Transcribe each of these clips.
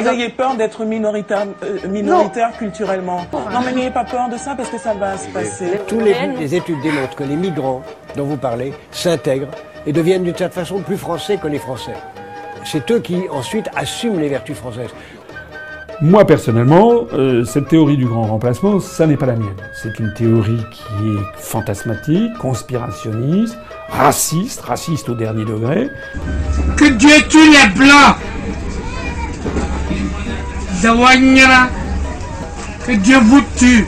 Vous ayez peur d'être minoritaire, euh, minoritaire culturellement. Non, mais n'ayez pas peur de ça parce que ça va se passer. Tous les, les études démontrent que les migrants dont vous parlez s'intègrent et deviennent d'une certaine façon plus français que les Français. C'est eux qui ensuite assument les vertus françaises. Moi personnellement, euh, cette théorie du grand remplacement, ça n'est pas la mienne. C'est une théorie qui est fantasmatique, conspirationniste, raciste, raciste au dernier degré. Que Dieu tue les blancs Que Dieu vous tue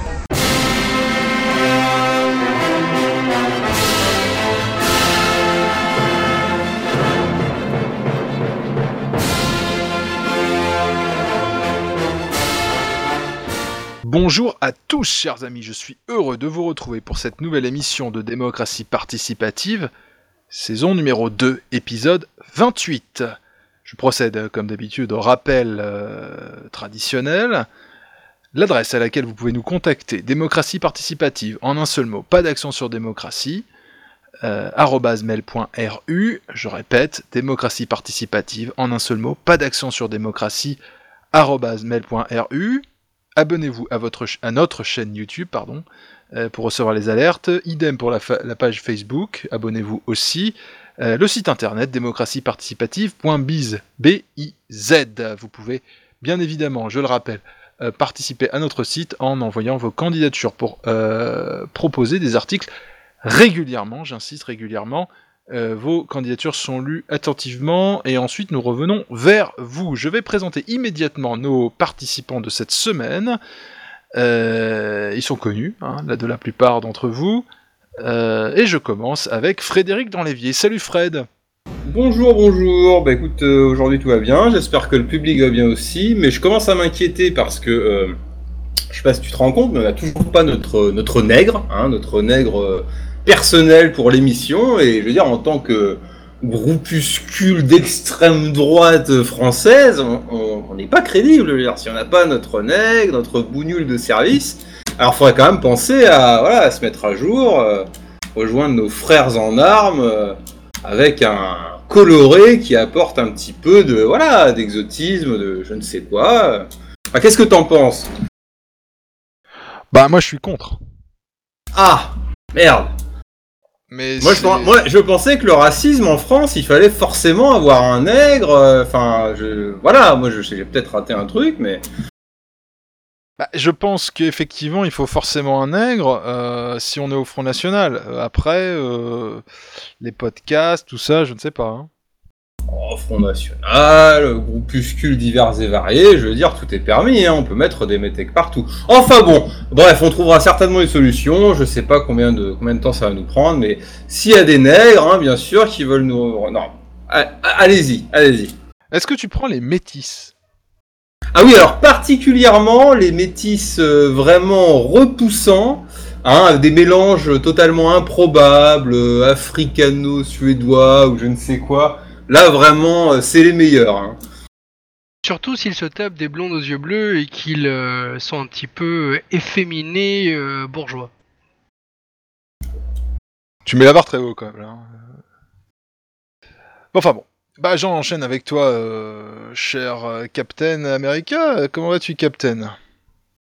Bonjour à tous chers amis, je suis heureux de vous retrouver pour cette nouvelle émission de démocratie participative, saison numéro 2, épisode 28. Je procède comme d'habitude au rappel euh, traditionnel. L'adresse à laquelle vous pouvez nous contacter, démocratie participative, en un seul mot, pas d'accent sur démocratie, euh, mail.ru, je répète, démocratie participative, en un seul mot, pas d'accent sur démocratie, mail.ru abonnez-vous à, à notre chaîne YouTube pardon, euh, pour recevoir les alertes. Idem pour la, page Facebook, abonnez-vous aussi. Euh, le site internet démocratieparticipative.biz. B-I-Z. Vous pouvez bien évidemment, je le rappelle, euh, participer à notre site en envoyant vos candidatures pour proposer des articles régulièrement, j'insiste régulièrement, euh, vos candidatures sont lues attentivement et ensuite nous revenons vers vous. Je vais présenter immédiatement nos participants de cette semaine. Euh, ils sont connus, hein, de la plupart d'entre vous. Euh, et je commence avec Frédéric Danlévier. Salut Fred Bonjour, bonjour. Bah écoute, aujourd'hui tout va bien. J'espère que le public va bien aussi. Mais je commence à m'inquiéter parce que je sais pas si tu te rends compte, mais on n'a toujours pas notre, notre nègre, hein, notre nègre personnel pour l'émission et je veux dire en tant que groupuscule d'extrême droite française, on n'est pas crédible. Si on n'a pas notre nègre, notre bougnoule de service, alors il faudrait quand même penser à, voilà, à se mettre à jour, euh, rejoindre nos frères en armes euh, avec un coloré qui apporte un petit peu de voilà d'exotisme, de je ne sais quoi. Ah, Qu'est-ce que t'en penses? Bah moi je suis contre. Ah merde moi, je, pensais que le racisme en France, il fallait forcément avoir un nègre. Euh, enfin, je, voilà, moi, j'ai peut-être raté un truc, mais. Bah, je pense qu'effectivement, il faut forcément un nègre euh, si on est au Front National. Euh, après, les podcasts, tout ça, je ne sais pas. Hein. Oh, Front National, groupuscules divers et variés, je veux dire, tout est permis, hein, on peut mettre des métèques partout. Enfin bon, bref, on trouvera certainement une solution, je sais pas combien de, combien de temps ça va nous prendre, mais s'il y a des nègres, hein, bien sûr, qui veulent nous... Non, allez-y, allez-y. Est-ce que tu prends les métis Ah oui, alors particulièrement les métis euh, vraiment repoussants, Hein, des mélanges totalement improbables, euh, africano-suédois ou je ne sais quoi. Là, vraiment, euh, c'est les meilleurs. Hein. Surtout s'ils se tapent des blondes aux yeux bleus et qu'ils euh, sont un petit peu euh, efféminés bourgeois. Tu mets la barre très haut quand même là. Hein. Enfin bon. Bah j'enchaîne avec toi, cher Captain America. Comment vas-tu, Captain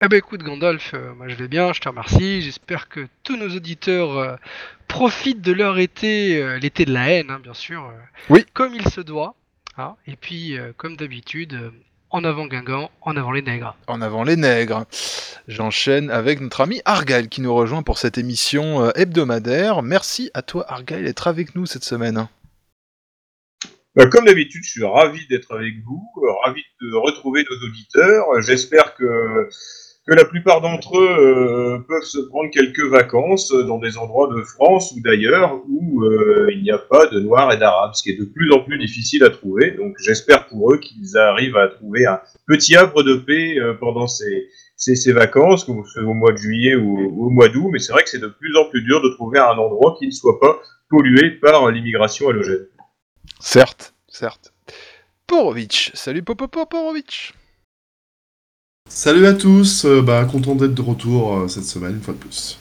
eh ben écoute Gandalf, moi je vais bien, je te remercie. J'espère que tous nos auditeurs profitent de leur été, euh, l'été de la haine, hein, bien sûr. Euh, oui. Comme il se doit. Hein, et puis, euh, comme d'habitude, en avant Guingamp, en avant les nègres. En avant les nègres. J'enchaîne avec notre ami Argyle qui nous rejoint pour cette émission hebdomadaire. Merci à toi Argyle d'être avec nous cette semaine. Bah, comme d'habitude, je suis ravi d'être avec vous, ravi de retrouver nos auditeurs. J'espère que que la plupart d'entre eux euh, peuvent se prendre quelques vacances dans des endroits de France ou d'ailleurs où euh, il n'y a pas de Noirs et d'Arabes, ce qui est de plus en plus difficile à trouver. Donc j'espère pour eux qu'ils arrivent à trouver un petit havre de paix euh, pendant ces, ces, vacances, que au mois de juillet ou, au mois d'août, mais c'est vrai que c'est de plus en plus dur de trouver un endroit qui ne soit pas pollué par l'immigration halogène. Certes, certes. Porovic, salut Popo Porovic Salut à tous, euh, bah, content d'être de retour euh, cette semaine une fois de plus.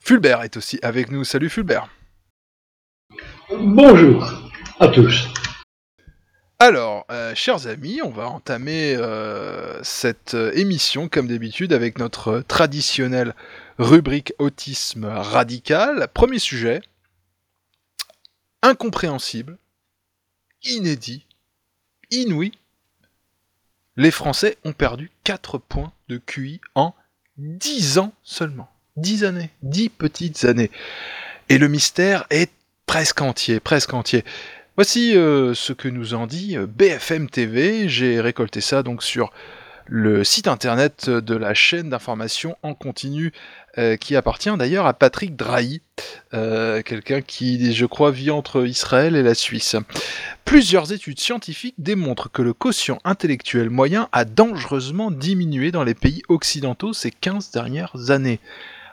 Fulbert est aussi avec nous, salut Fulbert. Bonjour à tous. Alors, euh, chers amis, on va entamer euh, cette euh, émission comme d'habitude avec notre traditionnelle rubrique autisme radical. Premier sujet, incompréhensible, inédit, inouï. Les Français ont perdu 4 points de QI en 10 ans seulement. 10 années, 10 petites années. Et le mystère est presque entier, presque entier. Voici euh, ce que nous en dit euh, BFM TV. J'ai récolté ça donc sur le site internet de la chaîne d'information en continu euh, qui appartient d'ailleurs à Patrick Drahi, euh, quelqu'un qui, je crois, vit entre Israël et la Suisse. Plusieurs études scientifiques démontrent que le quotient intellectuel moyen a dangereusement diminué dans les pays occidentaux ces 15 dernières années.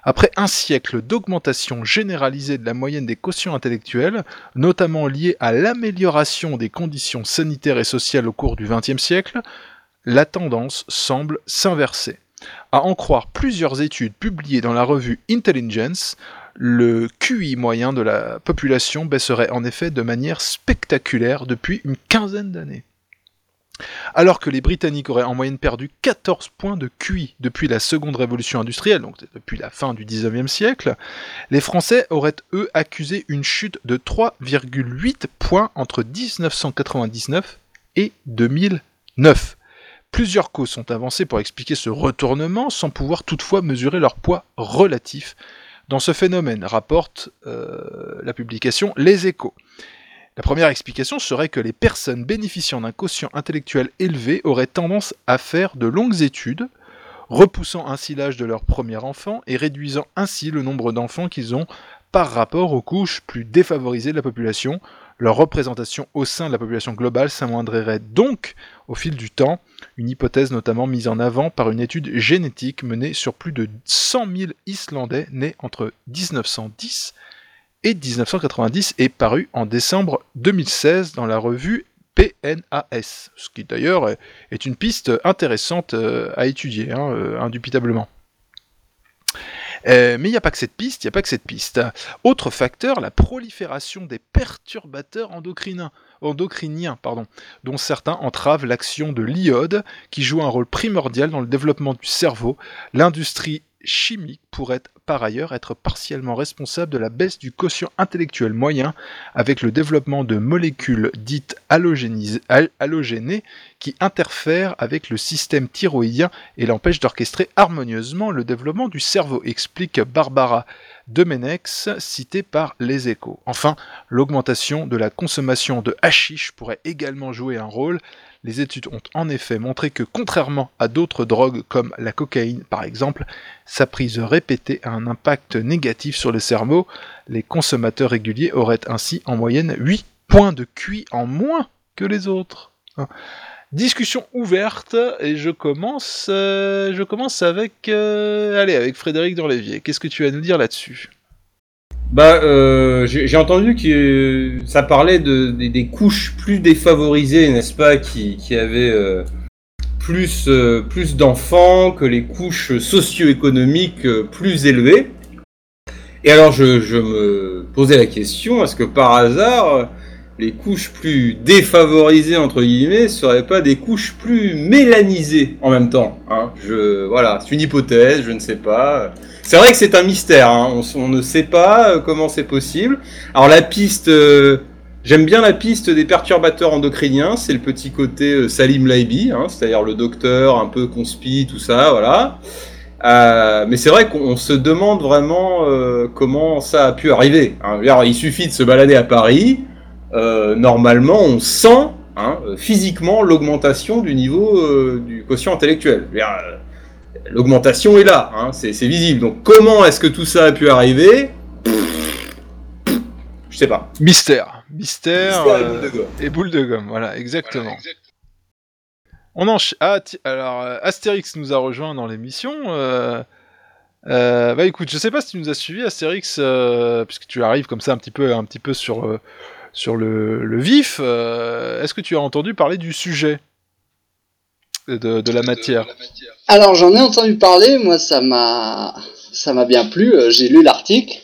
Après un siècle d'augmentation généralisée de la moyenne des quotients intellectuels, notamment liée à l'amélioration des conditions sanitaires et sociales au cours du XXe siècle, la tendance semble s'inverser. À en croire plusieurs études publiées dans la revue Intelligence, le QI moyen de la population baisserait en effet de manière spectaculaire depuis une quinzaine d'années. Alors que les Britanniques auraient en moyenne perdu 14 points de QI depuis la seconde révolution industrielle, donc depuis la fin du 19e siècle, les Français auraient eux accusé une chute de 3,8 points entre 1999 et 2009. Plusieurs causes sont avancées pour expliquer ce retournement sans pouvoir toutefois mesurer leur poids relatif dans ce phénomène, rapporte euh, la publication Les Échos. La première explication serait que les personnes bénéficiant d'un quotient intellectuel élevé auraient tendance à faire de longues études, repoussant ainsi l'âge de leur premier enfant et réduisant ainsi le nombre d'enfants qu'ils ont par rapport aux couches plus défavorisées de la population. Leur représentation au sein de la population globale s'amoindrirait donc au fil du temps, une hypothèse notamment mise en avant par une étude génétique menée sur plus de 100 000 Islandais nés entre 1910 et 1990 et paru en décembre 2016 dans la revue PNAS, ce qui d'ailleurs est une piste intéressante euh, à étudier, hein, euh, indubitablement. Euh, mais il n'y a pas que cette piste, il n'y a pas que cette piste. Autre facteur, la prolifération des perturbateurs endocriniens, dont certains entravent l'action de l'iode, qui joue un rôle primordial dans le développement du cerveau. L'industrie chimique pourrait par ailleurs être partiellement responsable de la baisse du quotient intellectuel moyen avec le développement de molécules dites halogénées qui interfèrent avec le système thyroïdien et l'empêchent d'orchestrer harmonieusement le développement du cerveau, explique Barbara Domenex, citée par Les Échos. Enfin, l'augmentation de la consommation de hashish pourrait également jouer un rôle, les études ont en effet montré que, contrairement à d'autres drogues comme la cocaïne par exemple, sa prise répétée a un impact négatif sur le cerveau. Les consommateurs réguliers auraient ainsi en moyenne 8 points de QI en moins que les autres. Hein. Discussion ouverte et je commence, euh, je commence avec, euh, avec Frédéric Dorlévier. Qu'est-ce que tu vas nous dire là-dessus? Bah, euh, j'ai entendu que ça parlait de, des- couches plus défavorisées, n'est-ce pas, qui, qui avaient euh, plus, euh, plus d'enfants que les couches socio-économiques plus élevées. Et alors, je, je me posais la question, est-ce que par hasard, les couches plus défavorisées, entre guillemets, seraient pas des couches plus mélanisées en même temps hein? Je, Voilà, c'est une hypothèse, je ne sais pas. C'est vrai que c'est un mystère, hein. on, ne sait pas euh, comment c'est possible. Alors la piste, euh, j'aime bien la piste des perturbateurs endocriniens, c'est le petit côté euh, Salim Laibi, hein, c'est-à-dire le docteur un peu conspi, tout ça, voilà. Mais c'est vrai qu'on se demande vraiment comment ça a pu arriver. hein. Il suffit de se balader à Paris, normalement on sent physiquement l'augmentation du niveau du quotient intellectuel. L'augmentation est là, hein, c'est c'est visible. Donc comment est-ce que tout ça a pu arriver? Je sais pas. Mystère. Mystère. Mystère et euh, boule de gomme. et boule de gomme, voilà, exactement. On enchaîne. Ah, ti- alors, euh, Astérix nous a rejoint dans l'émission. euh, euh, bah écoute, je sais pas si tu nous as suivi, Astérix, euh, puisque tu arrives comme ça un petit peu, un petit peu sur, euh, sur le, le vif. euh, Est-ce que tu as entendu parler du sujet? De, de la matière. Alors j'en ai entendu parler, moi ça m'a ça m'a bien plu, euh, j'ai lu l'article.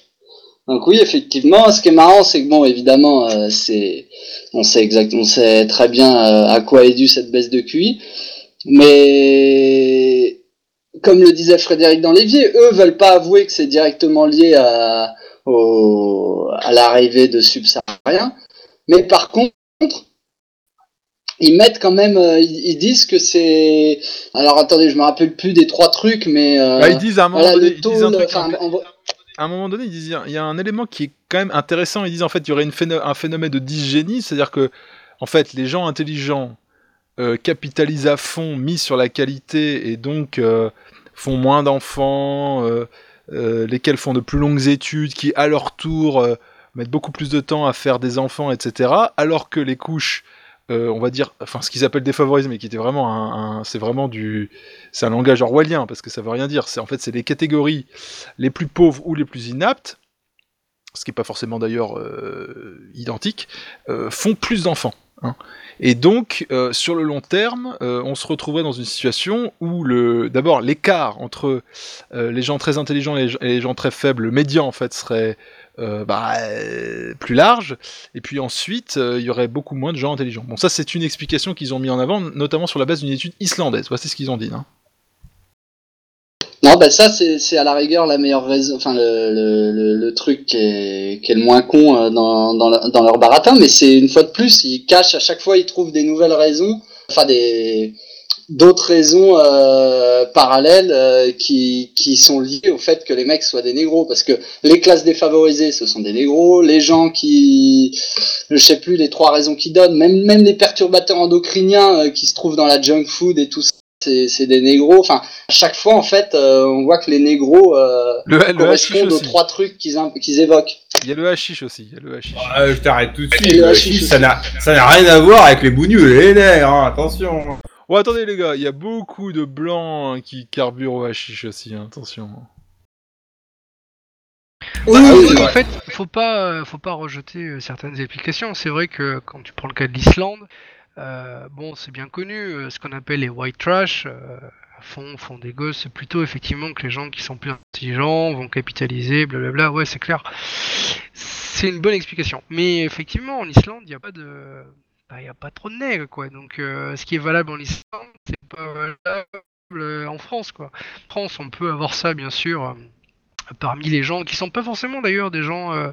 Donc oui, effectivement, ce qui est marrant, c'est que bon, évidemment, euh, c'est, on sait exactement, on sait très bien euh, à quoi est due cette baisse de QI, mais comme le disait Frédéric dans l'évier, eux veulent pas avouer que c'est directement lié à, à l'arrivée de subsahariens, mais par contre, ils mettent quand même, euh, ils, disent que c'est. Alors attendez, je me rappelle plus des trois trucs, mais. euh, Bah, ils disent à un moment voilà, donné, ils disent un truc un à un moment donné, ils disent il y a un élément qui est quand même intéressant. Ils disent en fait il y aurait une phéno- un phénomène de dysgénie, c'est-à-dire que en fait les gens intelligents euh, capitalisent à fond, misent sur la qualité et donc euh, font moins d'enfants, lesquels font de plus longues études, qui à leur tour mettent beaucoup plus de temps à faire des enfants, etc. Alors que les couches euh, on va dire, enfin ce qu'ils appellent défavorisés, mais qui était vraiment un, c'est vraiment du, c'est un langage orwellien parce que ça veut rien dire. C'est en fait c'est les catégories les plus pauvres ou les plus inaptes, ce qui n'est pas forcément d'ailleurs euh, identique, euh, font plus d'enfants. hein. Et donc, sur le long terme, on se retrouverait dans une situation où d'abord l'écart entre les gens très intelligents et les, gens- et les gens très faibles, le médian en fait serait euh, bah, euh, plus large, et puis ensuite euh, il y aurait beaucoup moins de gens intelligents. Bon, ça c'est une explication qu'ils ont mis en avant, notamment sur la base d'une étude islandaise. Voici ce qu'ils ont dit. hein. Non, ben ça, c'est c'est à la rigueur la meilleure raison, enfin le, truc qui est, le moins con dans, dans leur baratin, mais c'est une fois de plus, ils cachent à chaque fois, ils trouvent des nouvelles raisons, enfin des d'autres raisons euh, parallèles euh, qui, qui sont liées au fait que les mecs soient des négros, parce que les classes défavorisées, ce sont des négros, les gens qui, je sais plus les trois raisons qu'ils donnent, même même les perturbateurs endocriniens euh, qui se trouvent dans la junk food et tout ça, c'est c'est des négros. Enfin, à chaque fois, en fait, euh, on voit que les négros euh, Le- correspondent aux trois trucs qu'ils qu'ils évoquent. Il y a le hashish aussi. Il y a le hashish. Ah, je t'arrête tout de suite. le le hashish hashish, ça n'a ça n'a rien à voir avec les bougnous et les nègres, hein, attention. Bon, attendez les gars, il y a beaucoup de blancs hein, qui carburent au hashish aussi, hein, attention. Oui, Ah oui, oui, en fait, faut pas, euh, faut pas rejeter euh, certaines applications. C'est vrai que quand tu prends le cas de l'Islande, euh, bon, c'est bien connu, euh, ce qu'on appelle les white trash euh, font, font des gosses. C'est plutôt effectivement que les gens qui sont plus intelligents vont capitaliser, blablabla. Ouais, c'est clair. C'est une bonne explication. Mais effectivement, en Islande, il n'y a pas de, bah, y a pas trop de nègres, quoi. Donc, euh, ce qui est valable en Islande, c'est pas valable euh, en France, quoi. En France, on peut avoir ça, bien sûr. euh, parmi les gens qui sont pas forcément d'ailleurs des gens euh,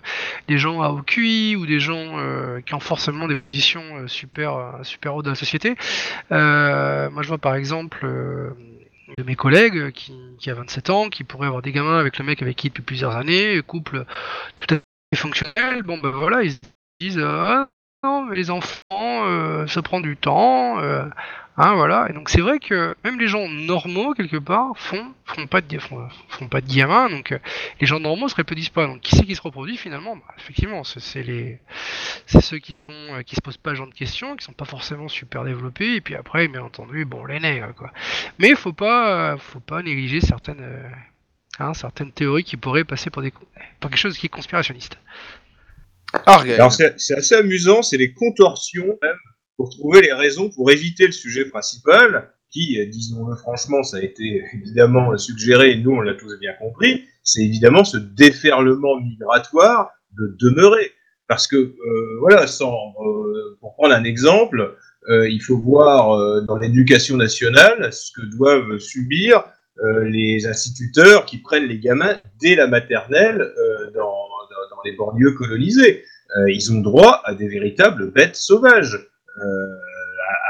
des gens à haut QI ou des gens euh, qui ont forcément des positions euh, super euh, super hautes de la société. Moi je vois par exemple de mes collègues qui, qui a 27 ans, qui pourrait avoir des gamins avec le mec avec qui depuis plusieurs années, couple tout à fait fonctionnel. Bon ben voilà, ils se disent ah, non les enfants euh, ça prend du temps. euh, Hein, voilà. Et donc c'est vrai que même les gens normaux quelque part font font pas de font, pas de gamins, donc euh, les gens normaux se reproduisent pas. Donc qui c'est qui se reproduit finalement? Bah, Effectivement, c'est les c'est ceux qui qui se posent pas ce genre de questions, qui sont pas forcément super développés. Et puis après, bien entendu, bon les nègres quoi. Mais faut pas faut pas négliger certaines hein, certaines théories qui pourraient passer pour des pour quelque chose qui est conspirationniste. Argyle. Alors c'est assez amusant, c'est les contorsions même pour trouver les raisons pour éviter le sujet principal, qui, euh, disons-le franchement, ça a été évidemment suggéré, et nous on l'a tous bien compris, c'est évidemment ce déferlement migratoire de demeurer. Parce que, euh, voilà, sans, euh, pour prendre un exemple, euh, il faut voir euh, dans l'éducation nationale ce que doivent subir euh, les instituteurs qui prennent les gamins dès la maternelle euh, dans les banlieues colonisées. Euh, ils ont droit à des véritables bêtes sauvages, euh,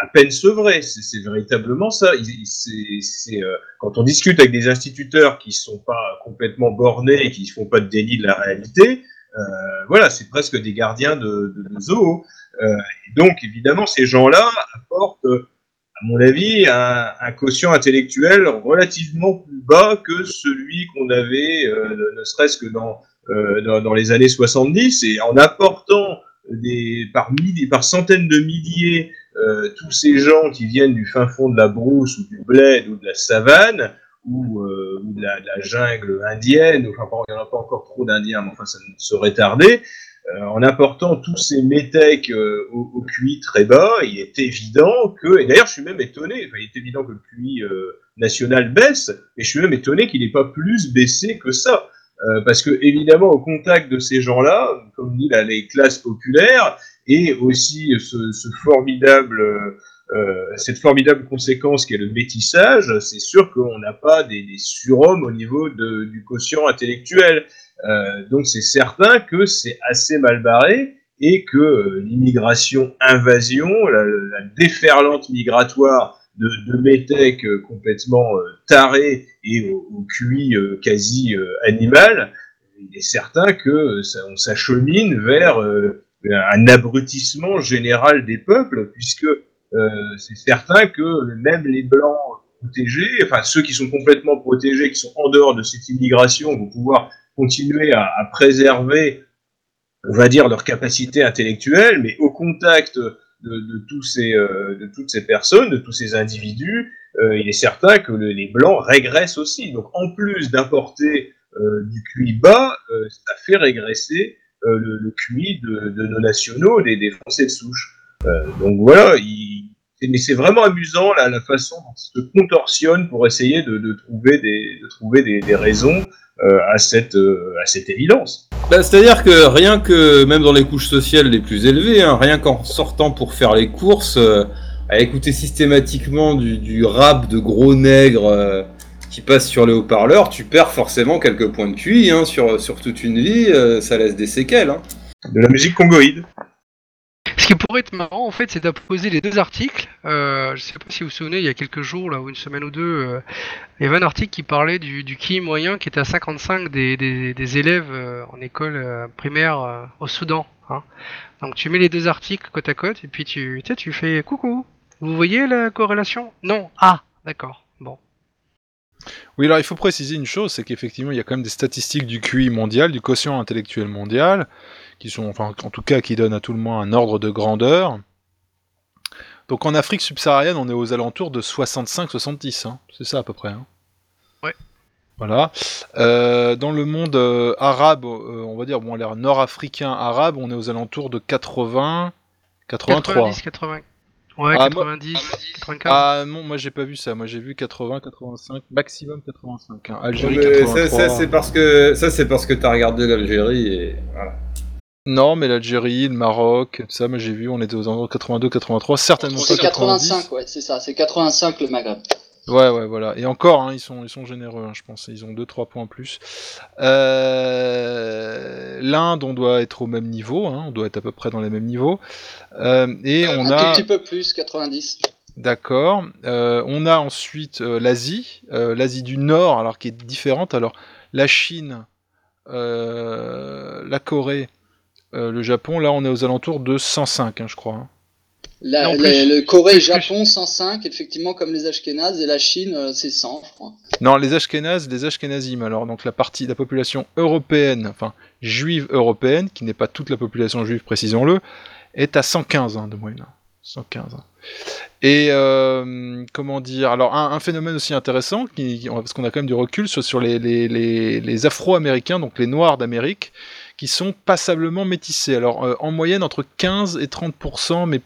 à, peine sevrées. C'est véritablement ça. Euh, quand on discute avec des instituteurs qui sont pas complètement bornés et qui font pas de déni de la réalité, voilà, c'est presque des gardiens de, de, de donc, évidemment, ces gens-là apportent, à mon avis, un, quotient intellectuel relativement plus bas que celui qu'on avait, ne, ne serait-ce que dans, dans, dans les années 70, et en apportant des, par, milliers, par centaines de milliers euh, tous ces gens qui viennent du fin fond de la brousse ou du bled ou de la savane ou, euh, ou de, la, de la jungle indienne, enfin il n'y en a pas encore trop d'indiens, mais enfin ça ne saurait tarder, euh, en apportant tous ces métèques euh, au, au QI très bas, il est évident que, et d'ailleurs je suis même étonné, enfin, il est évident que le QI euh, national baisse, mais je suis même étonné qu'il n'ait pas plus baissé que ça. Euh, parce que évidemment au contact de ces gens-là, comme dit là, les classes populaires, et aussi ce, ce formidable, euh, cette formidable conséquence qui est le métissage, c'est sûr qu'on n'a pas des, des surhommes au niveau de, du quotient intellectuel. Euh, donc c'est certain que c'est assez mal barré et que euh, l'immigration invasion, la, la déferlante migratoire de, de métèques euh, complètement euh, tarés et au, au euh, quasi animal, il est certain que ça, on s'achemine vers un abrutissement général des peuples, puisque c'est certain que même les blancs protégés, enfin ceux qui sont complètement protégés, qui sont en dehors de cette immigration, vont pouvoir continuer à, à préserver, on va dire, leur capacité intellectuelle, mais au contact euh, de toutes ces personnes, de tous ces individus, euh, il est certain que le- les blancs régressent aussi. Donc en plus d'apporter euh, du QI bas, ça fait régresser le, le de, nos nationaux, des, des Français de souche. Donc voilà, il- mais c'est vraiment amusant la, la façon dont il se contorsionne pour essayer de, de trouver des, de trouver des, des raisons euh, à, cette, euh, à cette évidence. Bah, C'est-à-dire que rien que, même dans les couches sociales les plus élevées, hein, rien qu'en sortant pour faire les courses, euh, à écouter systématiquement du, du rap de gros nègres euh, qui passe sur les haut-parleurs, tu perds forcément quelques points de QI hein, sur, sur toute une vie, ça laisse des séquelles. Hein. De la musique congoïde. Ce qui pourrait être marrant, en fait, c'est d'apposer les deux articles. Euh, je sais pas si vous vous souvenez, il y a quelques jours, là, ou une semaine ou deux, euh, il y avait un article qui parlait du, QI moyen qui était à 55 des, élèves euh, en école primaire au Soudan. Hein. Donc tu mets les deux articles côte à côte et puis tu, tu fais coucou. Vous voyez la corrélation? Non. Ah, d'accord. Bon. Oui, alors il faut préciser une chose, c'est qu'effectivement, il y a quand même des statistiques du QI mondial, du quotient intellectuel mondial, qui sont, enfin, en tout cas, qui donnent à tout le moins un ordre de grandeur. Donc en Afrique subsaharienne, on est aux alentours de 65-70, hein. c'est ça à peu près. Hein. Ouais. Voilà. Euh, dans le monde euh, arabe, euh, on va dire, bon, l'air nord-africain arabe, on est aux alentours de 80, 83. 90, 80. Ouais, Ah, moi- 90, 95. Ah non, moi j'ai pas vu ça, moi j'ai vu 80, 85, maximum 85. Hein. Algérie Mais 83. ça, ça, c'est parce que ça c'est parce que t'as regardé l'Algérie et voilà. Non, mais l'Algérie, le Maroc, tout ça, moi j'ai vu, on était aux alentours de 82, 83, certainement C'est pas 90. 85, ouais, c'est ça, c'est 85 le Maghreb. Ouais, ouais, voilà. Et encore, hein, ils sont, ils sont généreux, hein, je pense. Ils ont 2-3 points en plus. Euh... L'Inde, on doit être au même niveau, hein, on doit être à peu près dans les mêmes niveaux. Euh, et on un a, tout petit peu plus, 90. d'accord. Euh, on a ensuite euh, l'Asie, euh, l'Asie du Nord, alors qui est différente. Alors la Chine, euh, la Corée, euh, le Japon, là, on est aux alentours de 105, hein, je crois. hein. La- Non, le, plus. le Corée et Japon 105, effectivement comme les Ashkénazes, et la Chine euh, c'est 100, je crois. Non, les Ashkénazes, les Ashkénazim, alors donc la partie de la population européenne, enfin juive européenne, qui n'est pas toute la population juive, précisons-le, est à 115 hein, de moyenne. 115. hein. Et euh, comment dire Alors un, un phénomène aussi intéressant, qui- parce qu'on a quand même du recul sur, sur les, les, les, les Afro-Américains, donc les Noirs d'Amérique, qui sont passablement métissés. Alors euh, en moyenne entre 15 et 30%, mais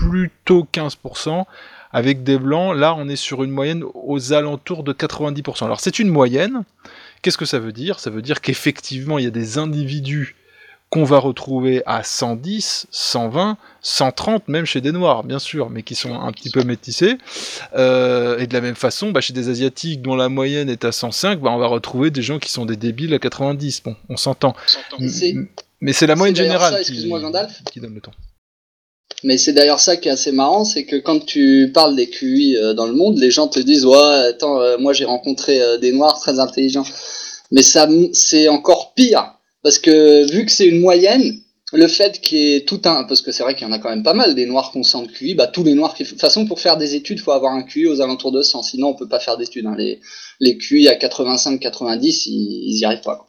plutôt 15%. Avec des blancs, là on est sur une moyenne aux alentours de 90%. Alors c'est une moyenne. Qu'est-ce que ça veut dire? Ça veut dire qu'effectivement il y a des individus qu'on va retrouver à 110, 120, 130, même chez des noirs, bien sûr, mais qui sont un petit peu métissés. Euh, et de la même façon, bah, chez des asiatiques dont la moyenne est à 105, bah, on va retrouver des gens qui sont des débiles à 90. Bon, on s'entend. Mais c'est la moyenne générale ça, qui, qui donne le temps. Mais c'est d'ailleurs ça qui est assez marrant, c'est que quand tu parles des QI euh, dans le monde, les gens te disent ouais, attends, euh, moi j'ai rencontré des noirs très intelligents. Mais ça, c'est encore pire parce que vu que c'est une moyenne, le fait qu'il y ait tout un, parce que c'est vrai qu'il y en a quand même pas mal des noirs ont 100 de QI, bah tous les noirs de toute façon pour faire des études, faut avoir un QI aux alentours de 100, sinon on peut pas faire d'études. Hein. Les les QI à 85-90, ils, ils y arrivent pas.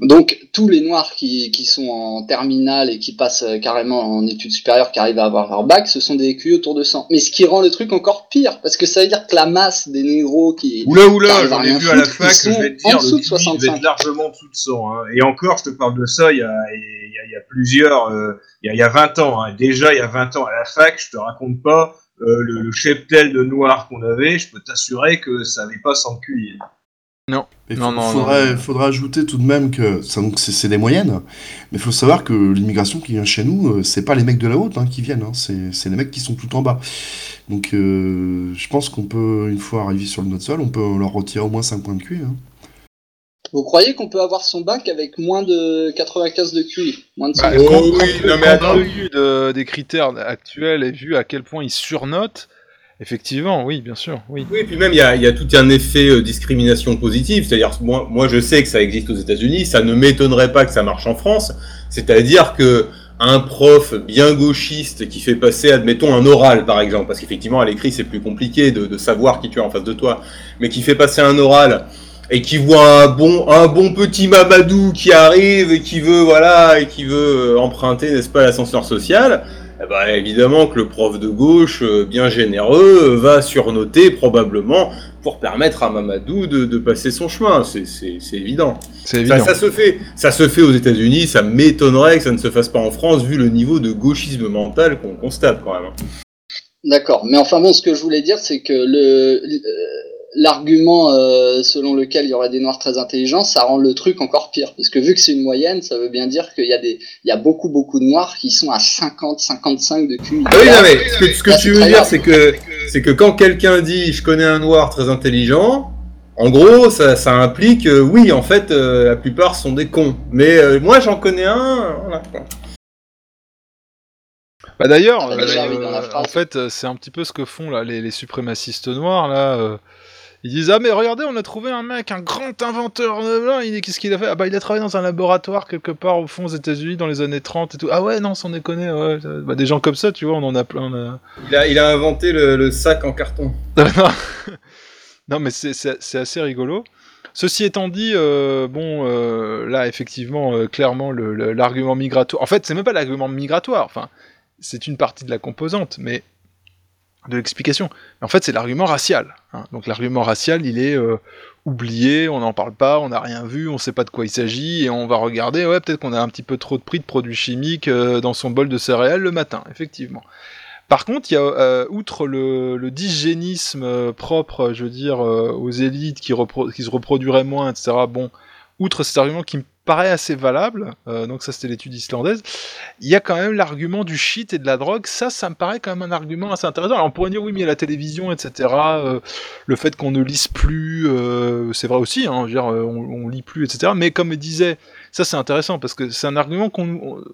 Donc tous les noirs qui, qui sont en terminale et qui passent euh, carrément en études supérieures, qui arrivent à avoir leur bac, ce sont des QI autour de 100. Mais ce qui rend le truc encore pire, parce que ça veut dire que la masse des négros qui... Oula oula, j'en ai vu à la foutre, fac, je vais te en dire, dessous le de QI devait 65. être largement en dessous de 100. hein. Et encore, je te parle de ça, il y a, il y a, il y a plusieurs, euh, il, y a, il y a 20 ans. hein. Déjà, il y a 20 ans à la fac, je te raconte pas euh, le, le cheptel de noirs qu'on avait, je peux t'assurer que ça n'avait pas 100 QI. Non. Il Non, non, faudrait, non. faudrait ajouter tout de même que ça, donc c'est c'est des moyennes, mais il faut savoir que l'immigration qui vient chez nous, euh, c'est pas les mecs de la haute hein, qui viennent, hein, c'est c'est les mecs qui sont tout en bas. Donc euh, je pense qu'on peut, une fois arrivé sur le notre sol, on peut leur retirer au moins 5 points de QI. Hein. Vous croyez qu'on peut avoir son bac avec moins de 95 de QI? Moins de 100 Bah, Oh oui, non, mais attends. de- des critères actuels et vu à quel point ils surnotent, effectivement, oui, bien sûr, oui. Oui, puis même, il y a, y a tout un effet euh, discrimination positive. C'est-à-dire, moi, moi, je sais que ça existe aux États-Unis, ça ne m'étonnerait pas que ça marche en France. C'est-à-dire que un prof bien gauchiste qui fait passer, admettons, un oral, par exemple, parce qu'effectivement, à l'écrit, c'est plus compliqué de, de savoir qui tu as en face de toi, mais qui fait passer un oral et qui voit un bon, un bon petit Mamadou qui arrive et qui veut, voilà, et qui veut euh, emprunter, n'est-ce pas, l'ascenseur social, eh ben, évidemment que le prof de gauche, euh, bien généreux, euh, va surnoter probablement pour permettre à Mamadou de, de passer son chemin. C'est- C'est c'est évident. C'est Ça, évident. ça se fait. Ça se fait aux États-Unis. Ça m'étonnerait que ça ne se fasse pas en France, vu le niveau de gauchisme mental qu'on constate quand même. D'accord, mais enfin bon, ce que je voulais dire, c'est que le euh, l'argument euh, selon lequel il y aurait des noirs très intelligents, ça rend le truc encore pire, parce que vu que c'est une moyenne, ça veut bien dire qu'il y a des, il y a beaucoup beaucoup de noirs qui sont à 50, 55 de QI. Ah oui, non, mais ce que, ce que Là, tu veux dire, c'est que, c'est que quand quelqu'un dit je connais un noir très intelligent, en gros, ça, ça implique, euh, oui, en fait, euh, la plupart sont des cons. Mais euh, moi, j'en connais un. Voilà. Bah d'ailleurs, déjà, euh, oui, dans la phrase. en fait, c'est un petit peu ce que font là les, les suprémacistes noirs là. Ils disent ah mais regardez, on a trouvé un mec, un grand inventeur. euh, il est qu'est-ce qu'il a fait? Ah bah il a travaillé dans un laboratoire quelque part au fond aux États-Unis dans les années 30 et tout. Ah ouais non, sans déconner. Ouais, bah, des gens comme ça, tu vois, on en a plein. a- Il, a, il a inventé le, le sac en carton. non, mais c'est- assez rigolo. Ceci étant dit, euh, bon, euh, là, effectivement, euh, clairement, l'argument migratoire. En fait, c'est même pas l'argument migratoire. Enfin, c'est une partie de la composante, mais de l'explication. En fait, c'est l'argument racial. hein. Donc, l'argument racial, il est euh, oublié, on n'en parle pas, on n'a rien vu, on sait pas de quoi il s'agit, et on va regarder, ouais, peut-être qu'on a un petit peu trop de prix de produits chimiques euh, dans son bol de céréales le matin, effectivement. Par contre, il y a, euh, outre le, le propre, je veux dire, aux élites qui, qui se reproduiraient moins, etc., bon, outre cet argument qui me paraît assez valable, euh, donc ça c'était l'étude islandaise, il y a quand même l'argument du shit et de la drogue, ça, ça me paraît quand même un argument assez intéressant. Alors on pourrait dire, oui, mais la télévision, etc., euh, le fait qu'on ne lise plus, euh, c'est vrai aussi, hein, je on, on lit plus, etc., mais comme disait, ça c'est intéressant, parce que c'est un argument qu'on... on-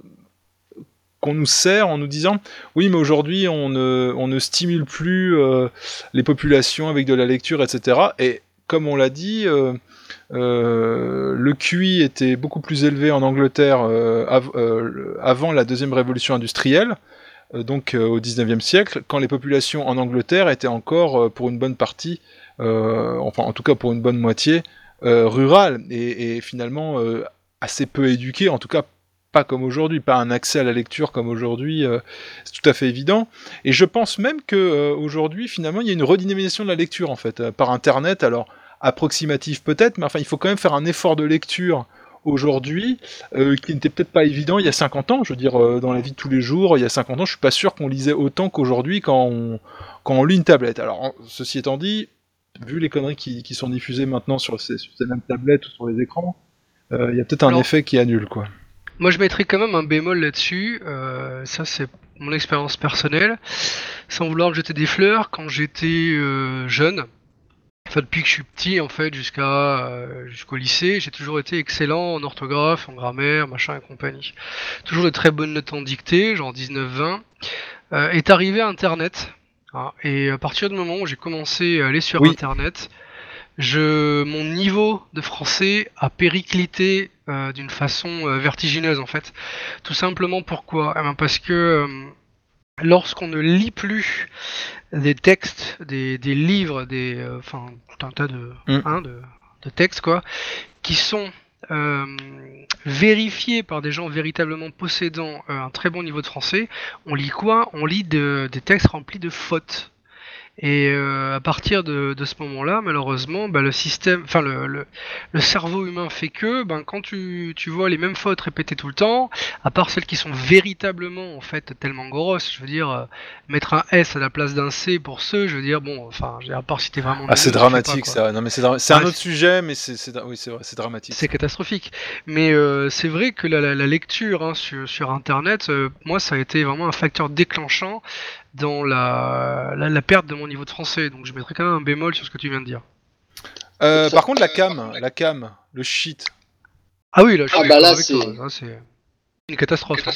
qu'on nous sert en nous disant oui mais aujourd'hui on ne, on ne stimule plus les populations avec de la lecture etc et comme on l'a dit euh, le QI était beaucoup plus élevé en Angleterre euh, euh, avant la deuxième révolution industrielle donc au 19e siècle quand les populations en Angleterre étaient encore pour une bonne partie enfin en tout cas pour une bonne moitié rurales et, finalement assez peu éduquées en tout cas pas comme aujourd'hui, pas un accès à la lecture comme aujourd'hui, c'est tout à fait évident. Et je pense même que aujourd'hui, finalement, il y a une redynamisation de la lecture en fait, par Internet. Alors approximatif peut-être, mais enfin, il faut quand même faire un effort de lecture aujourd'hui euh, qui n'était peut-être pas évident il y a 50 ans. Je veux dire, euh, dans la vie de tous les jours, il y a 50 ans, je suis pas sûr qu'on lisait autant qu'aujourd'hui quand on, quand on lit une tablette. Alors, ceci étant dit, vu les conneries qui, qui sont diffusées maintenant sur ces, sur ces mêmes tablettes ou sur les écrans, euh, il y a peut-être un Alors- effet qui annule quoi. Moi, je mettrais quand même un bémol là-dessus. ça, c'est mon expérience personnelle. Sans vouloir jeter des fleurs, quand j'étais jeune, enfin depuis que je suis petit, en fait, jusqu'à euh, jusqu'au lycée, j'ai toujours été excellent en orthographe, en grammaire, machin et compagnie. Toujours de très bonnes notes en dictée, genre 19-20. Euh, est arrivé Internet. hein, et à partir du moment où j'ai commencé à aller sur Oui. Internet, je, mon niveau de français a périclité euh, d'une façon vertigineuse en fait. Tout simplement pourquoi? Eh ben, Parce que lorsqu'on ne lit plus des textes, des, des livres, des, euh, enfin tout un tas de, Mm. hein, de, de textes quoi, qui sont euh, vérifiés par des gens véritablement possédant euh, un très bon niveau de français, on lit quoi? On lit de- des textes remplis de fautes. Et euh, à partir de, de ce moment-là, malheureusement, bah, le système, enfin le, le, le cerveau humain fait que, ben quand tu, tu vois les mêmes fautes répétées tout le temps, à part celles qui sont véritablement en fait tellement grosses, je veux dire euh, mettre un S à la place d'un C pour ceux, je veux dire bon, enfin, à part si t'es vraiment. Ah, c'est pas, dramatique quoi. ça. Non mais c'est dra- un autre sujet, mais c'est oui c'est vrai, c'est dramatique. C'est catastrophique. Mais euh, c'est vrai que la, la- la lecture hein, sur, sur Internet, moi, ça a été vraiment un facteur déclenchant dans la, la, la perte de mon niveau de français. Donc je mettrais quand même un bémol sur ce que tu viens de dire. Euh, par contre la cam, la cam, le shit. Ah oui, là, je suis Ah bah là, avec c'est- toi. Là, c'est une catastrophe. hein.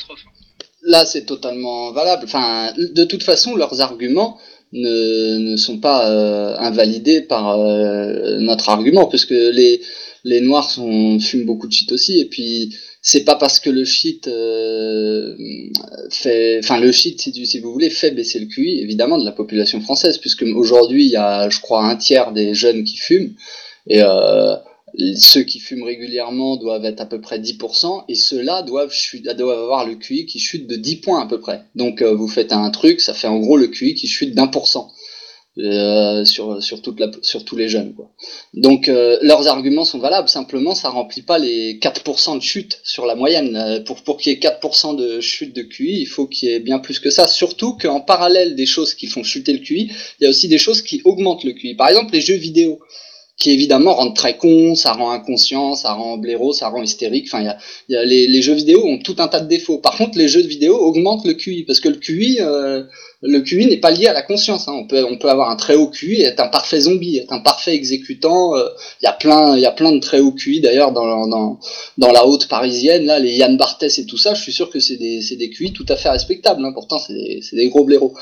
Là, c'est totalement valable. Enfin, de toute façon, leurs arguments ne, ne sont pas euh, invalidés par euh, notre argument, puisque les, les Noirs sont, fument beaucoup de shit aussi, et puis c'est pas parce que le shit euh, fait, enfin le shit, si, vous voulez, fait baisser le QI, évidemment, de la population française, puisque aujourd'hui, il y a, je crois, un tiers des jeunes qui fument, et euh, ceux qui fument régulièrement doivent être à peu près 10%, et ceux-là doivent avoir le QI qui chute de 10 points à peu près. Donc euh, vous faites un truc, ça fait en gros le QI qui chute d'un pour cent euh, sur, sur, sur tous les jeunes. Quoi. Donc euh, leurs arguments sont valables, simplement ça remplit pas les 4% de chute sur la moyenne. Euh, pour pour qu'il y ait 4% de chute de QI, il faut qu'il y ait bien plus que ça. Surtout qu'en parallèle des choses qui font chuter le QI, il y a aussi des choses qui augmentent le QI. Par exemple les jeux vidéo qui évidemment rendent très con, ça rend inconscient, ça rend blaireau, ça rend hystérique. Enfin, y y a les, jeux vidéo ont tout un tas de défauts. Par contre, les jeux vidéo augmentent le QI parce que le QI, euh, le QI n'est pas lié à la conscience. Hein. On peut, on peut avoir un très haut QI et être un parfait zombie, être un parfait exécutant. euh, Il y a plein, il y a plein de très hauts QI d'ailleurs dans, dans, dans la haute parisienne. Là, les Yann Barthès et tout ça, je suis sûr que c'est des, c'est des QI tout à fait respectables. Hein. Pourtant, c'est des, c'est des gros blaireaux.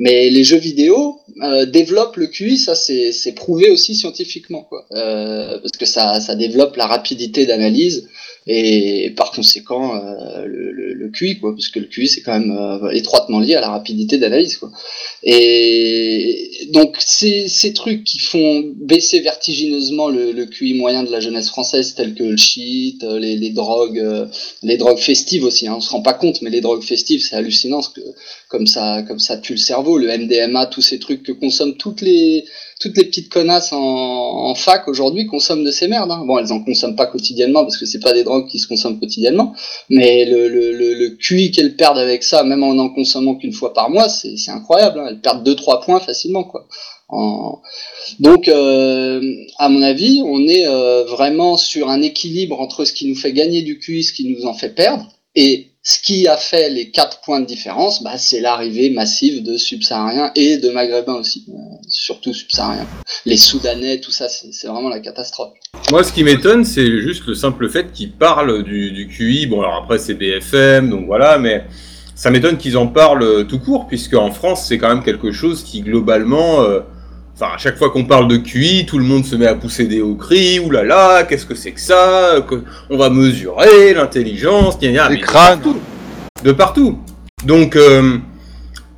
Mais les jeux vidéo euh, développent le QI, ça c'est prouvé aussi scientifiquement, quoi. Euh, parce que ça développe la rapidité d'analyse et par conséquent euh, le, le, QI, quoi. Parce que le QI c'est quand même euh, étroitement lié à la rapidité d'analyse, quoi. Et donc ces, ces trucs qui font baisser vertigineusement le, le QI moyen de la jeunesse française, tels que le shit, euh, les, les drogues, les drogues festives aussi. Hein, on se rend pas compte, mais les drogues festives c'est hallucinant, que comme ça, comme ça tue le cerveau, le MDMA, tous ces trucs que consomment toutes les, toutes les petites connasses en, en fac aujourd'hui consomment de ces merdes. Hein. Bon, elles en consomment pas quotidiennement parce que c'est pas des drogues qui se consomment quotidiennement, mais le, le, QI qu'elles perdent avec ça, même en en consommant qu'une fois par mois, c'est incroyable. Hein. Elles perdent 2-3 points facilement, quoi. Donc, euh, à mon avis, on est euh, vraiment sur un équilibre entre ce qui nous fait gagner du QI, ce qui nous en fait perdre, et ce qui a fait les quatre points de différence, bah, c'est l'arrivée massive de subsahariens et de maghrébins aussi, euh, surtout subsahariens. Les soudanais, tout ça, c'est vraiment la catastrophe. Moi, ce qui m'étonne, c'est juste le simple fait qu'ils parlent du, du QI. Bon, alors après, c'est BFM, donc voilà, mais ça m'étonne qu'ils en parlent tout court, puisque en France, c'est quand même quelque chose qui, globalement, euh, enfin, à chaque fois qu'on parle de QI, tout le monde se met à pousser des hauts cris. Ouh là là, qu'est-ce que c'est que ça On va mesurer l'intelligence, gna, mais de partout. De partout. Donc, euh,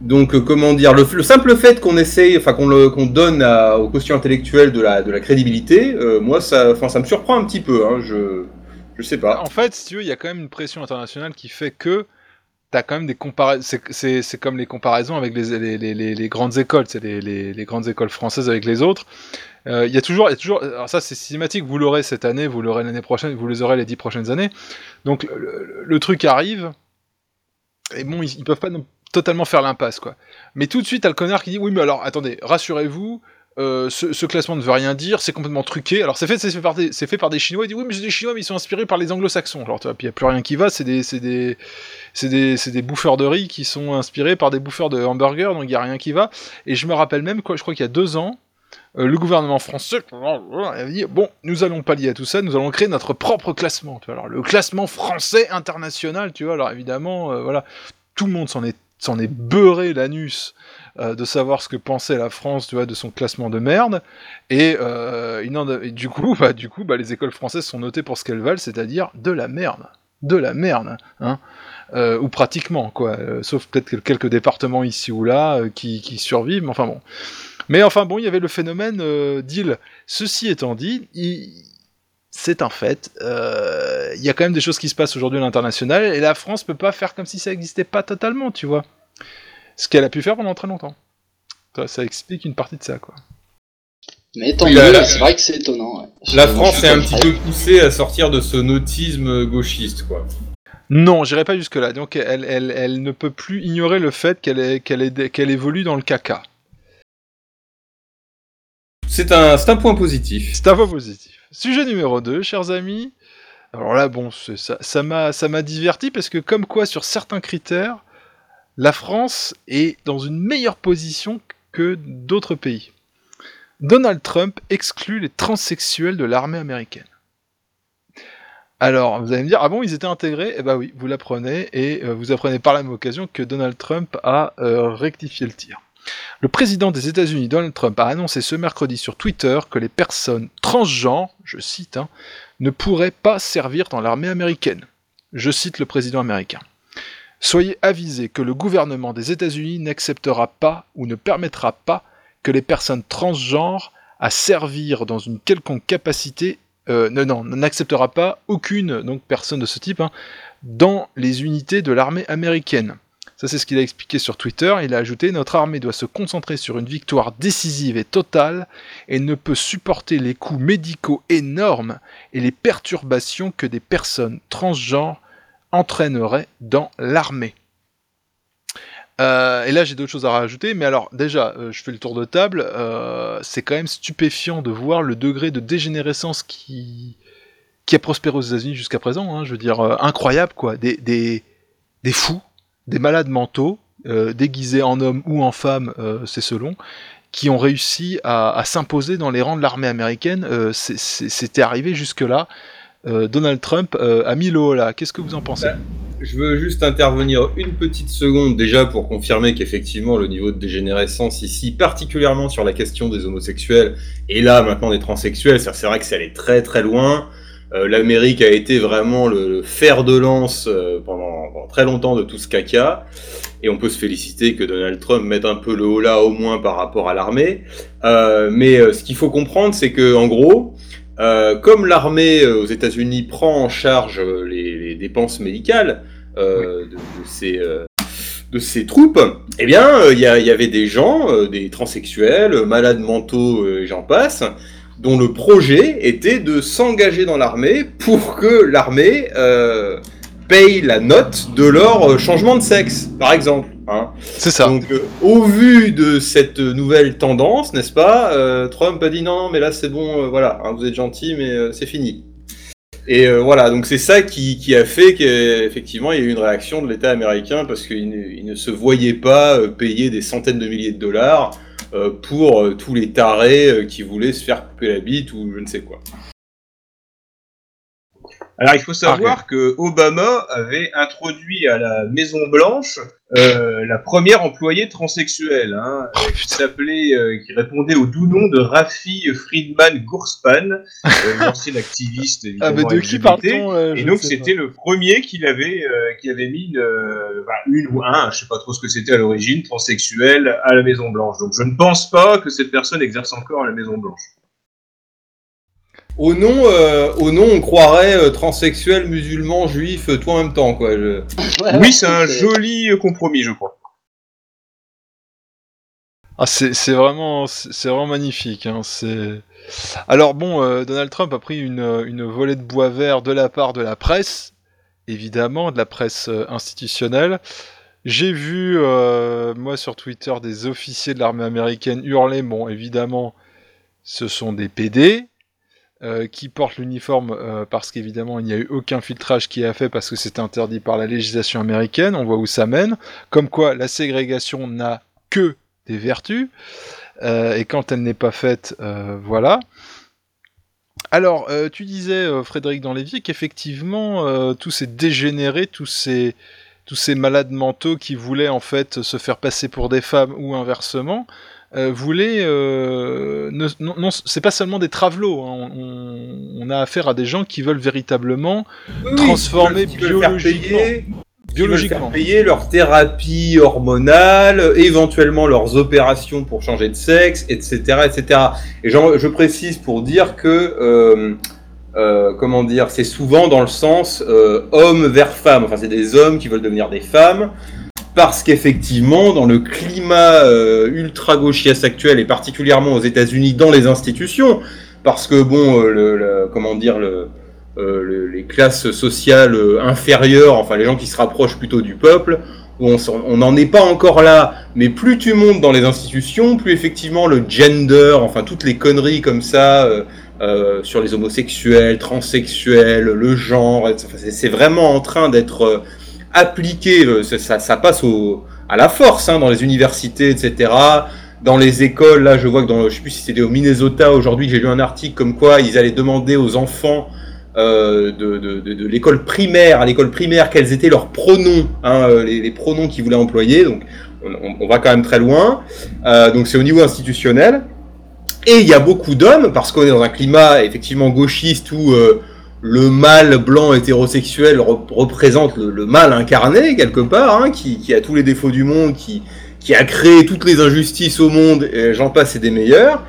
donc, euh, comment dire, le, le simple fait qu'on essaye, enfin qu'on le- qu'on donne à- au quotient intellectuel de la, de la crédibilité, euh, moi ça, enfin ça me surprend un petit peu. Hein, je, je sais pas. En fait, si tu veux, il y a quand même une pression internationale qui fait que t'as quand même des comparaisons. C'est- comme les comparaisons avec les, les, les, grandes écoles, c'est les, grandes écoles françaises avec les autres. Euh, Il y a toujours, y a toujours. Alors ça, c'est systématique. Vous l'aurez cette année, vous l'aurez l'année prochaine, vous les aurez les dix prochaines années. Donc le, truc arrive. Et bon, ils, ils peuvent pas totalement faire l'impasse, quoi. Mais tout de suite, t'as le connard qui dit oui, mais alors attendez, rassurez-vous. Euh, ce, classement ne veut rien dire, c'est complètement truqué. Alors c'est fait, c'est fait par des, c'est fait par des Chinois. Il dit oui, mais c'est des Chinois, mais ils sont inspirés par les Anglo-Saxons. Alors tu vois, puis il y a plus rien qui va. C'est des, c'est des, c'est des, c'est des bouffeurs de riz qui sont inspirés par des bouffeurs de hamburgers, donc il y a rien qui va. Et je me rappelle même, quoi, je crois qu'il y a deux ans, euh, le gouvernement français avait dit bon, nous allons pallier à tout ça, nous allons créer notre propre classement. Tu vois, alors le classement français international, tu vois. Alors évidemment, euh, voilà, tout le monde s'en est s'en est beurré l'anus euh, de savoir ce que pensait la France, tu vois, de son classement de merde. Et, euh, du coup, bah, du coup, bah, les écoles françaises sont notées pour ce qu'elles valent, c'est-à-dire de la merde, de la merde, hein. Euh, ou pratiquement, quoi. Sauf peut-être que quelques départements ici ou là qui, survivent, mais enfin bon. Mais enfin bon, il y avait le phénomène d'île. Ceci étant dit, c'est un fait. Il y a quand même des choses qui se passent aujourd'hui à l'international et la France peut pas faire comme si ça n'existait pas totalement, tu vois. Ce qu'elle a pu faire pendant très longtemps. Ça, ça explique une partie de ça, quoi. Mais tant Oui, mieux, la- c'est vrai que c'est étonnant. ouais. La France est un petit peu poussée à sortir de ce nautisme gauchiste, quoi. Non, j'irai pas jusque-là. Donc, elle, elle, elle ne peut plus ignorer le fait qu'elle est- qu'elle est- qu'elle évolue dans le caca. C'est un, c'est un point positif. C'est un point positif. Sujet numéro 2, chers amis. Alors là, bon, c'est- ça ça m'a ça m'a diverti parce que, comme quoi, sur certains critères, la France est dans une meilleure position que d'autres pays. Donald Trump exclut les transsexuels de l'armée américaine. Alors, vous allez me dire, ah bon, ils étaient intégrés? Eh ben oui, vous l'apprenez, et euh, vous apprenez par la même occasion que Donald Trump a euh, rectifié le tir. Le président des États-Unis, Donald Trump, a annoncé ce mercredi sur Twitter que les personnes transgenres, je cite, hein, ne pourraient pas servir dans l'armée américaine. Je cite le président américain. Soyez avisés que le gouvernement des États-Unis n'acceptera pas ou ne permettra pas que les personnes transgenres à servir dans une quelconque capacité, euh, non, non, n'acceptera pas aucune donc personne de ce type hein, dans les unités de l'armée américaine. Ça, c'est ce qu'il a expliqué sur Twitter. Il a ajouté Notre armée doit se concentrer sur une victoire décisive et totale et ne peut supporter les coûts médicaux énormes et les perturbations que des personnes transgenres entraîneraient dans l'armée. Euh, et là, j'ai d'autres choses à rajouter, mais alors, déjà, euh, je fais le tour de table. euh, c'est quand même stupéfiant de voir le degré de dégénérescence qui, qui a prospéré aux États-Unis jusqu'à présent. hein. je veux dire, incroyable, quoi. Des, fous, des malades mentaux, déguisés en hommes ou en femmes, c'est selon, qui ont réussi à, à s'imposer dans les rangs de l'armée américaine. C'était arrivé jusque-là. Euh, Donald Trump a mis l'eau là. Qu'est-ce que vous en pensez Je veux juste intervenir une petite seconde déjà pour confirmer qu'effectivement le niveau de dégénérescence ici, particulièrement sur la question des homosexuels et là maintenant des transsexuels, ça, c'est vrai que c'est allé très très loin. Euh, L'Amérique a été vraiment le, le fer de lance euh, pendant, très longtemps de tout ce caca. Et on peut se féliciter que Donald Trump mette un peu le haut là au moins par rapport à l'armée. Mais ce qu'il faut comprendre, c'est que en gros, euh, comme l'armée euh, aux États-Unis prend en charge euh, les, les dépenses médicales euh, de, de ces, euh, de ces troupes, eh bien, il y, avait des gens, des transsexuels, malades mentaux, et j'en passe, dont le projet était de s'engager dans l'armée pour que l'armée euh, paye la note de leur euh, changement de sexe, par exemple. Hein. C'est ça. Donc, euh, au vu de cette nouvelle tendance, n'est-ce pas, euh, Trump a dit non, non, mais là c'est bon, euh, voilà, hein, vous êtes gentil, mais c'est fini. Et voilà, donc c'est ça qui, qui a fait qu'effectivement il y a eu une réaction de l'État américain parce qu'il ne, ne se voyait pas payer des centaines de milliers de dollars pour tous les tarés qui voulaient se faire couper la bite ou je ne sais quoi. Alors, il faut savoir que Obama avait introduit à la Maison Blanche euh, la première employée transsexuelle, hein, euh, qui s'appelait, euh, qui répondait au doux nom de Rafi Friedman Gourspan, euh, activiste évidemment. Ah, mais de qui parle-t-on euh, je Et donc c'était le premier qui avait, euh, qui avait mis une, euh, bah, une ou un, je sais pas trop ce que c'était à l'origine, transsexuel à la Maison Blanche. Donc je ne pense pas que cette personne exerce encore à la Maison Blanche. Au nom, euh, au nom, on croirait euh, transsexuel, musulman, juif, euh, tout en même temps, quoi. je- oui, c'est un joli euh, compromis, je crois. Ah, c'est c'est vraiment, c'est vraiment magnifique. Hein, c'est. Alors bon, euh, Donald Trump a pris une, une volée de bois vert de la part de la presse, évidemment, de la presse institutionnelle. J'ai vu, euh, moi, sur Twitter, des officiers de l'armée américaine hurler. Bon, évidemment, ce sont des PD euh, qui portent l'uniforme euh, parce qu'évidemment, il n'y a eu aucun filtrage qui est fait parce que c'est interdit par la législation américaine. On voit où ça mène. Comme quoi, la ségrégation n'a que des vertus. Euh, et quand elle n'est pas faite, voilà. Alors, tu disais, Frédéric dans l'évier, qu'effectivement, tous ces dégénérés, ces, tous ces malades mentaux qui voulaient en fait se faire passer pour des femmes ou inversement, euh, voulaient. euh, ne- non, non, c'est pas seulement des travelots. hein, on, on a affaire à des gens qui veulent véritablement oui, transformer qui veulent- qui veulent faire biologiquement. payer- qui veulent biologiquement. faire payer leur thérapie hormonale, éventuellement leurs opérations pour changer de sexe, etc., etc. Et je précise pour dire que, euh, euh, comment dire, c'est souvent dans le sens euh, homme vers femme. Enfin, c'est des hommes qui veulent devenir des femmes. Parce qu'effectivement, dans le climat euh, ultra gauchiste actuel et particulièrement aux États-Unis dans les institutions, parce que bon, euh, comment dire, euh, le- les classes sociales inférieures, enfin les gens qui se rapprochent plutôt du peuple, on n'en est pas encore là, mais plus tu montes dans les institutions, plus effectivement le gender, enfin toutes les conneries comme ça. sur les homosexuels, transsexuels, le genre, c'est vraiment en train d'être appliqué, euh, ça, passe au, à la force hein, dans les universités, etc. Dans les écoles, là je vois que dans, je sais plus si c'était au Minnesota aujourd'hui, j'ai lu un article comme quoi ils allaient demander aux enfants euh, de, l'école primaire, à l'école primaire, quels étaient leurs pronoms, hein, euh, les, pronoms qu'ils voulaient employer. Donc on, va quand même très loin. Donc c'est au niveau institutionnel. Et il y a beaucoup d'hommes, parce qu'on est dans un climat effectivement gauchiste où le mâle blanc hétérosexuel rep- représente le, le mal incarné quelque part, hein, qui, qui a tous les défauts du monde, qui, qui a créé toutes les injustices au monde, j'en passe et des meilleurs.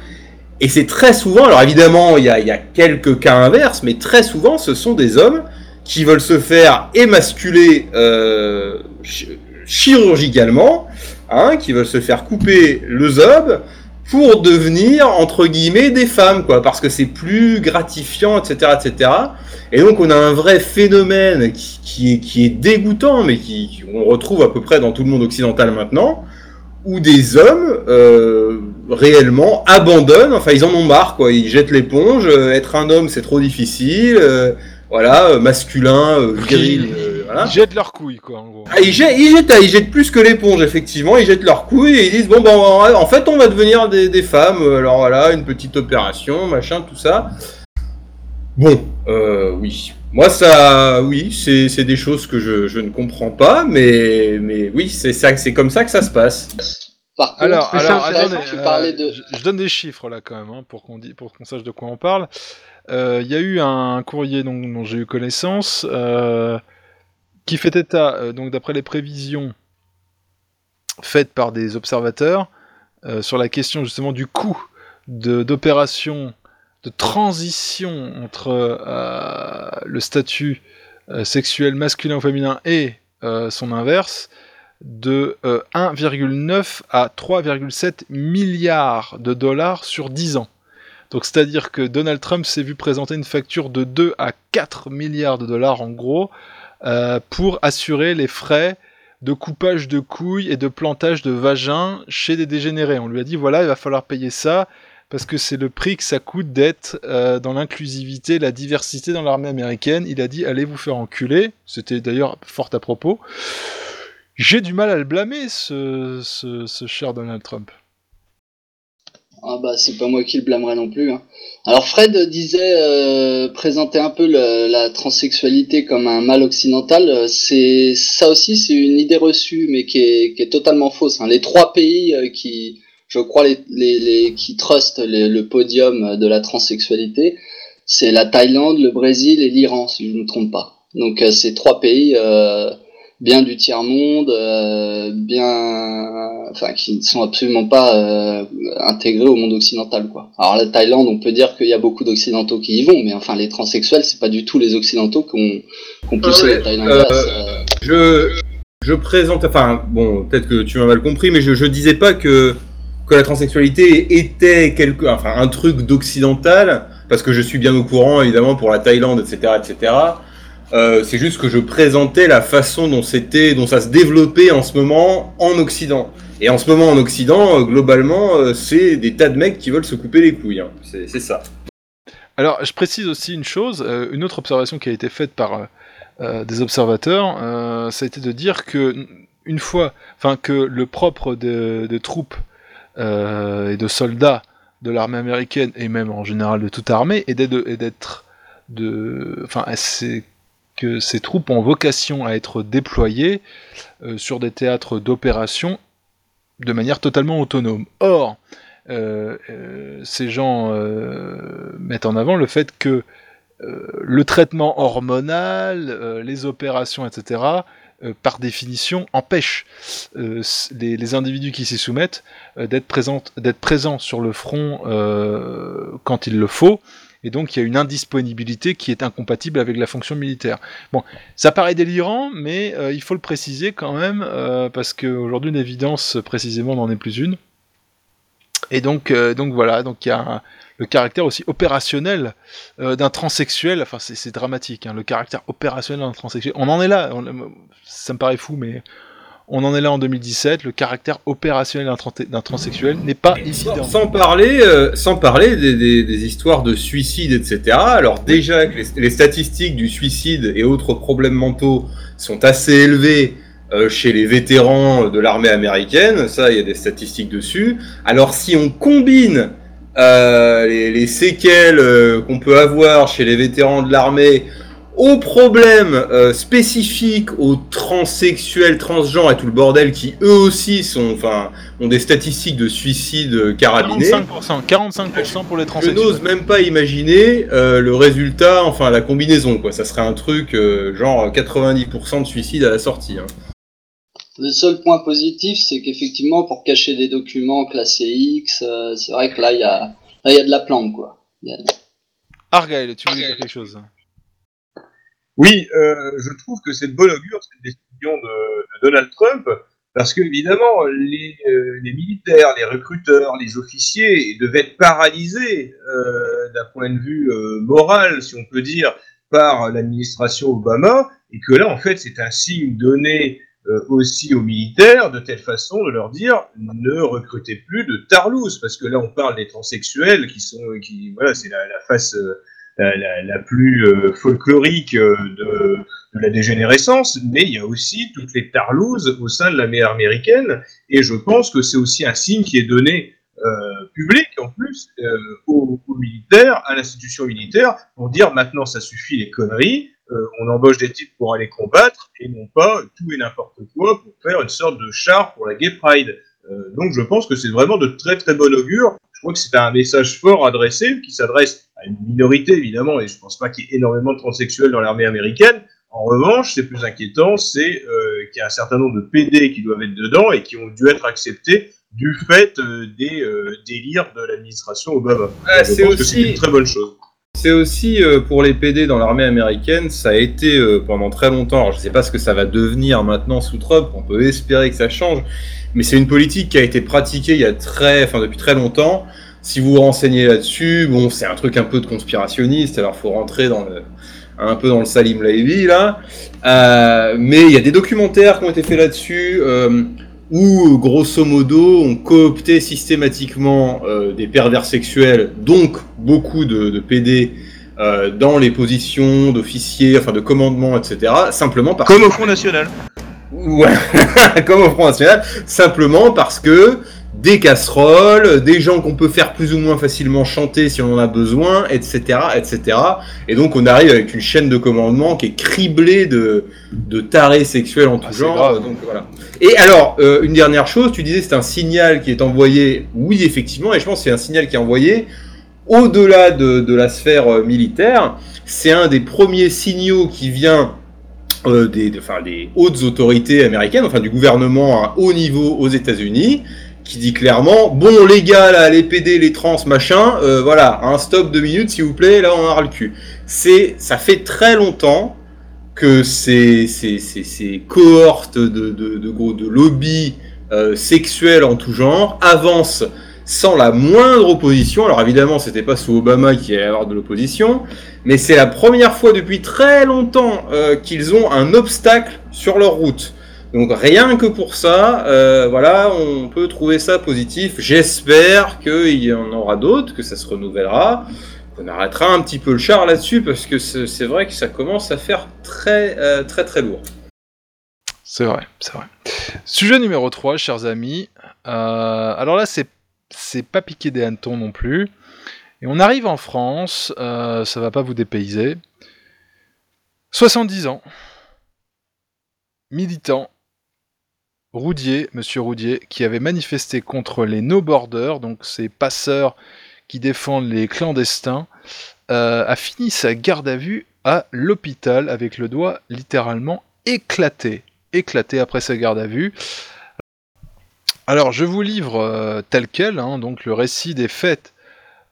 Et c'est très souvent, alors évidemment il y a, y a quelques cas inverses, mais très souvent ce sont des hommes qui veulent se faire émasculer euh, chi- chirurgicalement, hein, qui veulent se faire couper le zob pour devenir entre guillemets des femmes, quoi, parce que c'est plus gratifiant, etc., etc. Et donc on a un vrai phénomène qui, qui est, qui est dégoûtant, mais qui on retrouve à peu près dans tout le monde occidental maintenant, où des hommes euh, réellement abandonnent, enfin ils en ont marre, quoi, ils jettent l'éponge. euh, être un homme c'est trop difficile, euh, voilà, euh, masculin, euh, viril, euh, voilà. Ils jettent leurs couilles, quoi, en gros. Ah, ils, jettent, ils, jettent, ils jettent plus que l'éponge, effectivement. Ils jettent leurs couilles et ils disent Bon, ben, en fait, on va devenir des, des femmes. Alors voilà, une petite opération, machin, tout ça. Bon, euh, oui. Moi, ça, oui, c'est c'est des choses que je, je ne comprends pas, mais, mais oui, c'est ça, c'est comme ça que ça se passe. Par contre, Alors, alors attendez, tu euh, parlais de... je, je donne des chiffres là quand même hein, pour qu'on pour qu'on sache de quoi on parle. Euh, Il y a eu un courrier dont, dont j'ai eu connaissance euh, qui fait état, euh, donc d'après les prévisions faites par des observateurs euh, sur la question justement du coût d'opérations de, transition entre euh, le statut sexuel masculin ou féminin et son inverse de euh, 1,9 à 3,7 milliards de dollars sur 10 ans. Donc c'est-à-dire que Donald Trump s'est vu présenter une facture de 2 à 4 milliards de dollars en gros euh, pour assurer les frais de coupage de couilles et de plantage de vagin chez des dégénérés. On lui a dit voilà, il va falloir payer ça parce que c'est le prix que ça coûte d'être euh, dans l'inclusivité, la diversité dans l'armée américaine. Il a dit allez vous faire enculer. C'était d'ailleurs fort à propos. J'ai du mal à le blâmer, ce cher Donald Trump. Ah bah c'est pas moi qui le blâmerai non plus. hein. Alors Fred disait euh, présenter un peu le- la transsexualité comme un mal occidental. euh, C'est ça aussi c'est une idée reçue mais qui est, qui est totalement fausse. hein. Les trois pays euh, qui je crois les, les, les- qui trustent le podium de la transsexualité, c'est la Thaïlande, le Brésil et l'Iran si je ne me trompe pas. Donc euh, ces trois pays euh, bien du tiers monde, euh, bien, enfin qui ne sont absolument pas euh, intégrés au monde occidental quoi. Alors la Thaïlande, on peut dire qu'il y a beaucoup d'occidentaux qui y vont, mais enfin les transsexuels, c'est pas du tout les occidentaux qui ont, qui ont poussé Ouais, la Thaïlande. euh, euh, Je, je présente, enfin, bon, peut-être que tu m'as mal compris, mais je, je disais pas que, que la transsexualité était quelque, enfin, un truc d'occidental, parce que je suis bien au courant, évidemment, pour la Thaïlande, etc., etc. Euh, c'est juste que je présentais la façon dont c'était, dont ça se développait en ce moment en Occident. Et en ce moment en Occident, euh, globalement, euh, c'est des tas de mecs qui veulent se couper les couilles. hein. C'est ça. Alors, je précise aussi une chose, une autre observation qui a été faite par des observateurs, ça a été de dire que une fois, enfin que le propre de, troupes et de soldats de l'armée américaine et même en général de toute armée est d'être, de, enfin c'est ces troupes ont vocation à être déployées euh, sur des théâtres d'opération de manière totalement autonome. Or, euh, euh, ces gens mettent en avant le fait que le traitement hormonal, les opérations, etc., par définition, empêchent les, individus qui s'y soumettent d'être présents sur le front quand il le faut, et donc il y a une indisponibilité qui est incompatible avec la fonction militaire. Bon, ça paraît délirant, mais euh, il faut le préciser quand même, euh, parce qu'aujourd'hui une évidence précisément n'en est plus une. Et donc, euh, donc voilà, donc il y a le caractère aussi opérationnel d'un transsexuel, enfin c'est dramatique, hein, le caractère opérationnel d'un transsexuel. On en est là, ça me paraît fou, mais on en est là en 2017. Le caractère opérationnel d'un tran- d'un transsexuel n'est pas évident. Sans parler, euh, sans parler des, des- des histoires de suicide, etc. Alors déjà que les, les statistiques du suicide et autres problèmes mentaux sont assez élevées euh, chez les vétérans de l'armée américaine, ça il y a des statistiques dessus. Alors si on combine euh, les, les séquelles qu'on peut avoir chez les vétérans de l'armée aux problèmes euh, spécifiques aux transsexuels, transgenres et tout le bordel qui eux aussi sont, enfin, ont des statistiques de suicide euh, carabinés. 45%, 45% pour les Je transsexuels. n'ose même pas imaginer euh, le résultat, enfin la combinaison quoi. Ça serait un truc euh, genre 90% de suicide à la sortie. hein. Le seul point positif, c'est qu'effectivement, pour cacher des documents classés X, euh, c'est vrai que là, il y a, là, y a de la plante, quoi. A- Argyle, tu voulais dire quelque chose? Oui, euh, je trouve que c'est de bon augure cette décision de, de Donald Trump, parce que évidemment, les, euh, les militaires, les recruteurs, les officiers devaient être paralysés euh, d'un point de vue euh, moral, si on peut dire, par l'administration Obama, et que là, en fait, c'est un signe donné euh, aussi aux militaires, de telle façon de leur dire ne recrutez plus de tarlouse, parce que là, on parle des transsexuels qui sont, qui, voilà, c'est la, la face. La, plus euh, folklorique euh, de, la dégénérescence, mais il y a aussi toutes les tarlouses au sein de la mer américaine, et je pense que c'est aussi un signe qui est donné euh, public en plus aux, militaires, à l'institution militaire, pour dire maintenant ça suffit les conneries, on embauche des types pour aller combattre, et non pas tout et n'importe quoi pour faire une sorte de char pour la Gay Pride. Euh, donc je pense que c'est vraiment de très très bon augure. Je crois que c'est un message fort adressé, qui s'adresse à une minorité évidemment, et je pense pas qu'il y ait énormément de transsexuels dans l'armée américaine. En revanche, c'est plus inquiétant, c'est euh, qu'il y a un certain nombre de PD qui doivent être dedans et qui ont dû être acceptés du fait euh, des euh, délires de l'administration Obama. Ah, c'est aussi- une très bonne chose. C'est aussi euh, pour les PD dans l'armée américaine, ça a été euh, pendant très longtemps. Alors, je sais pas ce que ça va devenir maintenant sous Trump. On peut espérer que ça change, mais c'est une politique qui a été pratiquée il y a très, enfin depuis très longtemps. Si vous vous renseignez là-dessus, bon, c'est un truc un peu de conspirationniste. Alors, faut rentrer dans le, un peu dans le Salim Levy là. Euh, mais il y a des documentaires qui ont été faits là-dessus. Où, grosso modo, on cooptait systématiquement euh, des pervers sexuels, donc beaucoup de, de PD, euh, dans les positions d'officiers, enfin de commandement, etc. Simplement parce Comme au Front National. Ouais, comme au Front National, simplement parce que des casseroles, des gens qu'on peut faire plus ou moins facilement chanter si on en a besoin, etc., etc. Et donc on arrive avec une chaîne de commandement qui est criblée de, de tarés sexuels en tout Ah, genre. grave. Donc voilà. Et alors, euh, une dernière chose, tu disais c'est un signal qui est envoyé. Oui, effectivement, et je pense que c'est un signal qui est envoyé au-delà de, de la sphère euh, militaire. C'est un des premiers signaux qui vient euh, des, de- enfin, des hautes autorités américaines, enfin du gouvernement à haut niveau aux États-Unis, qui dit clairement bon les gars là, les PD, les trans, machin, euh, voilà, un stop deux minutes s'il vous plaît, là on a ras le cul. C'est, ça fait très longtemps que ces, ces, ces, ces cohortes de, de, gros- de lobbies euh, sexuels en tout genre avancent sans la moindre opposition. Alors évidemment, c'était pas sous Obama qu'il allait y avoir de l'opposition, mais c'est la première fois depuis très longtemps euh, qu'ils ont un obstacle sur leur route. Donc rien que pour ça, euh, voilà, on peut trouver ça positif. J'espère qu'il y en aura d'autres, que ça se renouvellera, qu'on arrêtera un petit peu le char là-dessus, parce que c'est vrai que ça commence à faire très euh, très très lourd. C'est vrai, c'est vrai. Sujet numéro 3, chers amis. Euh, alors là, c'est pas piqué des hannetons non plus. Et on arrive en France, ça va pas vous dépayser. 70 ans. Militant. Roudier, monsieur Roudier, qui avait manifesté contre les no borders, donc ces passeurs qui défendent les clandestins, euh, a fini sa garde à vue à l'hôpital avec le doigt littéralement éclaté éclaté après sa garde à vue. Alors, je vous livre euh, tel quel, hein, donc le récit des faits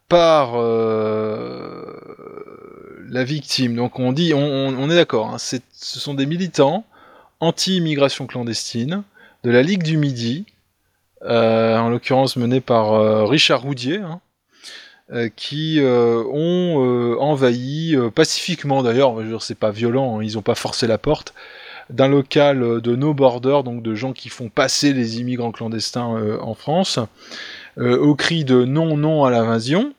par euh, la victime. Donc on dit, on, est d'accord, hein, ce sont des militants anti-immigration clandestine de la Ligue du Midi, euh, en l'occurrence menée par euh, Richard Roudier, hein, euh, qui ont envahi pacifiquement d'ailleurs, c'est pas violent, hein, ils ont pas forcé la porte, d'un local de no border, donc de gens qui font passer les immigrants clandestins en France, au cri de non, non à l'invasion.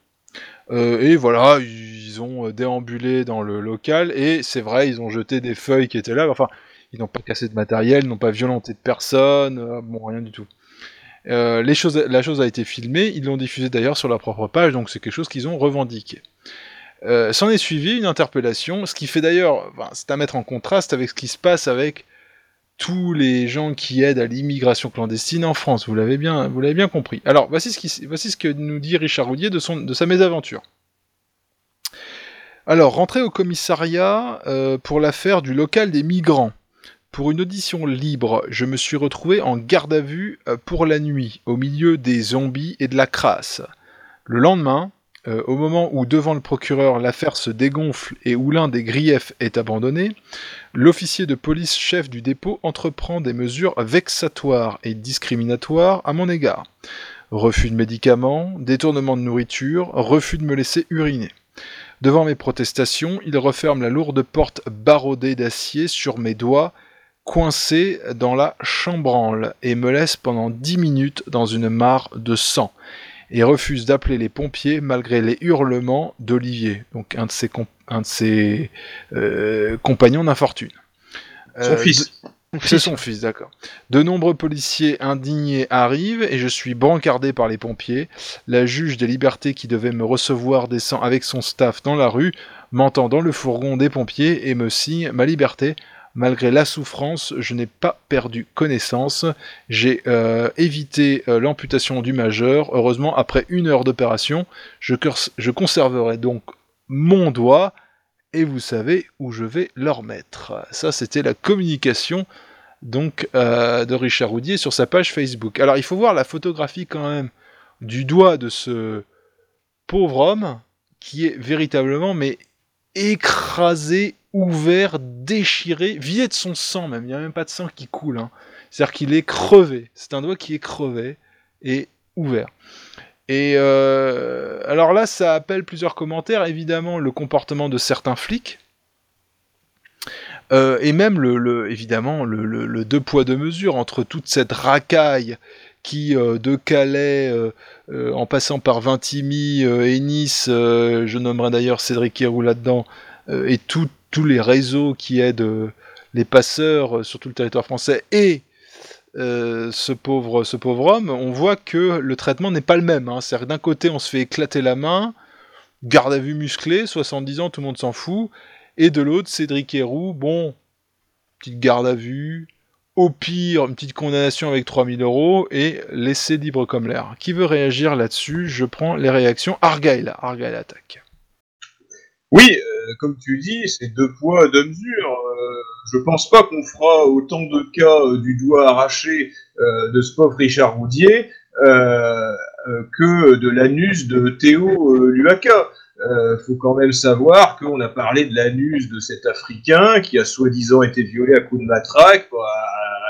Et voilà, ils ont déambulé dans le local, et c'est vrai, ils ont jeté des feuilles qui étaient là, enfin, ils n'ont pas cassé de matériel, n'ont pas violenté de personne, euh, bon, rien du tout. Euh, la chose a été filmée, ils l'ont diffusée d'ailleurs sur leur propre page, donc c'est quelque chose qu'ils ont revendiqué. Euh, S'en est suivi une interpellation, ce qui fait d'ailleurs, c'est à mettre en contraste avec ce qui se passe avec tous les gens qui aident à l'immigration clandestine en France. Vous l'avez bien, vous bien compris. Alors voici ce, qui, voici ce que nous dit Richard Roudier de, son, de sa mésaventure. Alors, rentré au commissariat pour l'affaire du local des migrants. Pour une audition libre, je me suis retrouvé en garde à vue euh, pour la nuit, au milieu des zombies et de la crasse. Le lendemain, euh, au moment où devant le procureur l'affaire se dégonfle et où l'un des griefs est abandonné, l'officier de police chef du dépôt entreprend des mesures vexatoires et discriminatoires à mon égard. Refus de médicaments, détournement de nourriture, refus de me laisser uriner. Devant mes protestations, il referme la lourde porte barrodée d'acier sur mes doigts, coincés dans la chambranle, et me laisse pendant dix minutes dans une mare de sang, et refuse d'appeler les pompiers malgré les hurlements d'Olivier, donc un de ses, comp- un de ses euh, compagnons d'infortune. Son fils. de- C'est son fils, d'accord. De nombreux policiers indignés arrivent et je suis brancardé par les pompiers. La juge des libertés qui devait me recevoir descend avec son staff dans la rue, m'entend dans le fourgon des pompiers et me signe ma liberté. Malgré la souffrance, je n'ai pas perdu connaissance. J'ai euh, évité euh, l'amputation du majeur. Heureusement, après une heure d'opération, je, conserverai donc mon doigt et vous savez où je vais le remettre. Ça, c'était la communication donc euh, de Richard Roudier sur sa page Facebook. Alors, il faut voir la photographie quand même du doigt de ce pauvre homme qui est véritablement mais écrasé, ouvert, déchiré, vidé de son sang même. Il n'y a même pas de sang qui coule. hein. C'est-à-dire qu'il est crevé. C'est un doigt qui est crevé et ouvert. Et euh, alors là, ça appelle plusieurs commentaires. Évidemment, le comportement de certains flics. Euh, et même, le, évidemment, le, deux poids deux mesures entre toute cette racaille qui, euh, de Calais, en passant par Vintimille et Nice, je nommerai d'ailleurs Cédric Héroux là-dedans, et tout- tous les réseaux qui aident euh, les passeurs euh, sur tout le territoire français, et euh, ce, pauvre, homme, on voit que le traitement n'est pas le même. Hein. C'est-à-dire d'un côté, on se fait éclater la main, garde à vue musclé, 70 ans, tout le monde s'en fout, et de l'autre, Cédric Héroux, bon, petite garde à vue, au pire, une petite condamnation avec 3000 euros, et laissé libre comme l'air. Qui veut réagir là-dessus? Je prends les réactions. Argyle, Argyle attaque. Oui, euh, comme tu dis, c'est deux poids, deux mesures. Euh, je pense pas qu'on fera autant de cas euh, du doigt arraché euh, de ce pauvre Richard Roudier que de l'anus de Théo Luaka. Euh, faut quand même savoir qu'on a parlé de l'anus de cet Africain qui a soi-disant été violé à coups de matraque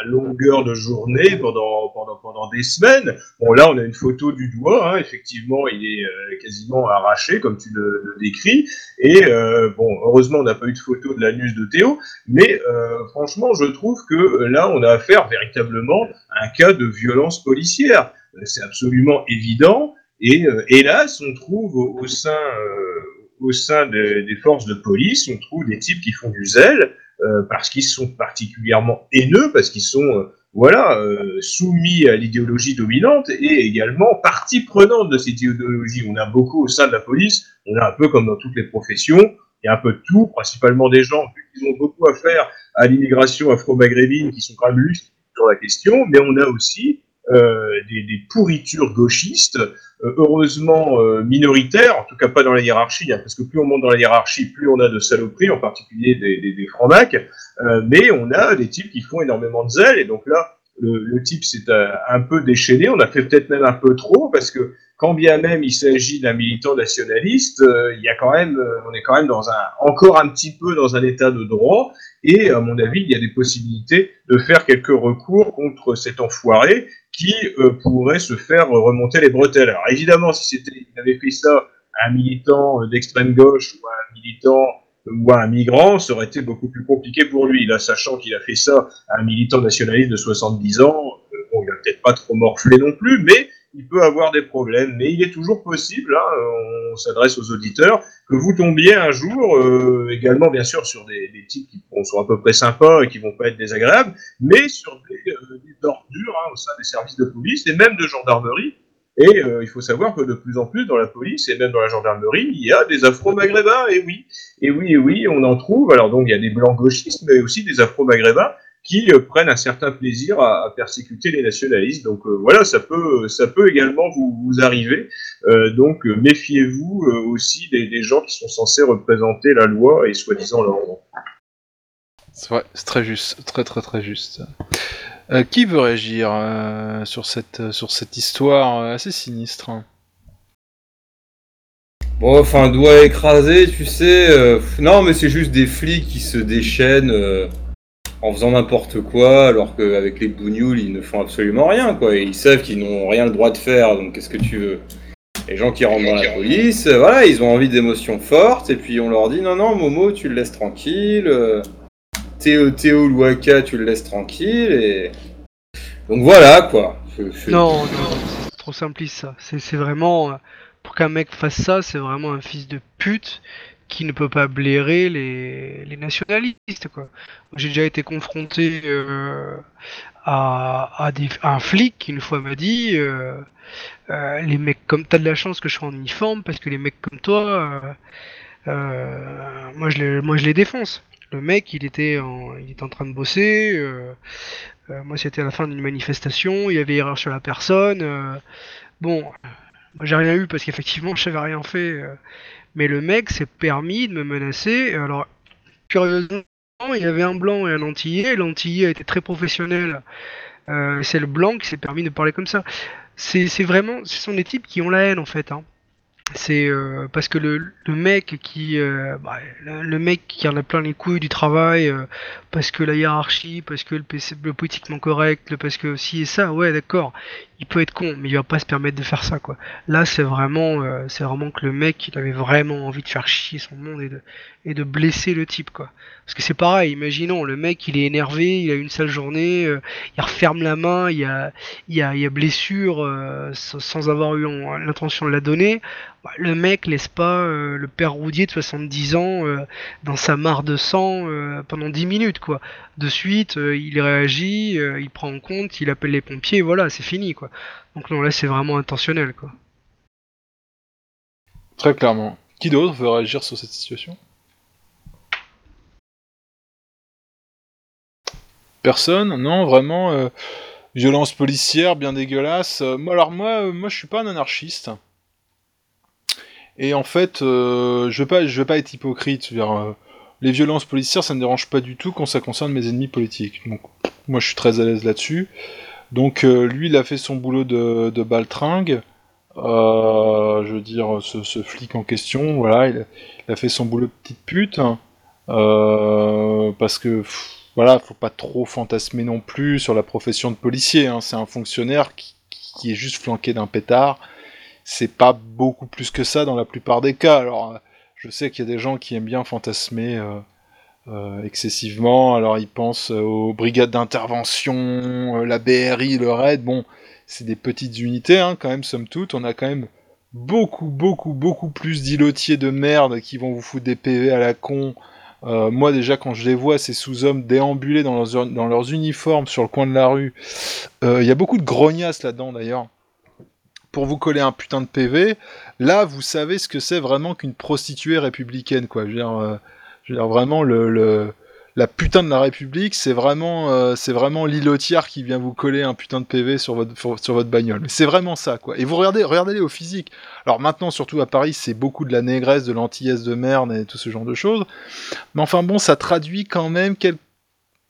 longueur de journée pendant, pendant, pendant des semaines. Bon, là, on a une photo du doigt. Hein, effectivement, il est euh, quasiment arraché, comme tu le, décris. Et euh, bon, heureusement, on n'a pas eu de photo de l'anus de Théo, mais euh, franchement, je trouve que là, on a affaire véritablement à un cas de violence policière. C'est absolument évident. Et hélas, on trouve au, sein, au sein des, des forces de police, on trouve des types qui font du zèle parce qu'ils sont particulièrement haineux, parce qu'ils sont euh, voilà euh, soumis à l'idéologie dominante et également partie prenante de cette idéologie. On a beaucoup au sein de la police, on a un peu comme dans toutes les professions, il y a un peu de tout, principalement des gens qui ont beaucoup à faire à l'immigration afro-maghrébine, qui sont quand même sur la question, mais on a aussi euh, des, des pourritures gauchistes, euh, heureusement euh, minoritaires, en tout cas pas dans la hiérarchie, hein, parce que plus on monte dans la hiérarchie, plus on a de saloperies, en particulier des, des, des francs-macs, euh, mais on a des types qui font énormément de zèle, et donc là, le, le type s'est un peu déchaîné, on a fait peut-être même un peu trop, parce que quand bien même il s'agit d'un militant nationaliste, euh, il y a quand même, euh, on est quand même dans un, encore un petit peu dans un état de droit, et à mon avis, il y a des possibilités de faire quelques recours contre cet enfoiré qui euh, pourrait se faire remonter les bretelles. Alors évidemment, si c'était, il avait fait ça à un militant d'extrême gauche ou à un militant ou à un migrant, ça aurait été beaucoup plus compliqué pour lui. Là, sachant qu'il a fait ça à un militant nationaliste de 70 ans, euh, bon, il va peut-être pas trop morflé non plus, mais il peut avoir des problèmes. Mais il est toujours possible, hein, on s'adresse aux auditeurs, que vous tombiez un jour, euh, également bien sûr sur des, des types qui sont à peu près sympas et qui vont pas être désagréables, mais sur des, euh, ordures hein, au sein des services de police et même de gendarmerie. Et euh, il faut savoir que de plus en plus dans la police et même dans la gendarmerie, il y a des afro-maghrébins, et oui, et oui, et oui, on en trouve. Alors donc il y a des blancs gauchistes, mais aussi des afro-maghrébins qui euh, prennent un certain plaisir à, persécuter les nationalistes. Donc euh, voilà, ça peut, ça peut également vous, arriver. Donc méfiez-vous aussi des, des gens qui sont censés représenter la loi et soi-disant l'ordre. Vrai, c'est très juste, très très très juste. Euh, qui veut réagir euh, sur cette sur cette histoire euh, assez sinistre Bon, enfin, doigt écrasé, tu sais. euh, non, mais c'est juste des flics qui se déchaînent euh, en faisant n'importe quoi, alors qu'avec les bougnoules, ils ne font absolument rien, quoi. Et ils savent qu'ils n'ont rien le droit de faire, donc qu'est-ce que tu veux? Les gens qui rentrent dans la police, euh, voilà, ils ont envie d'émotions fortes, et puis on leur dit non, non, Momo, tu le laisses tranquille. Théo, Théo Louaka, tu le laisses tranquille, et. Donc voilà, quoi. Je- je- Non, non, c'est trop simpliste ça. C'est vraiment. euh, Pour qu'un mec fasse ça, c'est vraiment un fils de pute qui ne peut pas blairer les, les nationalistes, quoi. J'ai déjà été confronté euh, à, à, des, à un flic qui une fois m'a dit euh, euh, les mecs comme t'as de la chance que je sois en uniforme parce que les mecs comme toi, moi je les, moi je les défonce. Le mec, il était en, il en train de bosser. euh, euh, moi, c'était à la fin d'une manifestation. Il y avait erreur sur la personne. euh, bon, j'ai rien eu parce qu'effectivement, je savais rien fait. mais le mec s'est permis de me menacer. Alors, curieusement, il y avait un blanc et un antillais. L'antillais a été très professionnel. C'est le blanc qui s'est permis de parler comme ça. C'est c'est vraiment, ce sont des types qui ont la haine en fait. Hein. C'est euh, parce que le, mec qui, euh, bah, le, mec qui en a plein les couilles du travail, euh, parce que la hiérarchie, parce que le, PC le politiquement correct, parce que si et ça, ouais d'accord, il peut être con, mais il va pas se permettre de faire ça quoi. Là c'est vraiment, euh, c'est vraiment que le mec il avait vraiment envie de faire chier son monde et de, et de blesser le type quoi. Parce que c'est pareil, imaginons le mec il est énervé, il a une sale journée, euh, il referme la main, il y a, il a, il a blessure euh, sans avoir eu en- l'intention de la donner. Bah, le mec laisse pas le père Roudier de 70 ans dans sa mare de sang pendant 10 minutes quoi. De suite, il réagit, il prend en compte, il appelle les pompiers, voilà, c'est fini quoi. Donc non, là c'est vraiment intentionnel quoi. Très clairement. Qui d'autre veut réagir sur cette situation? Personne? Non, vraiment euh, Violence policière bien dégueulasse. Euh, alors moi, euh, moi je suis pas un anarchiste. Et en fait, je veux pas, je veux pas être hypocrite. les violences policières, ça me dérange pas du tout quand ça concerne mes ennemis politiques. Donc, moi, je suis très à l'aise là-dessus. Donc, euh, lui, il a fait son boulot de, baltringue. Euh, je veux dire, ce, flic en question, voilà, il a, fait son boulot de petite pute. hein. Euh, parce que, pff, voilà, faut pas trop fantasmer non plus sur la profession de policier. hein. C'est un fonctionnaire qui, est juste flanqué d'un pétard. C'est pas beaucoup plus que ça dans la plupart des cas. Alors, je sais qu'il y a des gens qui aiment bien fantasmer euh, excessivement. Alors, ils pensent euh, aux brigades d'intervention, euh, la BRI, le RAID. Bon, c'est des petites unités, hein, quand même, somme toute. On a quand même beaucoup, beaucoup, beaucoup plus d'îlotiers de merde qui vont vous foutre des PV à la con. Moi, déjà, quand je les vois, ces sous-hommes déambuler dans leurs, uniformes sur le coin de la rue, il y a beaucoup de grognasses là-dedans, d'ailleurs. Pour vous coller un putain de PV, là, vous savez ce que c'est vraiment qu'une prostituée républicaine, quoi. Je veux dire, je veux dire vraiment, le, le- la putain de la République, c'est vraiment, euh, c'est vraiment l'îlotière qui vient vous coller un putain de PV sur votre, sur, votre bagnole. Mais c'est vraiment ça, quoi. Et vous regardez, regardez-les au physique. Alors maintenant, surtout à Paris, c'est beaucoup de la négresse, de l'antillesse de merde et tout ce genre de choses. Mais enfin bon, ça traduit quand même quel-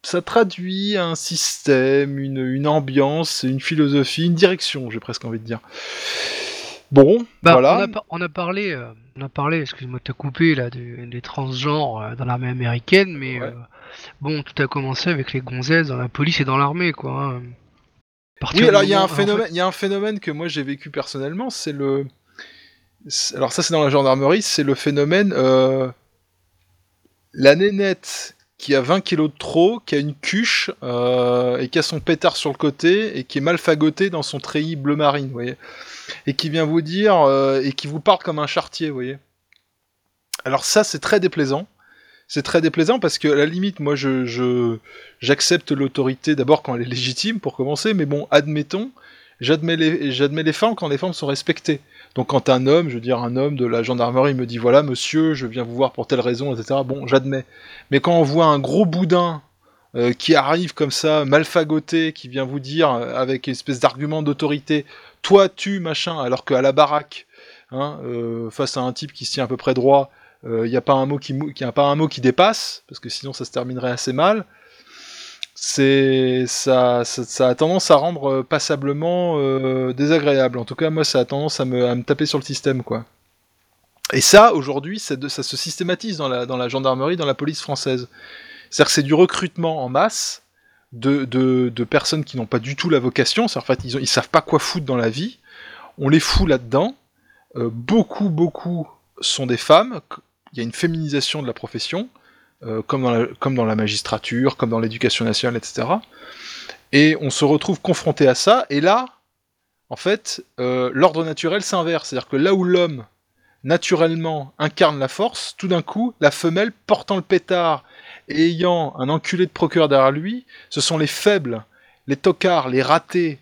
ça traduit un système, une, une ambiance, une philosophie, une direction, j'ai presque envie de dire. Bon, Bah, voilà. on, a, par- on a parlé, euh, on a parlé, excuse-moi de te couper là, de- des transgenres euh, dans l'armée américaine, mais Ouais. euh, bon, tout a commencé avec les gonzesses dans la police et dans l'armée, quoi. hein. Oui, alors il y a un en fait- phénomène, y a un phénomène que moi j'ai vécu personnellement, c'est le, alors ça c'est dans la gendarmerie, c'est le phénomène euh, la nénette qui a 20 kilos de trop, qui a une cuche euh, et qui a son pétard sur le côté et qui est mal fagotée dans son treillis bleu marine, vous voyez, et qui vient vous dire euh, et qui vous parle comme un chartier, vous voyez. Alors ça c'est très déplaisant. C'est très déplaisant parce que à la limite, moi, j'accepte l'autorité d'abord quand elle est légitime pour commencer, mais bon, admettons, j'admets les, j'admets les formes quand les formes sont respectées. Donc quand un homme, je veux dire un homme de la gendarmerie me dit voilà monsieur, je viens vous voir pour telle raison, etc. Bon, j'admets. Mais quand on voit un gros boudin euh, qui arrive comme ça, mal fagoté, qui vient vous dire euh, avec une espèce d'argument d'autorité, toi tu machin, alors qu'à la baraque, hein, euh, face à un type qui se tient à peu près droit, il n'y a pas un mot qui, a pas un mot qui dépasse, parce que sinon ça se terminerait assez mal. C'est ça, ça, ça a tendance à rendre euh, passablement euh, désagréable. En tout cas, moi, ça a tendance à me, à me taper sur le système, quoi. Et ça, aujourd'hui, ça se systématise dans la, dans la gendarmerie, dans la police française. C'est-à-dire que c'est du recrutement en masse de, personnes qui n'ont pas du tout la vocation. En fait, ils, ont, ils savent pas quoi foutre dans la vie. On les fout là-dedans. Euh, beaucoup, beaucoup sont des femmes. Il y a une féminisation de la profession, euh, comme, dans la, comme dans la magistrature, comme dans l'éducation nationale, etc. Et on se retrouve confronté à ça. Et là, en fait, euh, l'ordre naturel s'inverse. C'est-à-dire que là où l'homme naturellement incarne la force, tout d'un coup, la femelle portant le pétard ayant un enculé de procureur derrière lui, ce sont les faibles, les tocards, les ratés,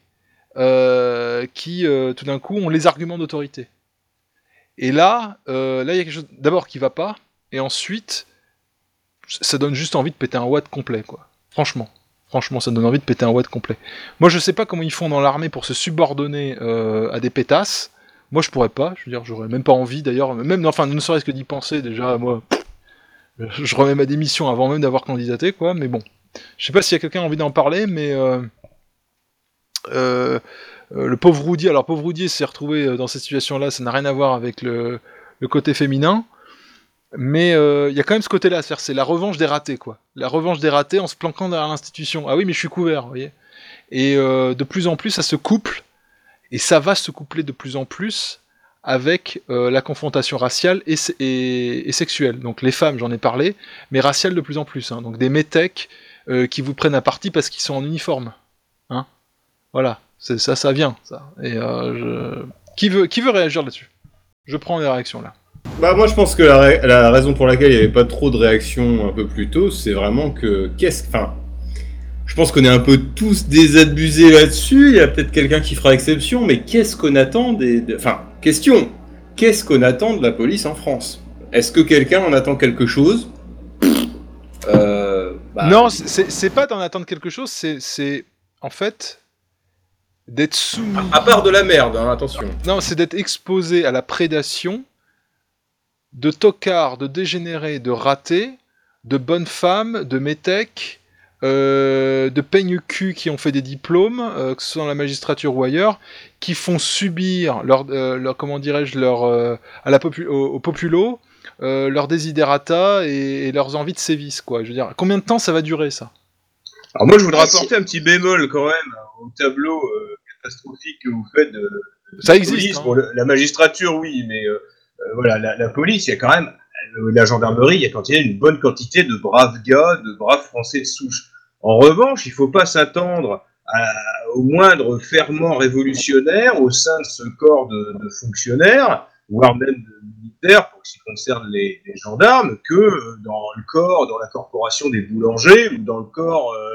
euh, qui euh, tout d'un coup ont les arguments d'autorité. Et là, euh, là il y a quelque chose d'abord qui va pas, et ensuite, ça donne juste envie de péter un watt complet, quoi. Franchement. Franchement, ça donne envie de péter un watt complet. Moi, je sais pas comment ils font dans l'armée pour se subordonner à des pétasses. Moi, je pourrais pas. Je veux dire, j'aurais même pas envie d'ailleurs, même, enfin, ne serait-ce que d'y penser déjà, moi, je remets ma démission avant même d'avoir candidaté, quoi. Mais bon, je sais pas s'il y a quelqu'un envie d'en parler, mais euh, euh, euh, le pauvre Rudy, alors pauvre Rudy s'est retrouvé dans cette situation-là, ça n'a rien à voir avec le, côté féminin, mais il y a quand même ce côté-là, c'est la revanche des ratés, quoi. La revanche des ratés en se planquant derrière l'institution. Ah oui, mais je suis couvert, vous voyez. Et de plus en plus, ça se couple, et ça va se coupler de plus en plus avec euh, la confrontation raciale et, se- et- et sexuelle. Donc les femmes, j'en ai parlé, mais raciale de plus en plus. hein. Donc des métèques euh, qui vous prennent à partie parce qu'ils sont en uniforme. Hein voilà, ça, ça vient. Euh, qui veut, qui veut réagir là-dessus? Je prends les réactions là. Bah moi je pense que la, ra- la raison pour laquelle il n'y avait pas trop de réactions un peu plus tôt, c'est vraiment que qu'est-ce enfin je pense qu'on est un peu tous désabusés là-dessus, il y a peut-être quelqu'un qui fera exception, mais qu'est-ce qu'on attend des de- enfin question, qu'est-ce qu'on attend de la police en France? Est-ce que quelqu'un en attend quelque chose? Euh, bah, non, c'est- pas d'en attendre quelque chose, c'est- en fait d'être soumis. à part de la merde, hein, attention. Non, c'est d'être exposé à la prédation de tocards, de dégénérés, de ratés, de bonnes femmes, de métèques, de peignes cul qui ont fait des diplômes, euh, que ce soit dans la magistrature ou ailleurs, qui font subir leur, euh, leur comment dirais-je, leur euh, à la popu au, au populo, euh, leurs desiderata et, et leurs envies de sévices, quoi. Je veux dire, combien de temps ça va durer ça? Alors moi, je voudrais Ah, apporter un petit bémol quand même au tableau euh, catastrophique que vous faites de, de Ça la existe, police. hein. Bon, le- la magistrature, oui, mais euh, euh, voilà, la, la police, il y a quand même euh, la gendarmerie, il y a quand il y a une bonne quantité de braves gars, de braves Français de souche. En revanche, il faut pas s'attendre au moindre ferment révolutionnaire au sein de ce corps de, fonctionnaires, voire même de militaires, pour ce qui concerne les, gendarmes, que euh, dans le corps, dans la corporation des boulangers ou dans le corps euh,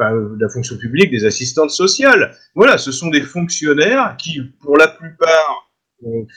euh, de la fonction publique des assistantes sociales. Voilà, ce sont des fonctionnaires qui, pour la plupart,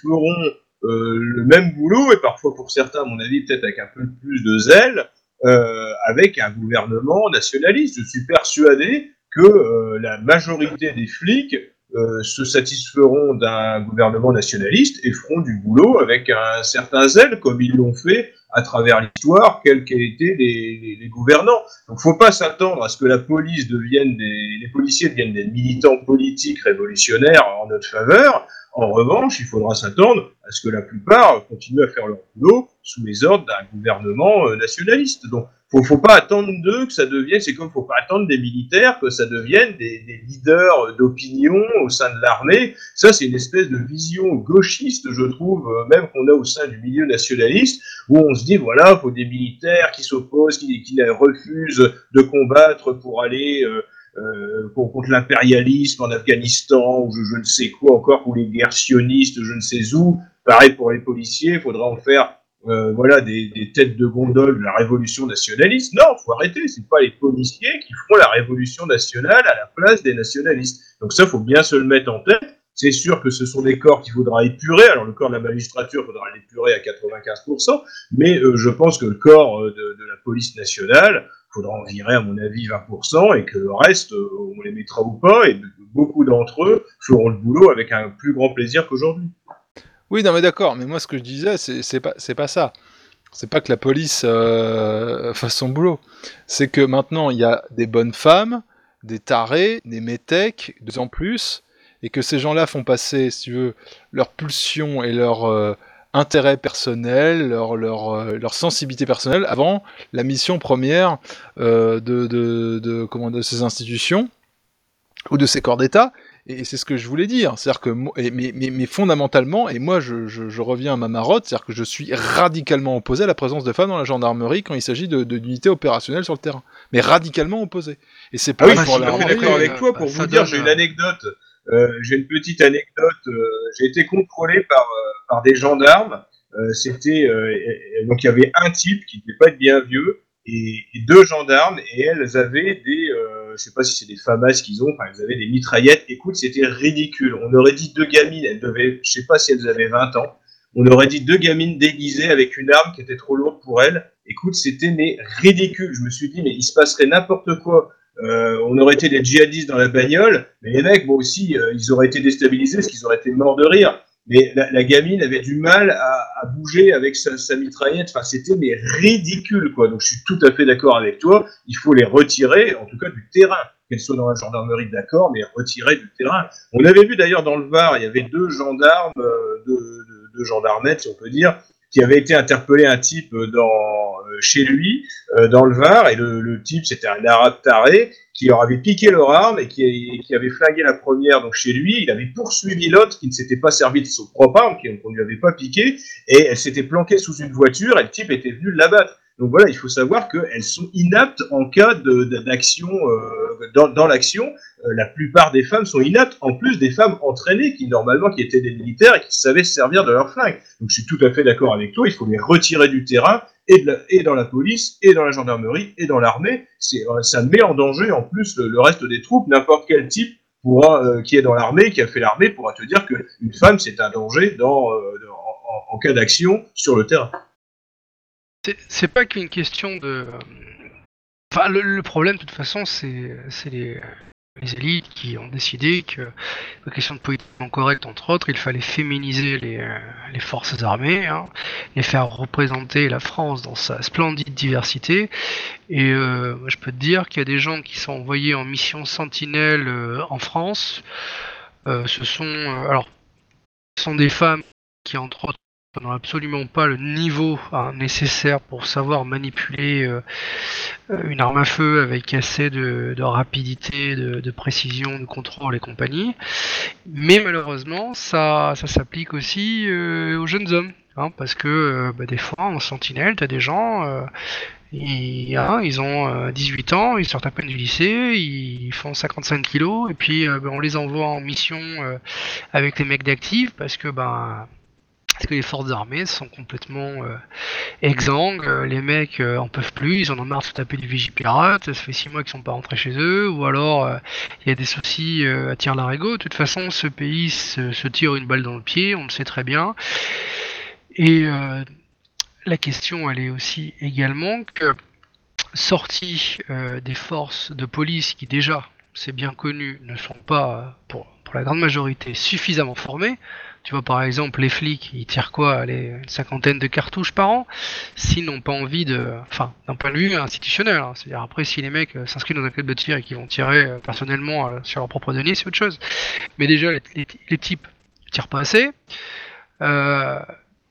feront le même boulot et parfois pour certains, à mon avis, peut-être avec un peu plus de zèle, euh, avec un gouvernement nationaliste. Je suis persuadé que euh, la majorité des flics euh, se satisferont d'un gouvernement nationaliste et feront du boulot avec un certain zèle, comme ils l'ont fait à travers l'histoire, quels qu'aient été les, les, les gouvernants. Donc, faut pas s'attendre à ce que la police devienne des, les policiers deviennent des militants politiques révolutionnaires en notre faveur. En revanche, il faudra s'attendre à ce que la plupart continuent à faire leur boulot sous les ordres d'un gouvernement euh, nationaliste. Donc, faut, faut pas attendre d'eux que ça devienne, c'est comme faut pas attendre des militaires que ça devienne des, leaders d'opinion au sein de l'armée. Ça, c'est une espèce de vision gauchiste, je trouve, euh, même qu'on a au sein du milieu nationaliste, où on se dit, voilà, faut des militaires qui s'opposent, qui, qui refusent de combattre pour aller euh, euh, contre l'impérialisme en Afghanistan, ou je, ne sais quoi encore, ou les guerres sionistes, je ne sais où. Pareil pour les policiers, il faudra en faire euh, voilà, des, têtes de gondole de la révolution nationaliste. Non, faut arrêter. C'est pas les policiers qui feront la révolution nationale à la place des nationalistes. Donc ça, faut bien se le mettre en tête. C'est sûr que ce sont des corps qu'il faudra épurer. Alors le corps de la magistrature, il faudra l'épurer à 95%, mais euh, je pense que le corps euh, de, la police nationale, il faudra en virer à mon avis 20%, et que le reste, euh, on les mettra ou pas, et beaucoup d'entre eux feront le boulot avec un plus grand plaisir qu'aujourd'hui. Oui, non, mais d'accord, mais moi ce que je disais, c'est pas, pas ça. C'est pas que la police euh, fasse son boulot. C'est que maintenant, il y a des bonnes femmes, des tarés, des métèques, de plus en plus, et que ces gens-là font passer, si tu veux, leur pulsion et leur euh, intérêt personnel, leur, leur, euh, leur, sensibilité personnelle avant la mission première euh, de, de, de, comment, de ces institutions ou de ces corps d'État, et c'est ce que je voulais dire, c'est-à-dire que, mais, mais, mais, fondamentalement, et moi je, je, je reviens à ma marotte, c'est-à-dire que je suis radicalement opposé à la présence de femmes dans la gendarmerie quand il s'agit de, d'unités opérationnelles sur le terrain, mais radicalement opposé. Et c'est pas ah oui, pour la d'accord avec toi. pour vous dire, j'ai une anecdote, euh, j'ai une petite anecdote, euh, j'ai été contrôlé par, euh, par des gendarmes, euh, c'était, donc il y avait un type qui ne devait pas être bien vieux, et, deux gendarmes, et elles avaient des, euh, je sais pas si c'est des FAMAS qu'ils ont, enfin elles avaient des mitraillettes. Écoute, c'était ridicule. On aurait dit deux gamines, elles devaient, je sais pas si elles avaient 20 ans. On aurait dit deux gamines déguisées avec une arme qui était trop lourde pour elles. Écoute, c'était mais ridicule. Je me suis dit, mais il se passerait n'importe quoi. Euh, on aurait été des djihadistes dans la bagnole, mais les mecs, bon aussi, euh, ils auraient été déstabilisés parce qu'ils auraient été morts de rire mais la, gamine avait du mal à, bouger avec sa, mitraillette. Enfin, c'était mais ridicule, quoi. Donc, je suis tout à fait d'accord avec toi. Il faut les retirer, en tout cas du terrain. Qu'elles soient dans la gendarmerie, d'accord, mais retirer du terrain. On avait vu d'ailleurs dans le Var, il y avait deux gendarmes, euh, deux gendarmettes, si on peut dire, qui avait été interpellé un type dans, euh, chez lui, euh, dans le Var, et le, type, c'était un arabe taré, qui leur avait piqué leur arme et qui, avait flingué la première donc chez lui. Il avait poursuivi l'autre qui ne s'était pas servi de son propre arme, qu'on ne lui avait pas piqué, et elle s'était planquée sous une voiture et le type était venu l'abattre. Donc voilà, il faut savoir qu'elles sont inaptes en cas d'action euh, dans, l'action. Euh, la plupart des femmes sont inaptes, en plus des femmes entraînées qui normalement qui étaient des militaires et qui savaient se servir de leur flingue. Donc je suis tout à fait d'accord avec toi, il faut les retirer du terrain et, dans la police, et dans la gendarmerie, et dans l'armée. Euh, ça met en danger en plus le, reste des troupes. N'importe quel type qui est dans l'armée, qui a fait l'armée, pourra te dire qu'une femme c'est un danger en, cas d'action sur le terrain. C'est pas qu'une question de. Enfin, le, problème de toute façon, c'est les, les élites qui ont décidé que, pour question de politiquement correcte entre autres, il fallait féminiser les, euh, les forces armées hein, et faire représenter la France dans sa splendide diversité. Et euh, je peux te dire qu'il y a des gens qui sont envoyés en mission sentinelle euh, en France. Euh, ce sont alors ce sont des femmes qui entre autres n'ont absolument pas le niveau hein, nécessaire pour savoir manipuler euh, une arme à feu avec assez de, rapidité, de, précision, de contrôle et compagnie. Mais malheureusement, ça, ça s'applique aussi euh, aux jeunes hommes. Hein, parce que euh, bah, des fois, en sentinelle, tu as des gens, ils, hein, ils ont 18 ans, ils sortent à peine du lycée, ils font 55 kilos, et puis bah, on les envoie en mission avec les mecs d'actifs parce que ben parce que les forces armées sont complètement euh, exsangues, les mecs euh, en peuvent plus, ils en ont marre de se taper du vigipirate, ça fait 6 mois qu'ils sont pas rentrés chez eux, ou alors il euh, y a des soucis à tir larigot. De toute façon, ce pays se, tire une balle dans le pied, on le sait très bien. Et la question, elle est aussi également que sortie des forces de police qui déjà c'est bien connu, ne sont pas, pour, pour la grande majorité, suffisamment formés. Tu vois, par exemple, les flics, ils tirent quoi Allez, une cinquantaine de cartouches par an, s'ils n'ont pas envie de. Enfin, d'un point de vue institutionnel. hein. C'est-à-dire, après, si les mecs euh, s'inscrivent dans un club de tir et qu'ils vont tirer euh, personnellement euh, sur leur propre denier, c'est autre chose. Mais déjà, les, les- les types tirent pas assez.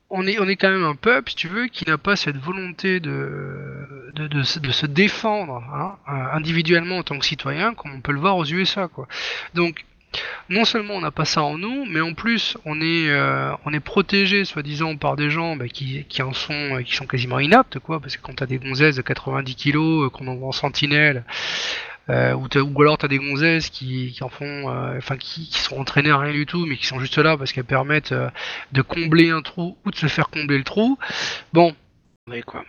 On est, on est quand même un peuple, si tu veux, qui n'a pas cette volonté de, de, de, se- défendre hein, individuellement en tant que citoyen, comme on peut le voir aux USA. Quoi. Donc, non seulement on n'a pas ça en nous, mais en plus on est, euh, est protégé, soi-disant, par des gens bah, qui, qui en sont, euh, qui sont quasiment inaptes, quoi, parce que quand t'as des gonzesses de 90 kilos, euh, qu'on envoie en sentinelle, ou, ou alors t'as des gonzesses qui, qui en font, enfin qui, qui sont entraînées à rien du tout, mais qui sont juste là parce qu'elles permettent de combler un trou ou de se faire combler le trou. Bon, mais quoi.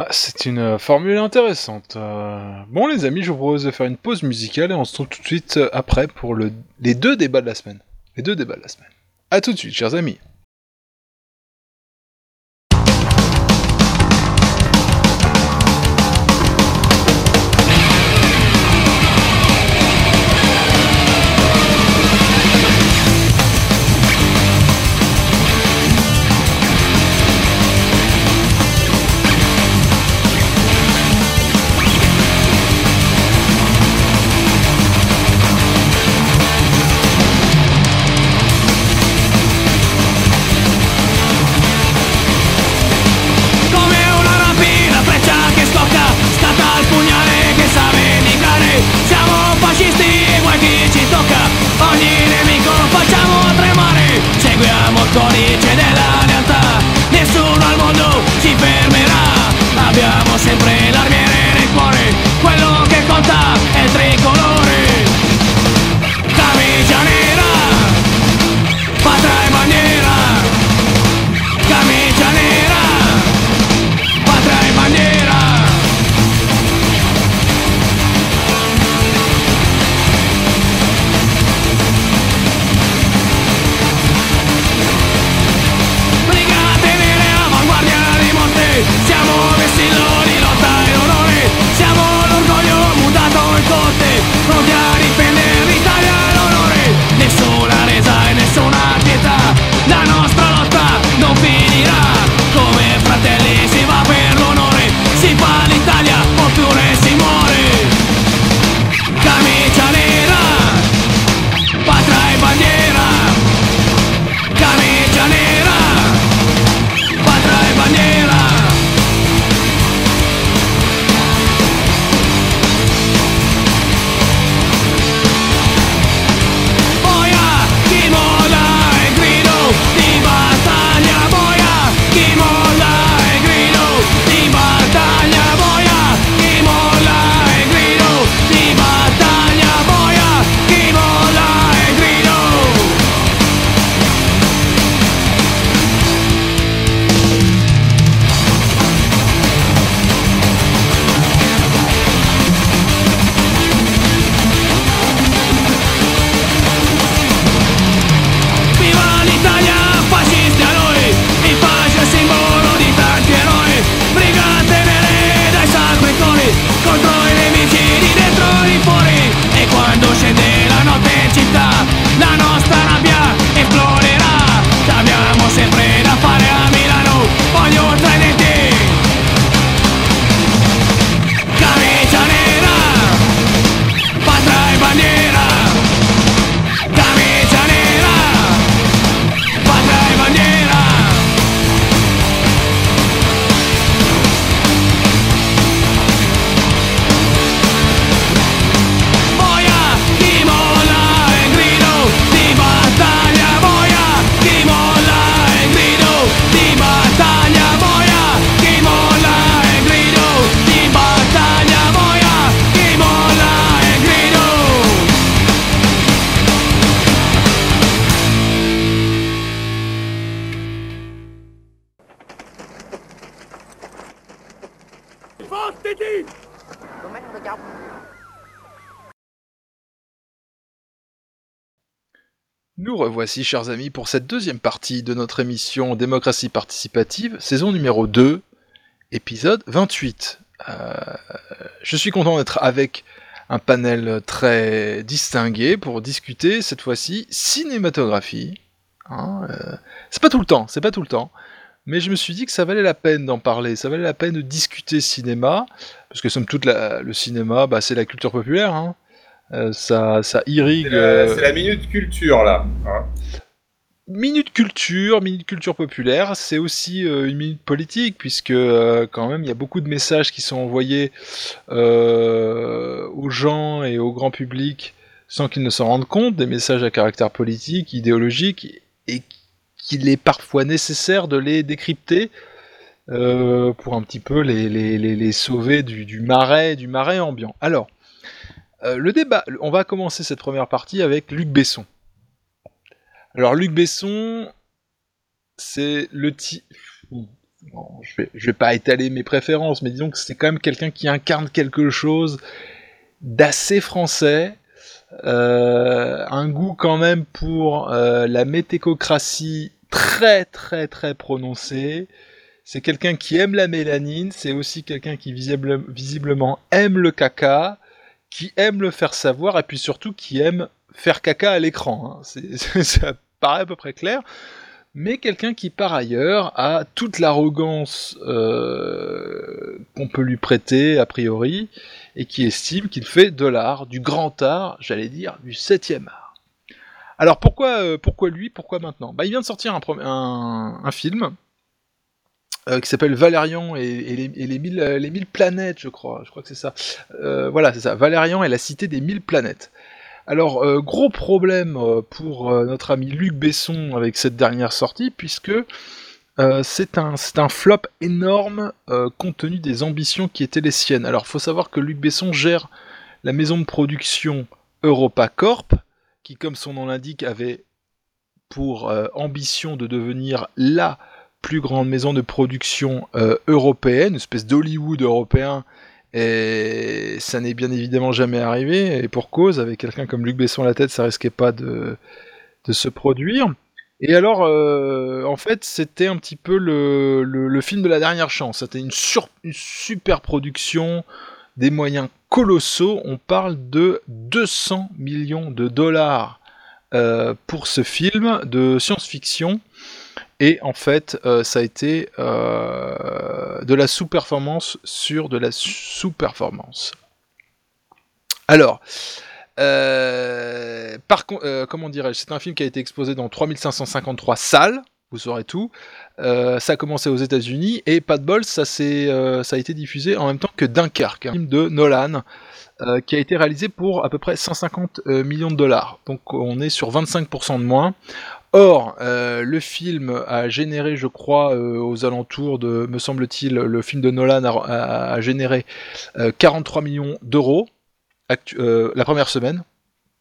Ah, c'est une euh, formule intéressante. Euh, Bon les amis, je vous propose de faire une pause musicale et on se retrouve tout de suite euh, après pour le... les deux débats de la semaine. Les deux débats de la semaine. A tout de suite, chers amis. Revoici, chers amis, pour cette deuxième partie de notre émission Démocratie participative, saison numéro 2, épisode 28. Euh, je suis content d'être avec un panel très distingué pour discuter cette fois-ci cinématographie. Hein, euh, c'est pas tout le temps, c'est pas tout le temps. Mais je me suis dit que ça valait la peine d'en parler, ça valait la peine de discuter cinéma, parce que somme toute le cinéma, bah, c'est la culture populaire. hein. Euh, ça, ça irrigue. C'est la, euh, c'est la minute culture là. hein. Minute culture, minute culture populaire, c'est aussi euh, une minute politique, puisque quand même il y a beaucoup de messages qui sont envoyés aux gens et au grand public sans qu'ils ne s'en rendent compte, des messages à caractère politique, idéologique, et qu'il est parfois nécessaire de les décrypter euh, pour un petit peu les, les, les, les sauver du, du marais, du marais ambiant. Alors, euh, le débat, on va commencer cette première partie avec Luc Besson. Alors Luc Besson, c'est le type. Je vais, vais pas étaler mes préférences, mais disons que c'est quand même quelqu'un qui incarne quelque chose d'assez français, euh, un goût quand même pour euh, la métécocratie très très très prononcé. C'est quelqu'un qui aime la mélanine, c'est aussi quelqu'un qui visible- visiblement aime le caca, qui aime le faire savoir, et puis surtout qui aime faire caca à l'écran. hein. Ça paraît à peu près clair. Mais quelqu'un qui par ailleurs a toute l'arrogance euh, qu'on peut lui prêter a priori, et qui estime qu'il fait de l'art, du grand art, j'allais dire, du septième art. Alors pourquoi, euh, pourquoi lui, pourquoi maintenant? Bah, Il vient de sortir un film euh, qui s'appelle Valérian et, euh, les mille planètes, je crois. Que c'est ça. Euh, voilà, c'est ça. Valérian et la cité des mille planètes. Alors, gros problème pour notre ami Luc Besson avec cette dernière sortie, puisque c'est un, flop énorme compte tenu des ambitions qui étaient les siennes. Alors, faut savoir que Luc Besson gère la maison de production EuropaCorp, qui, comme son nom l'indique, avait pour ambition de devenir la plus grande maison de production euh, européenne, une espèce d'Hollywood européen, et ça n'est bien évidemment jamais arrivé, et pour cause, avec quelqu'un comme Luc Besson à la tête, ça risquait pas de, se produire. Et alors, euh, en fait, c'était un petit peu le, film de la dernière chance. C'était une, une super production, des moyens colossaux. On parle de 200 millions de dollars euh, pour ce film de science-fiction. Et en fait, euh, ça a été euh, de la sous-performance sur de la sous-performance. Alors, euh, comment dirais-je, c'est un film qui a été exposé dans 3553 salles, vous saurez tout. Ça a commencé aux États-Unis et pas de bol, ça, a été diffusé en même temps que Dunkerque, un film de Nolan. qui a été réalisé pour à peu près 150 euh, millions de dollars. Donc on est sur 25% de moins. Or, euh, le film a généré, je crois, euh, aux alentours de, me semble-t-il, le film de Nolan a, généré euh, 43 millions d'euros euh, la première semaine.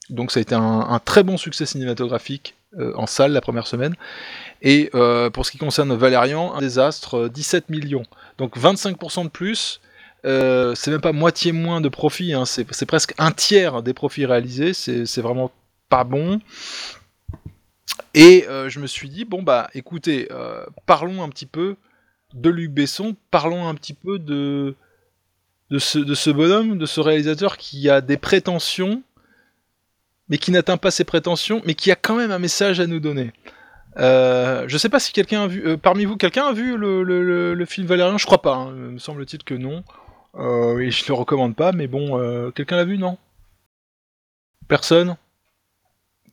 Donc ça a été un, très bon succès cinématographique euh, en salle la première semaine. Et euh, pour ce qui concerne Valérian, un désastre, euh, 17 millions. Donc 25% de plus. euh, c'est même pas moitié moins de profit, hein, c'est presque un tiers des profits réalisés, c'est vraiment pas bon. Et euh, je me suis dit, bon bah écoutez, euh, parlons un petit peu de Luc Besson, parlons un petit peu de, de, ce, de ce bonhomme, de ce réalisateur qui a des prétentions, mais qui n'atteint pas ses prétentions, mais qui a quand même un message à nous donner. Euh, je sais pas si quelqu'un a vu, euh, parmi vous, quelqu'un a vu le, le- film Valérian Je crois pas, hein, me semble-t-il que non. Et je le recommande pas, mais bon, quelqu'un l'a vu, non? Personne?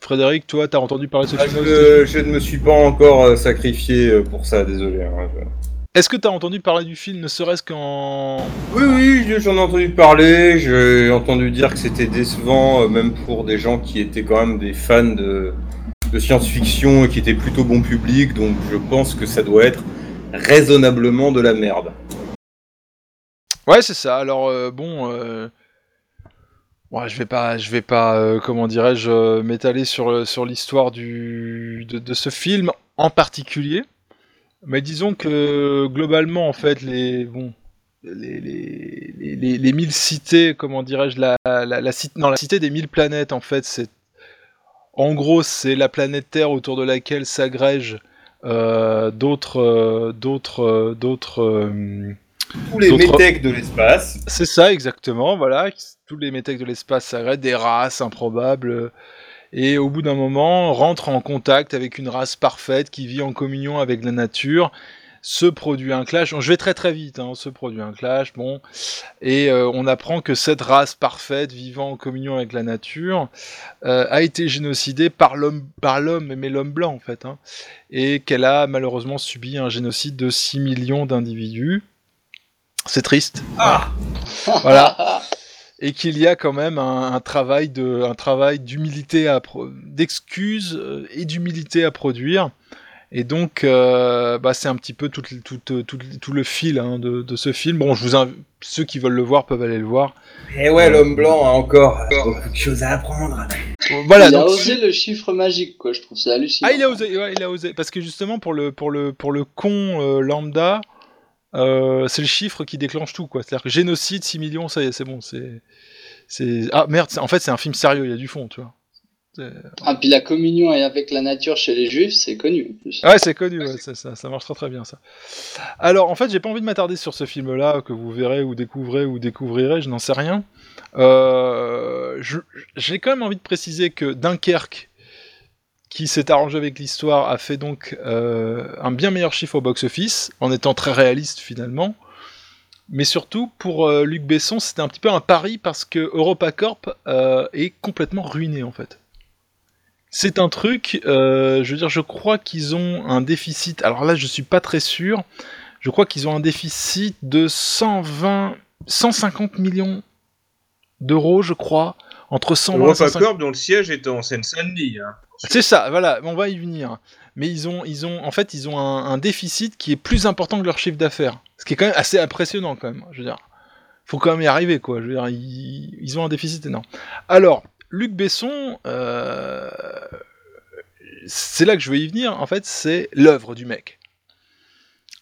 Frédéric, toi, t'as entendu parler de ce Ah, film je, je ne me suis pas encore euh, sacrifié euh, pour ça, désolé. hein, je- Est-ce que t'as entendu parler du film, ne serait-ce qu'en... Oui, oui, je- j'en ai entendu parler. J'ai entendu dire que c'était décevant, euh, même pour des gens qui étaient quand même des fans de, de science-fiction et qui étaient plutôt bon public. Donc je pense que ça doit être raisonnablement de la merde. Ouais, c'est ça. Alors euh, bon, euh, ouais, je vais pas, je vais pas, euh, comment dirais-je, euh, m'étaler sur le- sur l'histoire du de, ce film en particulier. Mais disons que globalement, en fait, les bon, les les, les, mille cités, comment dirais-je, la, la, la, cité, non, la cité des mille planètes, en fait, c'est en gros, c'est la planète Terre autour de laquelle s'agrègent euh, d'autres, euh, d'autres, euh, d'autres. Tous les métèques de l'espace. C'est ça, exactement. Voilà, tous les métèques de l'espace s'arrêtent, des races improbables, et au bout d'un moment rentrent en contact avec une race parfaite qui vit en communion avec la nature. Se produit un clash. Je vais très très vite. Hein, se produit un clash. Bon, et euh, on apprend que cette race parfaite, vivant en communion avec la nature, euh, a été génocidée par l'homme, par l'homme, mais l'homme blanc en fait, hein, et qu'elle a malheureusement subi un génocide de 6 millions d'individus. C'est triste. Ah Voilà. Et qu'il y a quand même un, un travail de, un travail d'humilité à, pro- d'excuses euh, et d'humilité à produire. Et donc, euh, bah, c'est un petit peu tout, le- tout, tout, le- tout le fil hein, de, de ce film. Bon, je vous inv- ceux qui veulent le voir peuvent aller le voir. Et ouais, l'homme blanc a encore beaucoup de choses à apprendre. Voilà. il a osé le chiffre magique, quoi. Je trouve ça hallucinant. Ah, il a osé, ouais, il a osé. Parce que justement, pour le, pour le, pour le con euh, lambda, euh, c'est le chiffre qui déclenche tout, quoi. C'est-à-dire que génocide, 6 millions, ça y est, c'est bon. C'est, c'est... Ah merde, c'est- en fait, c'est un film sérieux, il y a du fond, tu vois. C'est- Ah, puis la communion avec la nature chez les juifs, c'est connu en plus. Ouais, c'est connu, ouais, ça, ça, ça marche très très bien, ça. Alors, en fait, j'ai pas envie de m'attarder sur ce film-là, que vous verrez ou découvrez ou découvrirez, je n'en sais rien. Euh, je- j'ai quand même envie de préciser que Dunkerque, qui s'est arrangé avec l'histoire, a fait donc euh, un bien meilleur chiffre au box-office, en étant très réaliste finalement. Mais surtout, pour euh, Luc Besson, c'était un petit peu un pari parce que EuropaCorp euh, est complètement ruiné en fait. C'est un truc, je veux dire, je crois qu'ils ont un déficit. Alors là, je suis pas très sûr. Je crois qu'ils ont un déficit de 120, 150 millions d'euros, je crois, entre 120 et 150. EuropaCorp, dont le siège est en Seine-Saint-Denis. Hein. C'est ça, voilà, on va y venir. Mais ils ont, ils ont, en fait, ils ont un, un déficit qui est plus important que leur chiffre d'affaires. Ce qui est quand même assez impressionnant, quand même. Je veux dire, faut quand même y arriver, quoi. Je veux dire, ils, ils ont un déficit énorme. Alors, Luc Besson, euh, c'est là que je veux y venir. En fait, c'est l'œuvre du mec.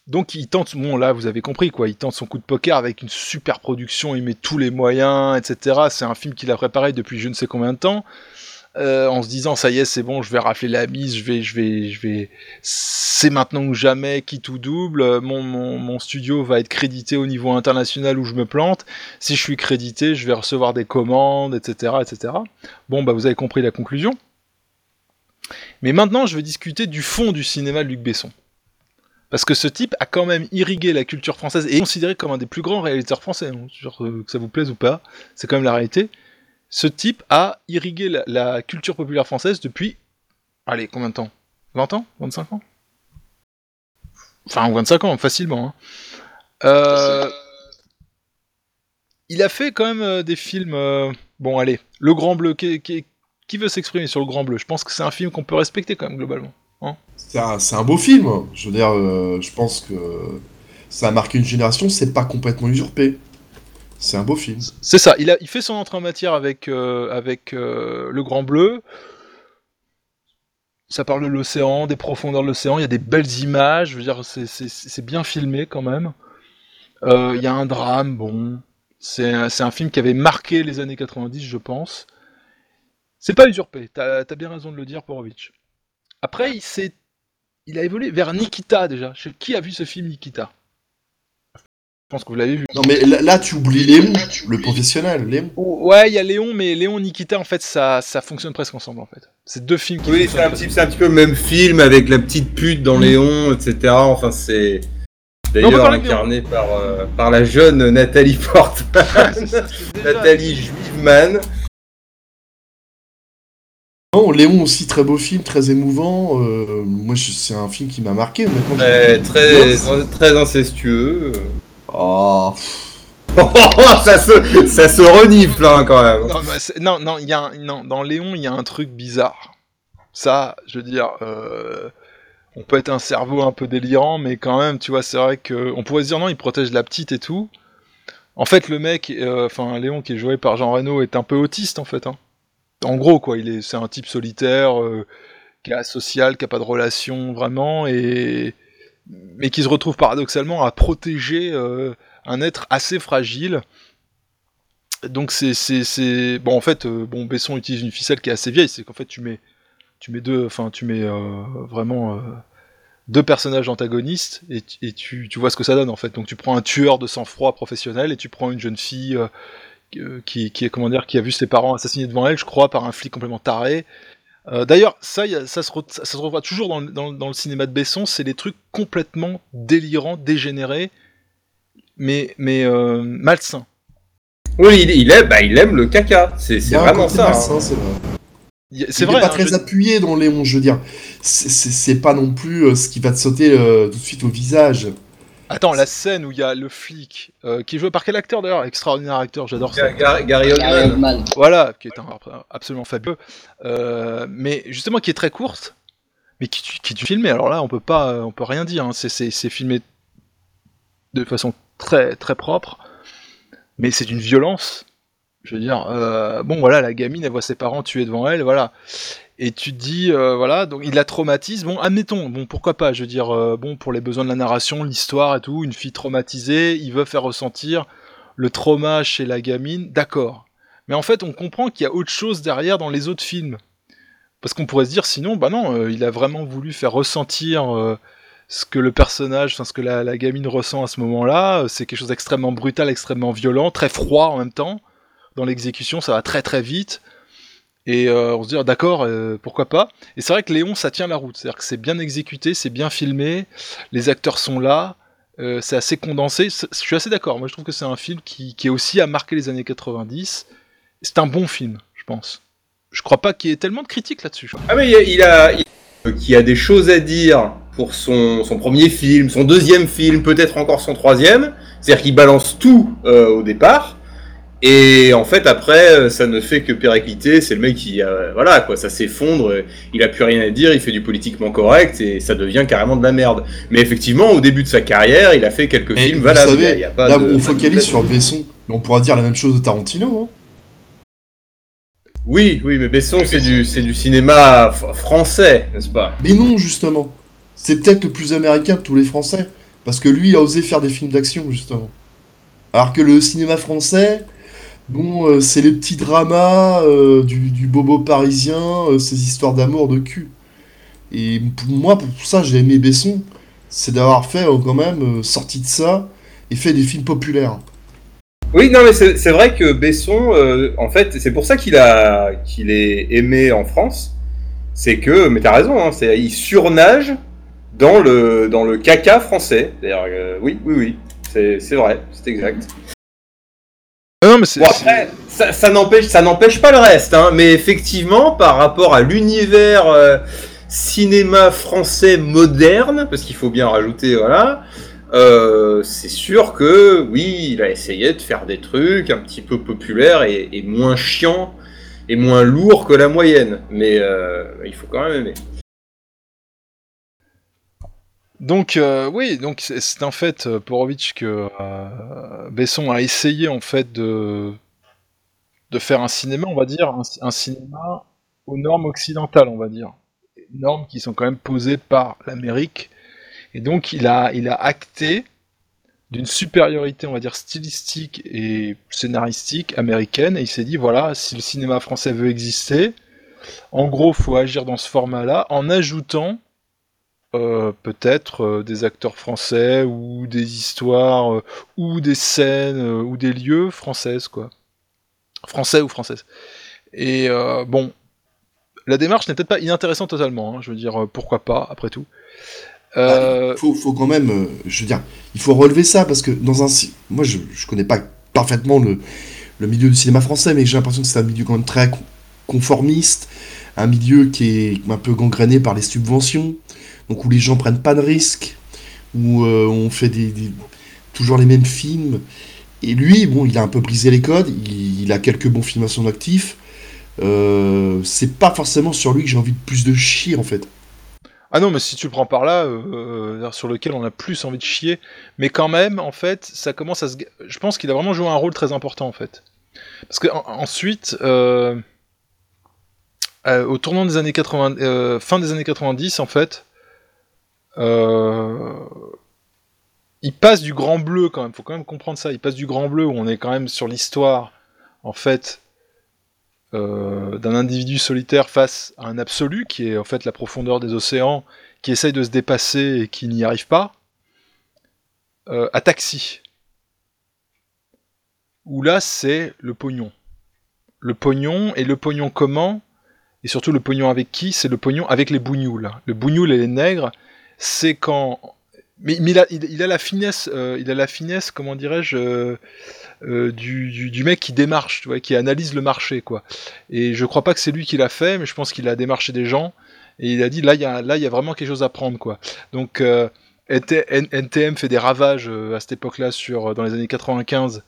Donc il tente, bon là vous avez compris quoi, il tente son coup de poker avec une super production, il met tous les moyens, etc. C'est un film qu'il a préparé depuis je ne sais combien de temps, euh, en se disant ça y est c'est bon, je vais rafler la mise, je vais, je vais, je vais, c'est maintenant ou jamais, qui tout double, mon, mon, mon studio va être crédité au niveau international où je me plante, si je suis crédité, je vais recevoir des commandes, etc. etc. Bon bah vous avez compris la conclusion. Mais maintenant je vais discuter du fond du cinéma de Luc Besson. Parce que ce type a quand même irrigué la culture française et est considéré comme un des plus grands réalisateurs français, hein, euh, que ça vous plaise ou pas, c'est quand même la réalité. Ce type a irrigué la, culture populaire française depuis, allez, combien de temps? 20 ans? 25 ans? Enfin, 25 ans, facilement. hein. Euh, il a fait quand même euh, des films... bon, allez, Le Grand Bleu, qui veut s'exprimer sur Le Grand Bleu? Je pense que c'est un film qu'on peut respecter quand même, globalement. Hein. C'est un, beau film. Je veux dire, euh, je pense que ça a marqué une génération, c'est pas complètement usurpé. C'est un beau film. C'est ça, il, fait son entrée en matière avec, euh, avec euh, le Grand Bleu. Ça parle de l'océan, des profondeurs de l'océan, il y a des belles images, je veux dire, c'est- bien filmé quand même. Il y a un drame, bon. C'est un, film qui avait marqué les années 90, je pense. C'est pas usurpé, t'as as bien raison de le dire, Porovitch. Après, il s'est. Il a évolué vers Nikita déjà. Je- Qui a vu ce film Nikita? Je pense que vous l'avez vu. Non mais là, là, tu oublies Léon, le professionnel, Léon. Ouais, il y a Léon, mais Léon Nikita, en fait, ça, ça fonctionne presque ensemble, en fait. C'est deux films qui Oui, c'est fonctionnent un, petit, c'est un petit peu le même film avec la petite pute dans Léon, etc. Enfin, c'est d'ailleurs incarné par, euh, par la jeune Nathalie Portman, Nathalie Juivman. Non, Léon aussi, très beau film, très émouvant. euh, moi, je- c'est un film qui m'a marqué. très, Non, très incestueux. Oh, ça, se, ça se renifle hein, quand même. Non, bah, non, non, il y a un- non, dans Léon, il y a un truc bizarre. Ça, je veux dire, euh, on peut être un cerveau un peu délirant, mais quand même, tu vois, c'est vrai que on pourrait se dire non, il protège la petite et tout. En fait, le mec, euh, enfin Léon qui est joué par Jean Reno, est un peu autiste en fait. hein. En gros, quoi, il est, c'est un type solitaire, euh, qui est asocial, qui a pas de relation vraiment, et mais qui se retrouve paradoxalement à protéger euh, un être assez fragile. Donc c'est c'est bon en fait euh, bon Besson utilise une ficelle qui est assez vieille, c'est qu'en fait tu mets tu mets deux, enfin tu mets euh, vraiment deux personnages antagonistes et, et tu, tu vois ce que ça donne en fait. Donc tu prends un tueur de sang-froid professionnel et tu prends une jeune fille qui, qui, est, comment dire, qui a vu ses parents assassinés devant elle, je crois, par un flic complètement taré. Euh, D'ailleurs, ça, ça, se ça se revoit toujours dans, le- dans, dans le cinéma de Besson, c'est des trucs complètement délirants, dégénérés, mais, mais euh, malsains. Oui, il, il aime, bah, il aime le caca. C'est un vraiment ça. malsain, hein. c'est vrai. Il pas hein, très je- appuyé dans Léon, je veux dire. C'est- pas non plus euh, ce qui va te sauter euh, tout de suite au visage. Attends, la scène où il y a le flic, euh, qui est joué par quel acteur d'ailleurs? Extraordinaire acteur, j'adore ça. Ga- Ga- Gary Oldman. Gary Oldman. Voilà, qui est un absolument fabuleux. Euh, mais justement, qui est très courte, mais qui, qui est filmé. Alors là, on peut pas, on peut rien dire. hein. C'est- filmé de façon très très propre, mais c'est d'une violence. Je veux dire, euh, bon voilà, la gamine, elle voit ses parents tués devant elle, voilà. Et tu te dis, euh, voilà, donc il la traumatise. Bon, admettons, bon, pourquoi pas, je veux dire, euh, bon, pour les besoins de la narration, l'histoire et tout, une fille traumatisée, il veut faire ressentir le trauma chez la gamine, d'accord. Mais en fait, on comprend qu'il y a autre chose derrière dans les autres films. Parce qu'on pourrait se dire, sinon, bah non, euh, il a vraiment voulu faire ressentir ce que le personnage, enfin, ce que la, la gamine ressent à ce moment-là. C'est quelque chose d'extrêmement brutal, extrêmement violent, très froid en même temps. Dans l'exécution, ça va très très vite. Et euh, on se dit, ah, d'accord, euh, pourquoi pas. Et c'est vrai que Léon, ça tient la route. C'est-à-dire que c'est bien exécuté, c'est bien filmé, les acteurs sont là, euh, c'est assez condensé. Je suis assez d'accord. Moi, je trouve que c'est un film qui, est aussi à marquer les années 90. C'est un bon film, je pense. Je crois pas qu'il y ait tellement de critiques là-dessus. Ah mais il a, a, qui a des choses à dire pour son, son premier film, son deuxième film, peut-être encore son troisième. C'est-à-dire qu'il balance tout au départ. Et en fait, après, euh, ça ne fait que péricliter. C'est le mec qui, euh, voilà, quoi, ça s'effondre. euh, Il a plus rien à dire. Il fait du politiquement correct et ça devient carrément de la merde. Mais effectivement, au début de sa carrière, il a fait quelques films valables. savez, y a- pas là, de- on focalise sur Besson, mais on pourra dire la même chose de Tarantino. hein. Oui, oui, mais Besson, c'est du, c'est du cinéma français, n'est-ce pas? Mais non, justement. C'est peut-être le plus américain de tous les Français. Parce que lui, il a osé faire des films d'action, justement. Alors que le cinéma français, bon, euh, c'est les petits dramas euh, du, bobo parisien, euh, ces histoires d'amour de cul. Et pour moi, pour ça, j'ai aimé Besson. C'est d'avoir fait, quand même, sorti de ça, et fait des films populaires. Oui, non, mais c'est vrai que Besson, en fait, c'est pour ça qu'il a, qu'il est aimé en France. C'est que, mais t'as raison, hein, il surnage dans le, dans le caca français. D'ailleurs, oui, oui, oui, c'est vrai, c'est exact. Bon, après, ça, ça n'empêche, ça n'empêche pas le reste, hein, mais effectivement, par rapport à l'univers euh, cinéma français moderne, parce qu'il faut bien rajouter, voilà, euh, c'est sûr que oui, il a essayé de faire des trucs un petit peu populaires et, et moins chiants et moins lourds que la moyenne, mais euh, il faut quand même aimer. Donc euh, oui, c'est en fait euh, Porovitch que euh, Besson a essayé en fait de faire un cinéma, on va dire un, cinéma aux normes occidentales, on va dire, normes qui sont quand même posées par l'Amérique, et donc il a il a acté d'une supériorité, on va dire stylistique et scénaristique américaine, et il s'est dit voilà, si le cinéma français veut exister, en gros, faut agir dans ce format-là, en ajoutant euh, peut-être euh, des acteurs français ou des histoires euh, ou des scènes ou des lieux françaises quoi. Français ou françaises. Et bon la démarche n'est peut-être pas inintéressante totalement hein, je veux dire pourquoi pas après tout. Euh, faut, quand même, je veux dire, il faut relever ça parce que dans un, moi je, je connais pas parfaitement le, le milieu du cinéma français, mais j'ai l'impression que c'est un milieu quand même très con- conformiste, un milieu qui est un peu gangréné par les subventions, donc où les gens prennent pas de risques, où euh, on fait toujours les mêmes films. Et lui, bon, il a un peu brisé les codes, il, a quelques bons films à son actif. Euh, c'est pas forcément sur lui que j'ai envie de plus de chier en fait. Ah non, mais si tu le prends par là, euh, euh, sur lequel on a plus envie de chier, mais quand même, en fait, ça commence à se. Je pense qu'il a vraiment joué un rôle très important, en fait. Parce que en- ensuite, au tournant des années 80, euh, fin des années 90, en fait, euh, il passe du grand bleu quand même. Faut quand même comprendre ça. Il passe du grand bleu où on est quand même sur l'histoire, en fait, euh, d'un individu solitaire face à un absolu qui est en fait la profondeur des océans, qui essaye de se dépasser et qui n'y arrive pas, euh, à Taxi. Où là, c'est le pognon. Le pognon, et le pognon comment? Et surtout le pognon avec qui? C'est le pognon avec les bougnoules. Le bougnoul et les nègres, c'est quand... Mais, il, a, la finesse, euh, il a la finesse, comment dirais-je, euh, euh, du, mec qui démarche, tu vois, qui analyse le marché, quoi. Et je crois pas que c'est lui qui l'a fait, mais je pense qu'il a démarché des gens et il a dit là il y a vraiment quelque chose à prendre, quoi. Donc NTM fait des ravages à cette époque-là sur dans les années 95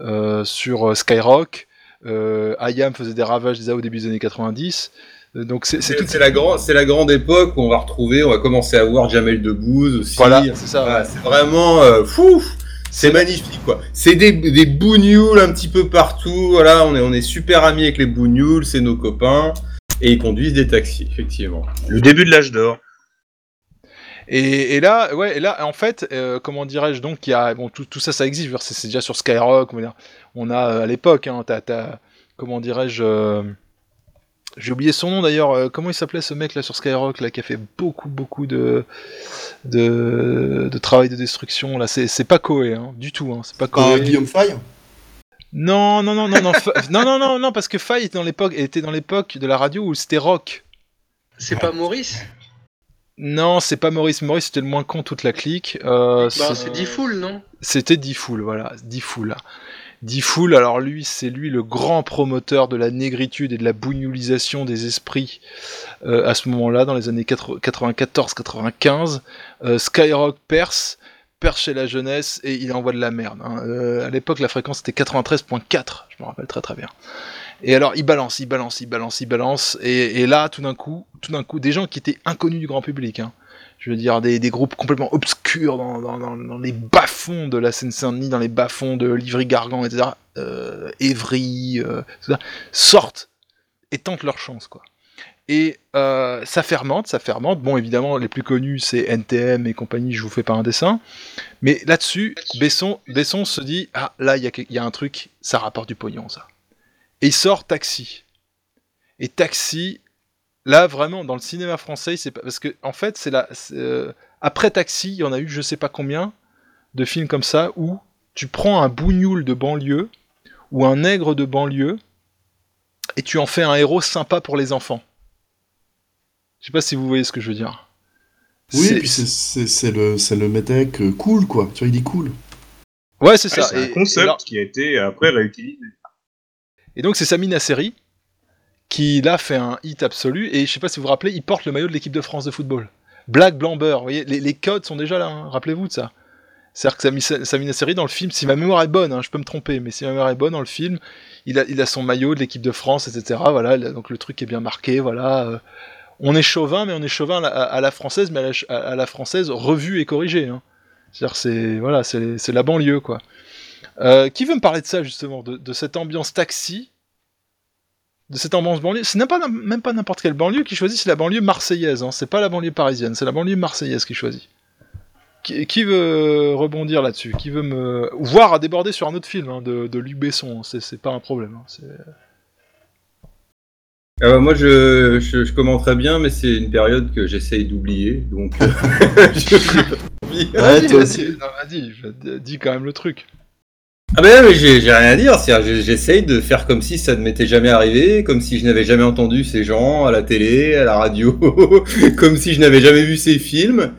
euh, sur Skyrock. Euh, IAM faisait des ravages déjà au début des années 90. Euh, Donc c'est la, grand, c'est la grande époque où on va retrouver, on va commencer à voir Jamel Debbouze aussi. Voilà, c'est ça. Voilà, c'est vraiment euh, fou. C'est magnifique quoi. C'est des, des bougnoules un petit peu partout. Voilà, on est, on est super amis avec les bougnoules, c'est nos copains. Et ils conduisent des taxis, effectivement. Le début de l'âge d'or. Et, et là, ouais, et là, en fait, euh, comment dirais-je donc, il y a, bon, tout, tout ça, ça existe. C'est c'est déjà sur Skyrock. On, a à l'époque, hein, t'as, t'as- comment dirais-je, euh, j'ai oublié son nom d'ailleurs. euh, comment il s'appelait ce mec là sur Skyrock là qui a fait beaucoup, beaucoup de de, de travail de destruction là. C'est, pas Koé, hein, du tout. Hein, c'est pas Koé. Guillaume Fay Non, non, non, non, non, non, non, non, non, parce que Faye était dans l'époque, était dans l'époque de la radio où c'était rock. C'est pas Maurice? Non, c'est pas Maurice. Maurice c'était le moins con toute la clique. Euh, Bah, c'est- Diffoul, non? C'était Diffoul, voilà, Diffoul. Diffoul, alors lui, c'est lui le grand promoteur de la négritude et de la bougnoulisation des esprits euh, à ce moment-là, dans les années 94-95. Euh, Skyrock perce, perce chez la jeunesse et il envoie de la merde. hein. Euh, à l'époque, la fréquence était 93.4, je me rappelle très très bien. Et alors, il balance, il balance, il balance, il balance, et, et là, tout d'un coup, tout d'un coup, des gens qui étaient inconnus du grand public, hein, je veux dire, des, des groupes complètement obscurs dans, dans, les bas-fonds de la Seine-Saint-Denis, dans les bas-fonds de Livry-Gargan, etc., euh, Évry, euh, sortent et tentent leur chance, quoi. Et euh, ça fermente, ça fermente. Bon, évidemment, les plus connus, c'est NTM et compagnie, je vous fais pas un dessin. Mais là-dessus, Besson, se dit, ah, là, il y, y a un truc, ça rapporte du pognon, ça. Et il sort Taxi. Et Taxi, là, vraiment, dans le cinéma français, c'est pas... Parce que, en fait, c'est la... c'est, euh, Après Taxi, il y en a eu je sais pas combien de films comme ça où tu prends un bougnoul de banlieue ou un nègre de banlieue et tu en fais un héros sympa pour les enfants. Je sais pas si vous voyez ce que je veux dire. Oui, C'est- et puis c'est- le, c'est le métèque euh, cool, quoi. Tu vois, il est cool. Ouais, c'est ça. C'est un concept et qui a été après réutilisé. Et donc c'est Samina Seri qui là fait un hit absolu et je sais pas si vous vous rappelez, il porte le maillot de l'équipe de France de football. Black Blamber, vous voyez, les, codes sont déjà là, hein, rappelez-vous de ça. C'est-à-dire que Sami- Samina Seri dans le film, si ma mémoire est bonne, hein, je peux me tromper, mais si ma mémoire est bonne dans le film, il a, il a son maillot de l'équipe de France, etc. Voilà, donc le truc est bien marqué, voilà. euh, on est chauvin, mais on est chauvin à la, française, mais à la, française revue et corrigée. Hein. C'est-à-dire c'est voilà, c'est la banlieue quoi. Euh, qui veut me parler de ça justement, de, de cette ambiance taxi, de cette ambiance banlieue C'est même pas, même pas n'importe quelle banlieue qui choisit, c'est la banlieue marseillaise. Hein. C'est pas la banlieue parisienne, c'est la banlieue marseillaise qui choisit. Qui, qui veut rebondir là-dessus? Qui veut me voir à déborder sur un autre film hein, de, de Luc Besson hein. C'est pas un problème. hein. C'est- Euh, moi, je, je, je commenterais bien, mais c'est une période que j'essaye d'oublier, donc euh. Vas-y, vas-y, je- dis quand même le truc. Ah ben mais j'ai j'ai rien à dire, c'est-à-dire que j'essaye de faire comme si ça ne m'était jamais arrivé, comme si je n'avais jamais entendu ces gens à la télé, à la radio, comme si je n'avais jamais vu ces films.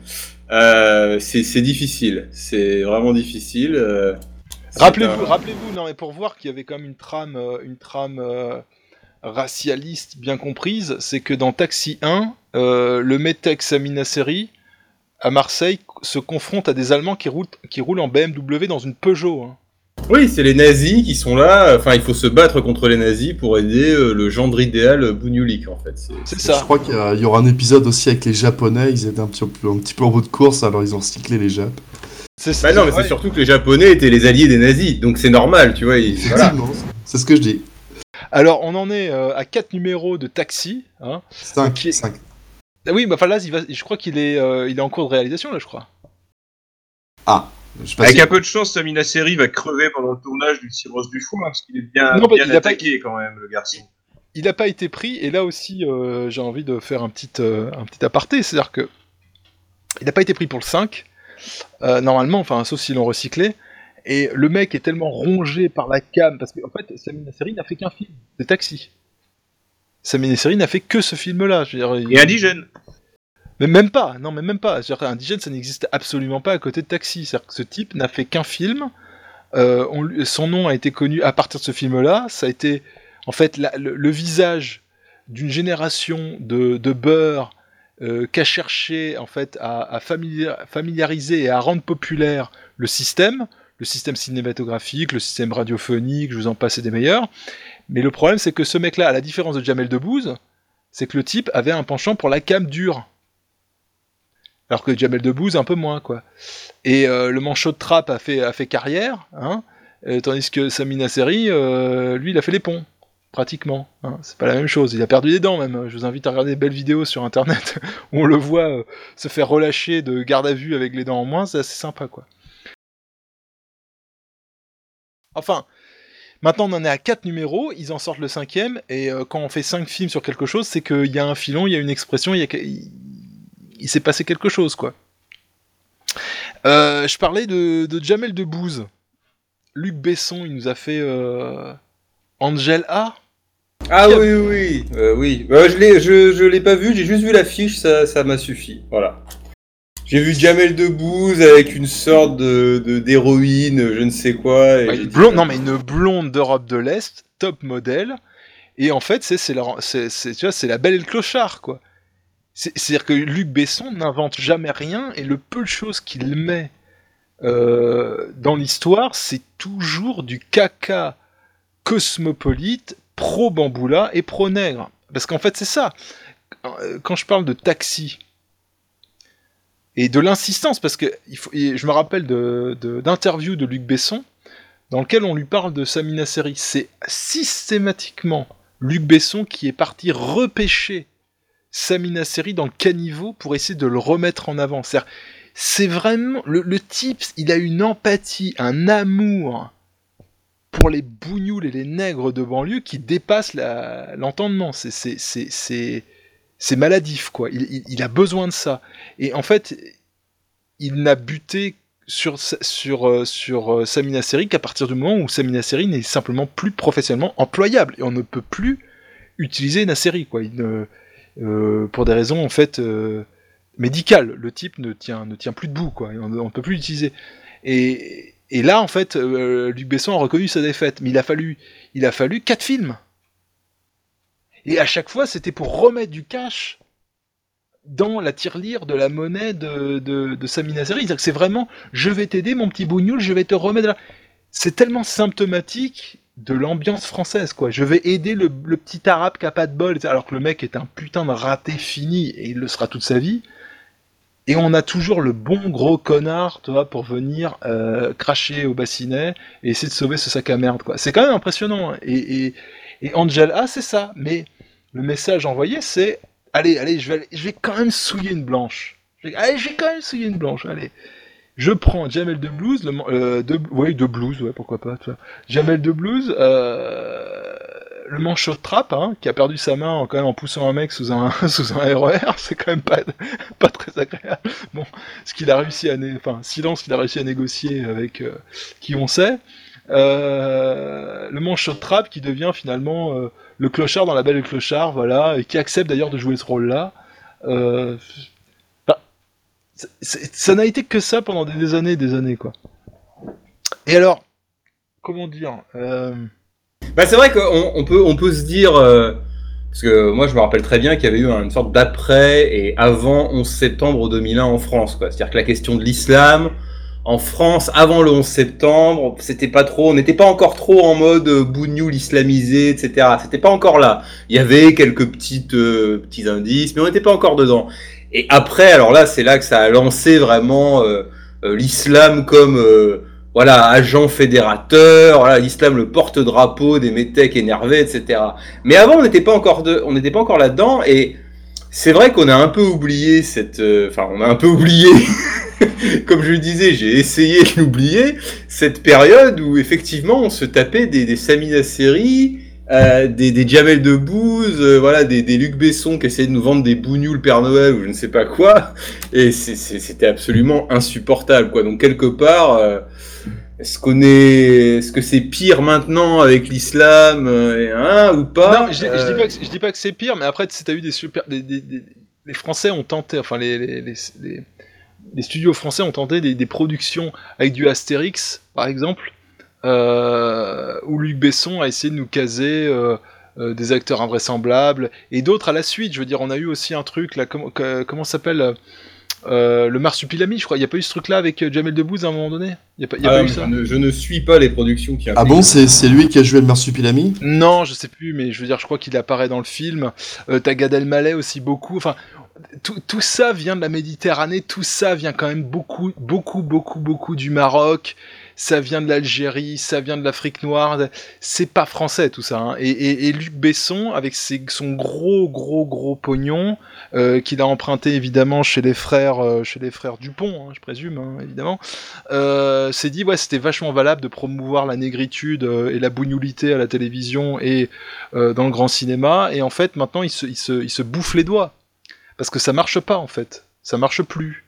Euh, c'est c'est difficile, c'est vraiment difficile. euh, c'est Rappelez-vous, un- rappelez-vous, non mais pour voir qu'il y avait quand même une trame, euh, une trame euh, racialiste bien comprise, c'est que dans Taxi 1, euh, le métèque Samina Seri à Marseille se confronte à des Allemands qui roulent, qui roulent en BMW dans une Peugeot. hein. Oui, c'est les nazis qui sont là. Enfin, il faut se battre contre les nazis pour aider euh, le gendre idéal Bougnulik, en fait. C'est ça. Je crois qu'il y, aura un épisode aussi avec les Japonais. Ils étaient un petit peu, un petit peu en bout de course, alors ils ont recyclé les Japs. Bah non, mais c'est surtout que les Japonais étaient les alliés des nazis, donc c'est normal, tu vois. ils- voilà. Effectivement, c'est ce que je dis. Alors on en est euh, à 4 numéros de Taxi. Hein, 5, qui est- Ah oui, mais enfin là, il va, je crois qu'il est, euh, il est en cours de réalisation là, je crois. Ah, je Avec un peu de chance, Samina Seri va crever pendant le tournage du Cirrhose du foie, parce qu'il est bien, Non, bah, bien il a pas- attaqué quand même, le garçon. il n'a pas été pris, et là aussi, euh, j'ai envie de faire un petit, euh, un petit aparté, c'est-à-dire que il n'a pas été pris pour le 5, euh, normalement, enfin, sauf s'ils l'ont recyclé. Et le mec est tellement rongé par la cam, parce qu'en fait, Samina Seri n'a fait qu'un film, c'est Taxi. Samina Seri n'a fait que ce film-là. je veux dire, il- Et indigène. Mais même pas, non, mais même pas. C'est-à-dire qu'Indigène, ça n'existe absolument pas à côté de Taxi. C'est-à-dire que ce type n'a fait qu'un film. Euh, son nom a été connu à partir de ce film-là. Ça a été, en fait, le, visage d'une génération de, de beurre euh, qu'a cherché, en fait, à, à familia- familiariser et à rendre populaire le système, le système cinématographique, le système radiophonique, je vous en passe des meilleurs. Mais le problème, c'est que ce mec-là, à la différence de Jamel Debbouze, c'est que le type avait un penchant pour la cam dure. Alors que Jamel Debbouze, un peu moins, quoi. Et euh, le manchot de trappe a fait, carrière, hein, euh, tandis que Samina Seri, euh, lui, il a fait les ponts, pratiquement. hein. C'est pas la même chose. Il a perdu des dents, même. Je vous invite à regarder des belles vidéos sur Internet où on le voit se faire relâcher de garde à vue avec les dents en moins. C'est assez sympa, quoi. Enfin, maintenant on en est à 4 numéros, ils en sortent le cinquième, et quand on fait 5 films sur quelque chose, c'est qu'il y a un filon, il y a une expression, il, y a il- s'est passé quelque chose, quoi. Euh, je parlais de, de Jamel Debbouze. Luc Besson, il nous a fait euh, Angel A. Ah oui, oui, oui. Euh, oui. Euh, je l'ai, je, je l'ai pas vu, j'ai juste vu l'affiche, ça, ça m'a suffi. Voilà. J'ai vu Jamel Debbouze avec une sorte de, de- d'héroïne, je ne sais quoi. et une dit, blonde, non mais une blonde d'Europe de l'Est, top modèle. Et en fait, c'est c'est la, c'est, c'est- tu vois, c'est la belle et le clochard, quoi. C'est- C'est-à-dire que Luc Besson n'invente jamais rien et le peu de choses qu'il met euh, dans l'histoire, c'est toujours du caca cosmopolite, pro-bamboula et pro-nègre. Parce qu'en fait, c'est ça. Quand- je parle de taxi, et de l'insistance, parce que je me rappelle d'interviews de, Luc Besson, dans lequel on lui parle de Samina Seri. C'est systématiquement Luc Besson qui est parti repêcher Samina Seri dans caniveau pour essayer de le remettre en avant. C'est vraiment. Le, type, il a une empathie, un amour pour les bougnoules et les nègres de banlieue qui dépasse l'entendement. C'est- maladif, quoi. Il, a besoin de ça. Et en fait, il n'a buté sur, sur, euh, sur euh, Samina Seri qu'à partir du moment où Samina Seri n'est simplement plus professionnellement employable. Et on ne peut plus utiliser Nasseri, quoi. Il ne- pour des raisons, en fait, euh, médicales. Le type ne tient, ne tient plus debout, quoi. On ne peut plus l'utiliser. Et, là, en fait, euh, Luc Besson a reconnu sa défaite. Mais il a fallu, il a fallu quatre films. Et à chaque fois, c'était pour remettre du cash dans la tirelire de la monnaie de, de, de que c'est vraiment, je vais t'aider, mon petit bougnoul, je vais te remettre là. C'est tellement symptomatique de l'ambiance française, quoi. Je vais aider le, petit arabe qui a pas de bol, alors que le mec est un putain de raté fini et il le sera toute sa vie. Et on a toujours le bon gros connard, tu vois, pour venir euh, cracher au bassinet et essayer de sauver ce sac à merde, quoi. C'est quand même impressionnant. hein. Et, et, et Angel A, c'est ça. Mais le message envoyé, c'est allez, allez, je vais, je vais quand même souiller une blanche. Allez, je vais quand même souiller une blanche. Allez, je prends Jamel de Blues, le, euh, de, de Blues, ouais, pourquoi pas. Tu vois. Jamel de Blues, euh, le manchot de hein, qui a perdu sa main en, quand même en poussant un mec sous un sous un RER, c'est quand même pas pas très agréable. Bon, ce qu'il a réussi à, enfin, silence qu'il a réussi à négocier avec euh, qui on sait. Euh, le manchot de qui devient finalement euh, le clochard dans la belle clochard, voilà, et qui accepte d'ailleurs de jouer ce rôle-là. Euh, ça n'a été que ça pendant des, années et des années, quoi. Et alors, comment dire euh, Bah c'est vrai qu'on on peut, on peut se dire, euh, parce que moi je me rappelle très bien qu'il y avait eu une sorte d'après et avant 11 septembre 2001 en France, quoi. C'est-à-dire que la question de l'islam en France avant le 11 septembre, c'était pas trop, on n'était pas encore trop en mode euh, bougnoul islamisé, etc. C'était pas encore là. Il y avait quelques petites euh, petits indices, mais on n'était pas encore dedans. Et après, alors là, c'est là que ça a lancé vraiment euh, euh, l'islam comme euh, voilà agent fédérateur, voilà l'islam le porte-drapeau des métèques énervés, etc. Mais avant, on n'était pas encore de, on n'était pas encore là-dedans et c'est vrai qu'on a un peu oublié cette, euh, enfin, on a un peu oublié. Comme je le disais, j'ai essayé de l'oublier, cette période où effectivement on se tapait des, des Samina séries euh, des, des Jamel Debbouze, euh, voilà, des, des Luc Besson qui essayaient de nous vendre des bougnoules Père Noël ou je ne sais pas quoi. Et c'était absolument insupportable, quoi. Donc quelque part, euh, est-ce qu'on est, est-ce que c'est pire maintenant avec l'islam, hein, ou pas Non, mais je, je dis pas que, je dis pas que c'est pire, mais après, tu as eu des super. Des, des- des- les Français ont tenté, enfin, les, les, les, les- studios français ont tenté des, productions avec du Astérix, par exemple, où Luc Besson a essayé de nous caser. euh, euh, des acteurs invraisemblables et d'autres à la suite. Je veux dire, on a eu aussi un truc là, comment, que- comment ça s'appelle euh, euh, le Marsupilami, je crois. Il n'y a pas eu ce truc là avec euh, Jamel Debbouze à un moment donné? Il n'y a pas, il y a ah, pas eu je, ça ne, je ne suis pas les productions qui Ah bon, c'est c'est lui qui a joué le Marsupilami? Non, je sais plus, mais je veux dire, je crois qu'il apparaît dans le film. Euh, T'as Gad Elmaleh aussi beaucoup. Enfin, tout, tout ça vient de la Méditerranée. Tout ça vient quand même beaucoup, beaucoup, beaucoup, beaucoup du Maroc. Ça vient de l'Algérie. Ça vient de l'Afrique noire. C'est pas français tout ça. hein. Et, Luc Besson, avec son gros, gros, gros pognon, euh, qu'il a emprunté évidemment chez les frères, euh, chez les frères Dupont, hein, je présume, hein, évidemment, euh, s'est dit ouais c'était vachement valable de promouvoir la négritude et la bougnoulité à la télévision et dans le grand cinéma et en fait maintenant il se, il, se, bouffe les doigts parce que ça marche pas en fait ça marche plus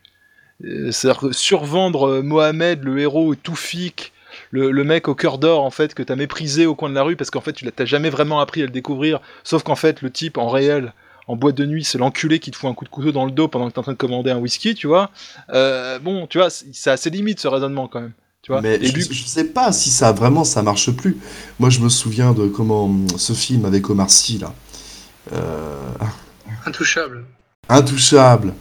c'est-à-dire que survendre euh, Mohamed le héros tout fic le, le mec au cœur d'or en fait que t'as méprisé au coin de la rue parce qu'en fait tu l'as t'as jamais vraiment appris à le découvrir sauf qu'en fait le type en réel en boîte de nuit, c'est l'enculé qui te fout un coup de couteau dans le dos pendant que t'es en train de commander un whisky, tu vois. Euh, bon, tu vois, c'est c'est assez limite ce raisonnement quand même. Tu vois. Mais Et je, Luc- je sais pas si ça vraiment ça marche plus. Moi, je me souviens de comment ce film avec Omar Sy là, euh, Intouchable. Intouchable.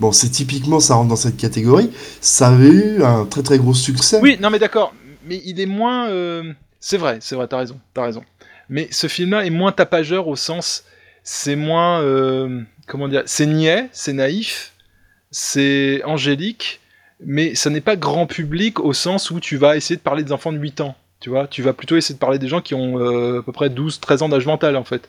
Bon, c'est typiquement ça rentre dans cette catégorie. Ça avait eu un très très gros succès. Oui, non mais d'accord, mais il est moins. euh, C'est vrai, c'est vrai, t'as raison, t'as raison. Mais ce film-là est moins tapageur au sens, c'est moins, euh, comment dire, c'est niais, c'est naïf, c'est angélique, mais ça n'est pas grand public au sens où tu vas essayer de parler des enfants de 8 ans. Tu vois, tu vas plutôt essayer de parler des gens qui ont euh, à peu près 12, 13 ans d'âge mental en fait.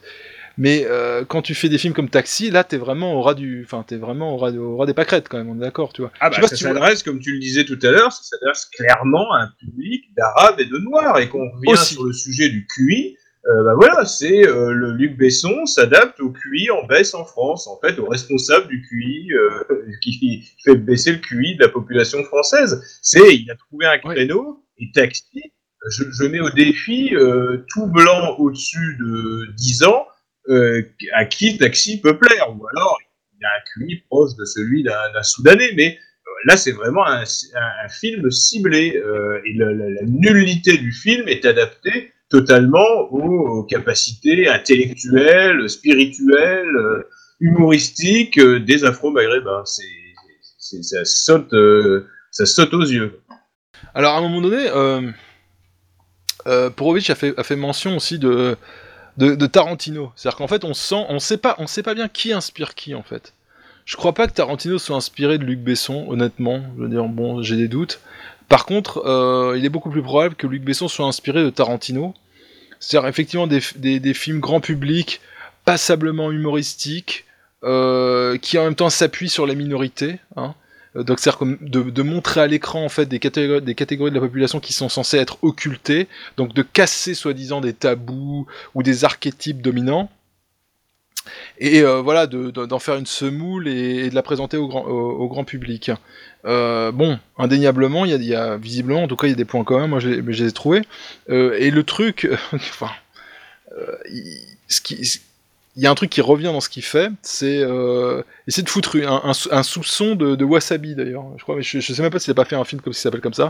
Mais euh, quand tu fais des films comme Taxi, là t'es vraiment au ras du, enfin t'es vraiment au ras, au ras des pâquerettes quand même, on est d'accord, tu vois. Ah bah, pas ça si tu vois- s'adresse, comme tu le disais tout à l'heure, ça s'adresse clairement à un public d'arabes et de noirs. Et qu'on revient Aussi. sur le sujet du QI, euh, bah voilà, c'est euh, le Luc Besson s'adapte au QI en baisse en France, en fait, au responsable du QI euh, qui, qui fait baisser le QI de la population française. C'est, il a trouvé un créneau et Taxi, je, je mets au défi euh, tout blanc au-dessus de 10 ans euh, à qui Taxi peut plaire, ou alors il a un QI proche de celui d'un Soudanais, mais euh, là c'est vraiment un, film ciblé euh, et la, nullité du film est adaptée totalement aux, capacités intellectuelles, spirituelles, euh, humoristiques des Afro-Maghrébins. Ça saute, ça saute aux yeux. Alors à un moment donné, fait, a fait mention aussi de, de, Tarantino. C'est-à-dire qu'en fait, on sent, on sait pas, on sait pas bien qui inspire qui en fait. Je crois pas que Tarantino soit inspiré de Luc Besson, honnêtement. Je veux dire, bon, j'ai des doutes. Par contre, euh, il est beaucoup plus probable que Luc Besson soit inspiré de Tarantino. C'est-à-dire effectivement des, des, films grand public, passablement humoristiques, euh, qui en même temps s'appuient sur les minorités. Hein. Euh, Donc c'est-à-dire de, de montrer à l'écran en fait des catégories, des catégories de la population qui sont censées être occultées, donc de casser soi-disant des tabous ou des archétypes dominants, et euh, voilà de- de- d'en faire une semoule et, de la présenter au grand, au, grand public. Euh, bon, indéniablement, il y, a- visiblement, en tout cas, il y a des points communs. Moi, je les, ai trouvés. Et le truc, enfin, ce qui, il y a un truc qui revient dans ce qu'il fait, c'est euh, essayer de foutre un, un sou- un soupçon de, de wasabi d'ailleurs. Je crois, mais je, je sais même pas s'il a pas fait un film comme s'il s'appelle comme ça.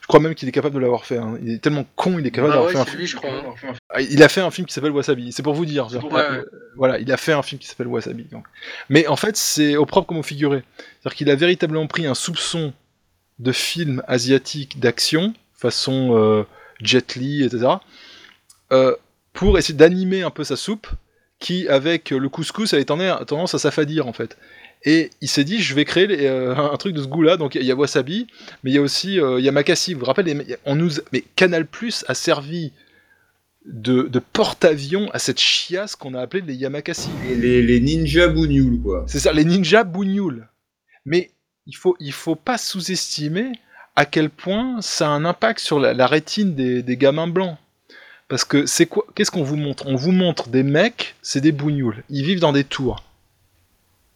Je crois même qu'il est capable de l'avoir fait. hein. Il est tellement con, il est capable Ah d'avoir ouais, fait un film. lui, je crois. hein. Ah, Il a fait un film qui s'appelle Wasabi. C'est pour vous dire. Euh. Voilà, il a fait un film qui s'appelle Wasabi. donc. Mais en fait, c'est au propre comme au figuré. C'est-à-dire qu'il a véritablement pris un soupçon de film asiatique d'action, façon euh, Jet Li, etc., euh, pour essayer d'animer un peu sa soupe, qui, avec le couscous, avait tendance à s'affadir, en fait. Et il s'est dit, je vais créer les- euh, un truc de ce goût-là. Donc il y a Wasabi, mais il y a aussi euh, Yamakasi. Vous vous rappelez, on nous, mais Canal Plus a servi de, de porte-avions à cette chiasse qu'on a appelée les Yamakasi. Les, les ninjas bougnoul, quoi. C'est ça, les ninjas bougnoul. Mais il faut, il faut pas sous-estimer à quel point ça a un impact sur la, la rétine des, des gamins blancs. Parce que c'est quoi Qu'est-ce qu'on vous montre? On vous montre des mecs, c'est des bougnoules. Ils vivent dans des tours.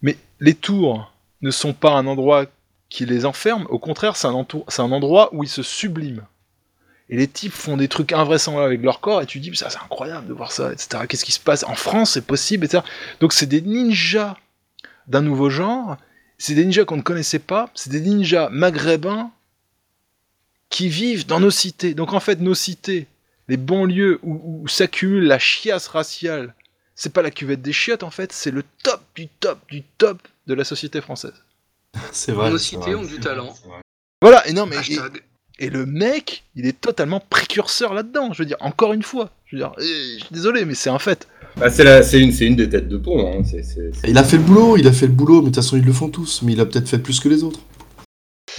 Mais les tours ne sont pas un endroit qui les enferme. Au contraire, c'est un, endroit où ils se subliment. Et les types font des trucs invraisemblables avec leur corps, et tu dis, ça c'est incroyable de voir ça, etc. Qu'est-ce qui se passe? En France, c'est possible, etc. Donc c'est des ninjas d'un nouveau genre, c'est des ninjas qu'on ne connaissait pas, c'est des ninjas maghrébins qui vivent dans nos cités. Donc en fait, nos cités, les banlieues où, où s'accumule la chiasse raciale, c'est pas la cuvette des chiottes en fait, c'est le top du top du top de la société française. C'est vrai. Nos cités ont du talent. Voilà, et non mais et, Hashtag. et le mec, il est totalement précurseur là-dedans. Je veux dire, encore une fois, je veux dire, euh, je suis désolé, mais c'est un fait. Bah, c'est la- c'est une, c'est une des têtes de pont. Hein. C'est- c'est- c'est- Il a fait le boulot, il a fait le boulot, mais de toute façon ils le font tous, mais il a peut-être fait plus que les autres.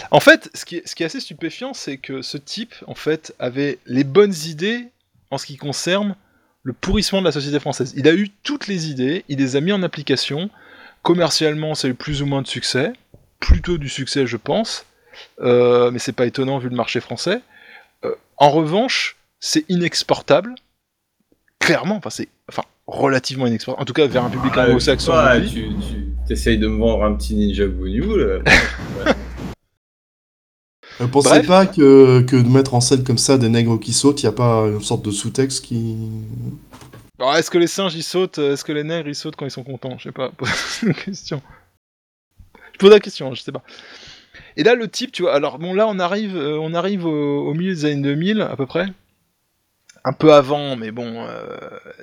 En fait, ce qui est, ce qui est assez stupéfiant, c'est que ce type, en fait, avait les bonnes idées en ce qui concerne le pourrissement de la société française. Il a eu toutes les idées, il les a mis en application. Commercialement, ça a eu plus ou moins de succès, plutôt du succès, je pense, Euh, mais c'est pas étonnant vu le marché français. Euh, en revanche, c'est inexportable, clairement. Enfin, c'est enfin relativement inexportable. En tout cas, vers un public Ah, anglo-saxon. tu, tu essayes de me vendre un petit ninja bougnoul. Euh, pensez Bref. pas que, que de mettre en scène comme ça des nègres qui sautent, il n'y a pas une sorte de sous-texte qui. Alors, est-ce que les singes ils sautent euh, Est-ce que les nègres ils sautent quand ils sont contents? Je sais pas. C'est une question. Je pose la question, je sais pas. Et là, le type, tu vois, alors bon, là, on arrive, euh, on arrive au, au milieu des années 2000, à peu près. Un peu avant, mais bon, euh,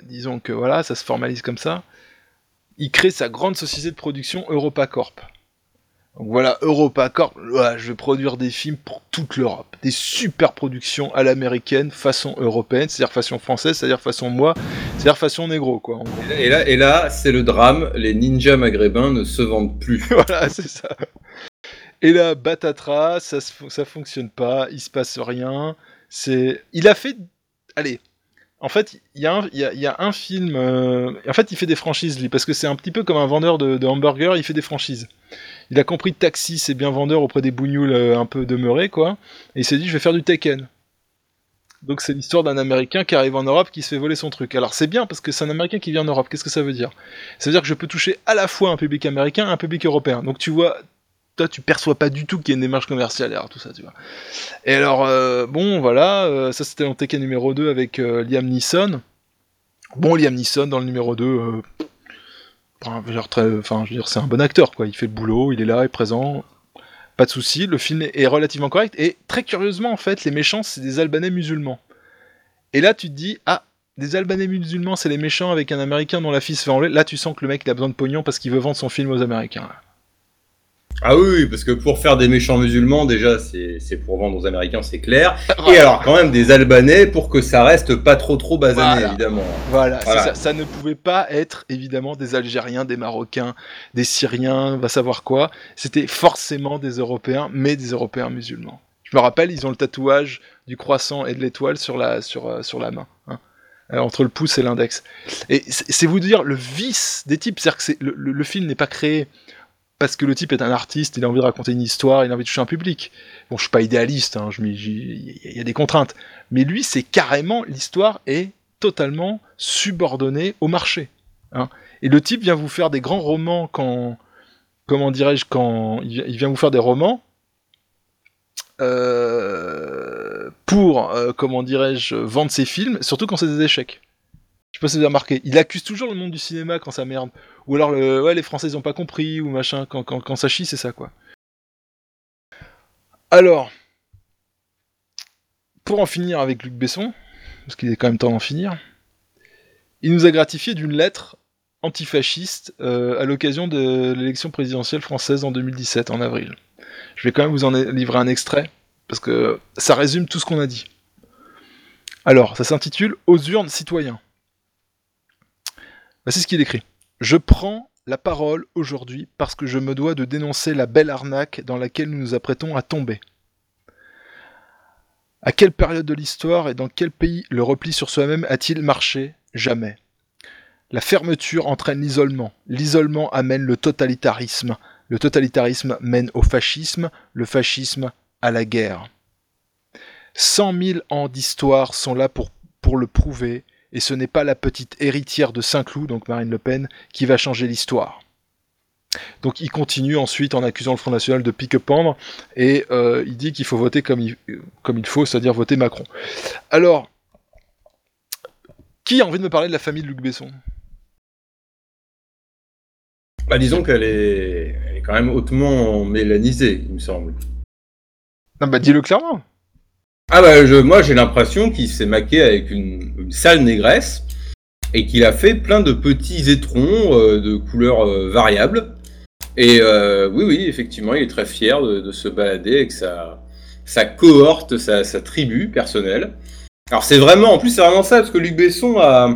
disons que voilà, ça se formalise comme ça. Il crée sa grande société de production EuropaCorp. Donc voilà, EuropaCorp, ouais, je vais produire des films pour toute l'Europe. Des super productions à l'américaine, façon européenne, c'est-à-dire façon française, c'est-à-dire façon moi, c'est-à-dire façon négro, quoi. Et là, et là c'est le drame. Les ninjas maghrébins ne se vendent plus. voilà, c'est ça. Et là, batatras, ça, ça fonctionne pas, il se passe rien. C'est, il a fait, allez, en fait, il y, a un- il y a, il y a un film. euh, En fait, il fait des franchises lui, parce que c'est un petit peu comme un vendeur de, de hamburgers, il fait des franchises. Il a compris Taxi c'est bien vendeur auprès des bougnoules euh, un peu demeurés, quoi. Et il s'est dit, je vais faire du Tekken. Donc c'est l'histoire d'un Américain qui arrive en Europe qui se fait voler son truc. Alors c'est bien parce que c'est un Américain qui vient en Europe. Qu'est-ce que ça veut dire? Ça veut dire que je peux toucher à la fois un public américain et un public européen. Donc tu vois, toi tu perçois pas du tout qu'il y a une démarche commerciale derrière tout ça, tu vois. Et alors, euh, bon, voilà, euh, ça c'était dans Tekken numéro 2 avec Liam Neeson. Bon, Liam Neeson dans le numéro 2, euh, enfin, je veux dire, c'est un bon acteur, quoi. Il fait le boulot, il est là, il est présent. Pas de souci, le film est- relativement correct. Et très curieusement, en fait, les méchants, c'est des Albanais musulmans. Et là, tu te dis, ah, des Albanais musulmans, c'est les méchants avec un Américain dont la fille se fait enlever. Là, tu sens que le mec, a besoin de pognon parce qu'il veut vendre son film aux Américains. Ah oui, parce que pour faire des méchants musulmans, déjà, c'est pour vendre aux Américains, c'est clair. Et alors, quand même, des Albanais pour que ça reste pas trop trop basané, Voilà. évidemment. Voilà, ça. Ça ne pouvait pas être évidemment des Algériens, des Marocains, des Syriens, va savoir quoi. C'était forcément des Européens, mais des Européens musulmans. Je me rappelle, ils ont le tatouage du croissant et de l'étoile sur la, sur, euh, sur la main, hein, euh, entre le pouce et l'index. Et c'est vous dire le vice des types, c'est-à-dire que c'est- le, le- le film n'est pas créé parce que le type est un artiste, il a envie de raconter une histoire, il a envie de toucher un public. Bon, je suis pas idéaliste, hein, il y a des contraintes. Mais lui, c'est carrément, l'histoire est totalement subordonnée au marché. hein. Et le type vient vous faire des grands romans quand, comment dirais-je, quand il il vient vous faire des romans euh, pour, euh, comment dirais-je, vendre ses films, surtout quand c'est des échecs. Je sais pas si vous avez remarqué, il accuse toujours le monde du cinéma quand ça merde. Ou alors, le, les Français ils ont pas compris, ou machin, quand ça chie, c'est ça quoi. Alors, pour en finir avec Luc Besson, parce qu'il est quand même temps d'en finir, il nous a gratifié d'une lettre antifasciste euh, à l'occasion de l'élection présidentielle française en 2017, en avril. Je vais quand même vous en livrer un extrait, parce que ça résume tout ce qu'on a dit. Alors, ça s'intitule Aux urnes citoyens. Voici ce qu'il écrit. Je prends la parole aujourd'hui parce que je me dois de dénoncer la belle arnaque dans laquelle nous nous apprêtons à tomber. À quelle période de l'histoire et dans quel pays le repli sur soi-même a-t-il marché? Jamais. La fermeture entraîne l'isolement. L'isolement amène le totalitarisme. Le totalitarisme mène au fascisme. Le fascisme à la guerre. Cent mille ans d'histoire sont là pour le prouver, et ce n'est pas la petite héritière de Saint-Cloud, donc Marine Le Pen, qui va changer l'histoire. Donc il continue ensuite en accusant le Front National de pique-pendre, et euh, il dit qu'il faut voter comme il, comme il faut, c'est-à-dire voter Macron. Alors, qui a envie de me parler de la famille de Luc Besson? Bah, disons qu'elle est... est quand même hautement mélanisée, il me semble. Non, bah dis-le clairement. Ah bah je, moi j'ai l'impression qu'il s'est maqué avec une, une sale négresse et qu'il a fait plein de petits étrons euh, de couleurs euh, variables. Et euh, oui oui effectivement il est très fier de, de se balader avec sa, sa cohorte, sa, sa tribu personnelle. Alors c'est vraiment, en plus c'est vraiment ça parce que Luc Besson a,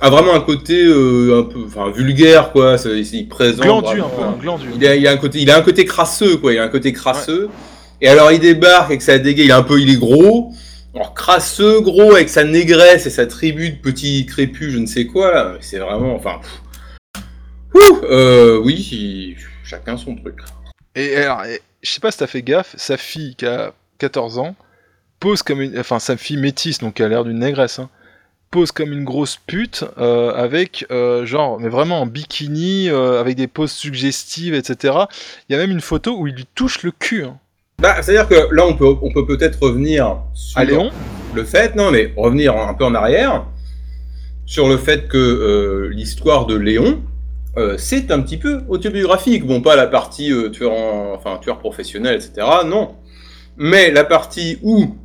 a vraiment un côté euh, un peu, enfin vulgaire quoi. Il, il présente Glandu un peu, glandu. il a, il a un côté, il a un côté crasseux quoi. Il a un côté crasseux. Et alors il débarque avec sa dégaine, il est un peu, il est gros. Alors crasseux, gros, avec sa négresse et sa tribu de petits crépus, je ne sais quoi. C'est vraiment, enfin. Ouh, euh, oui, chacun son truc. Et alors, je sais pas si t'as fait gaffe, sa fille qui a 14 ans pose comme une. Enfin, sa fille métisse, donc qui a l'air d'une négresse, hein, pose comme une grosse pute euh, avec, euh, genre, mais vraiment en bikini, avec des poses suggestives, etc. Il y a même une photo où il lui touche le cul. hein. Bah, c'est-à-dire que là, on peut, on peut peut-être revenir sur À Léon le fait, non, mais revenir un peu en arrière sur le fait que euh, l'histoire de Léon, euh, c'est un petit peu autobiographique. Bon, pas la partie euh, tueur, en- enfin, tueur professionnel, etc. Non. Mais la partie où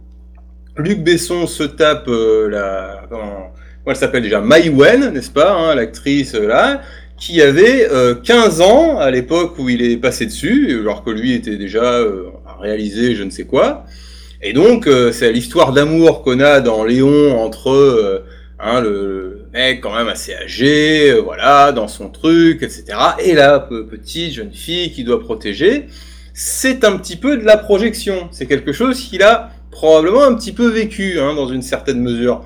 Luc Besson se tape la. Comment, elle s'appelle déjà Maïwen, n'est-ce pas, hein, l'actrice là, qui avait euh, 15 ans à l'époque où il est passé dessus, alors que lui était déjà réalisé je ne sais quoi. Et donc, euh, c'est l'histoire d'amour qu'on a dans Léon entre euh, hein, le, mec quand même assez âgé, euh, voilà, dans son truc, etc. Et la pe- petite jeune fille qui doit protéger. C'est un petit peu de la projection. C'est quelque chose qu'il a probablement un petit peu vécu, hein, dans une certaine mesure.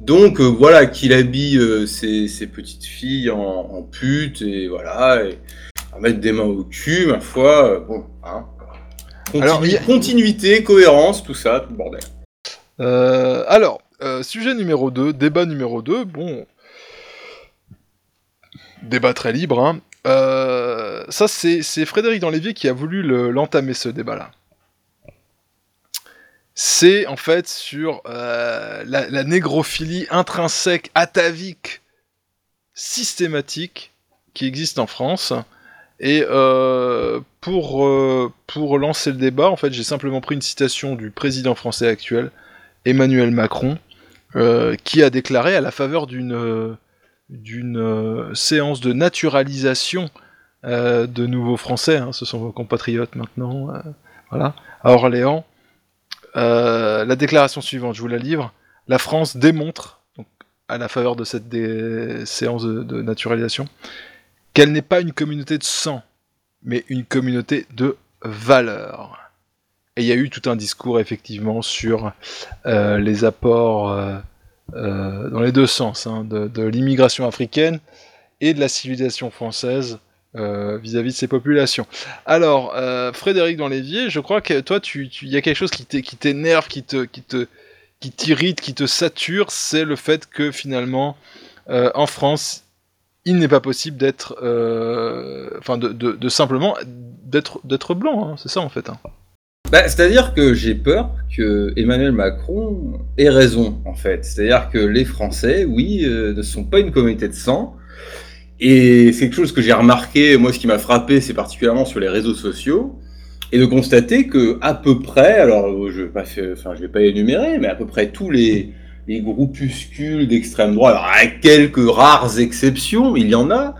Donc voilà, qu'il habille ses, petites filles en, en pute et voilà, et à mettre des mains au cul, ma foi, bon, hein. Continu- Alors, y continuité, cohérence, tout ça, tout le bordel. Euh, alors, euh, sujet numéro 2, débat numéro 2, bon. Débat très libre, hein. Euh, ça, c'est c'est Frédéric Danlévier qui a voulu le- l'entamer ce débat-là. C'est en fait sur la, la négrophilie intrinsèque, atavique, systématique qui existe en France. Et euh, pour, euh, pour lancer le débat, en fait, j'ai simplement pris une citation du président français actuel, Emmanuel Macron, euh, qui a déclaré à la faveur d'une d'une séance de naturalisation de nouveaux Français, hein, ce sont vos compatriotes maintenant, voilà, à Orléans, la déclaration suivante, je vous la livre, la France démontre, donc, à la faveur de cette séance de naturalisation, qu'elle n'est pas une communauté de sang, mais une communauté de valeurs. Et il y a eu tout un discours effectivement sur euh, les apports euh, euh, dans les deux sens, hein, de, l'immigration africaine et de la civilisation française vis-à-vis de ces populations. Alors, Frédéric Danlévier, je crois que toi, tu, tu- il y a quelque chose qui t'é- qui t'énerve, qui te, qui te, qui t'irrite, qui te sature, c'est le fait que finalement, en France, il n'est pas possible d'être, euh, enfin, de, simplement d'être, d'être blanc. hein, c'est ça en fait. hein. Bah, C'est-à-dire que j'ai peur que Emmanuel Macron ait raison, en fait. C'est-à-dire que les Français, oui, euh, ne sont pas une communauté de sang. Et c'est quelque chose que j'ai remarqué, moi ce qui m'a frappé, c'est particulièrement sur les réseaux sociaux, et de constater que à peu près, alors je enfin, je vais pas énumérer, mais à peu près tous les, les groupuscules d'extrême droite, alors à quelques rares exceptions, il y en a,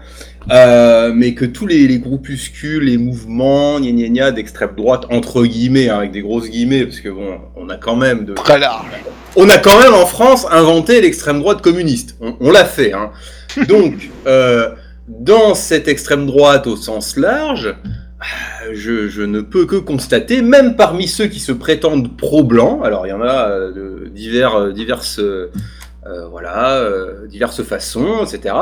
euh, mais que tous les, les groupuscules, les mouvements, gna gna gna, d'extrême droite, entre guillemets, hein, avec des grosses guillemets, parce que bon, on a quand même de... Très large. On a quand même en France inventé l'extrême droite communiste. On, on l'a fait. Hein. Donc, euh, dans cette extrême droite au sens large, je, ne peux que constater, même parmi ceux qui se prétendent pro-blancs, alors il y en a euh, de euh, diverses, euh, voilà, diverses façons, etc.,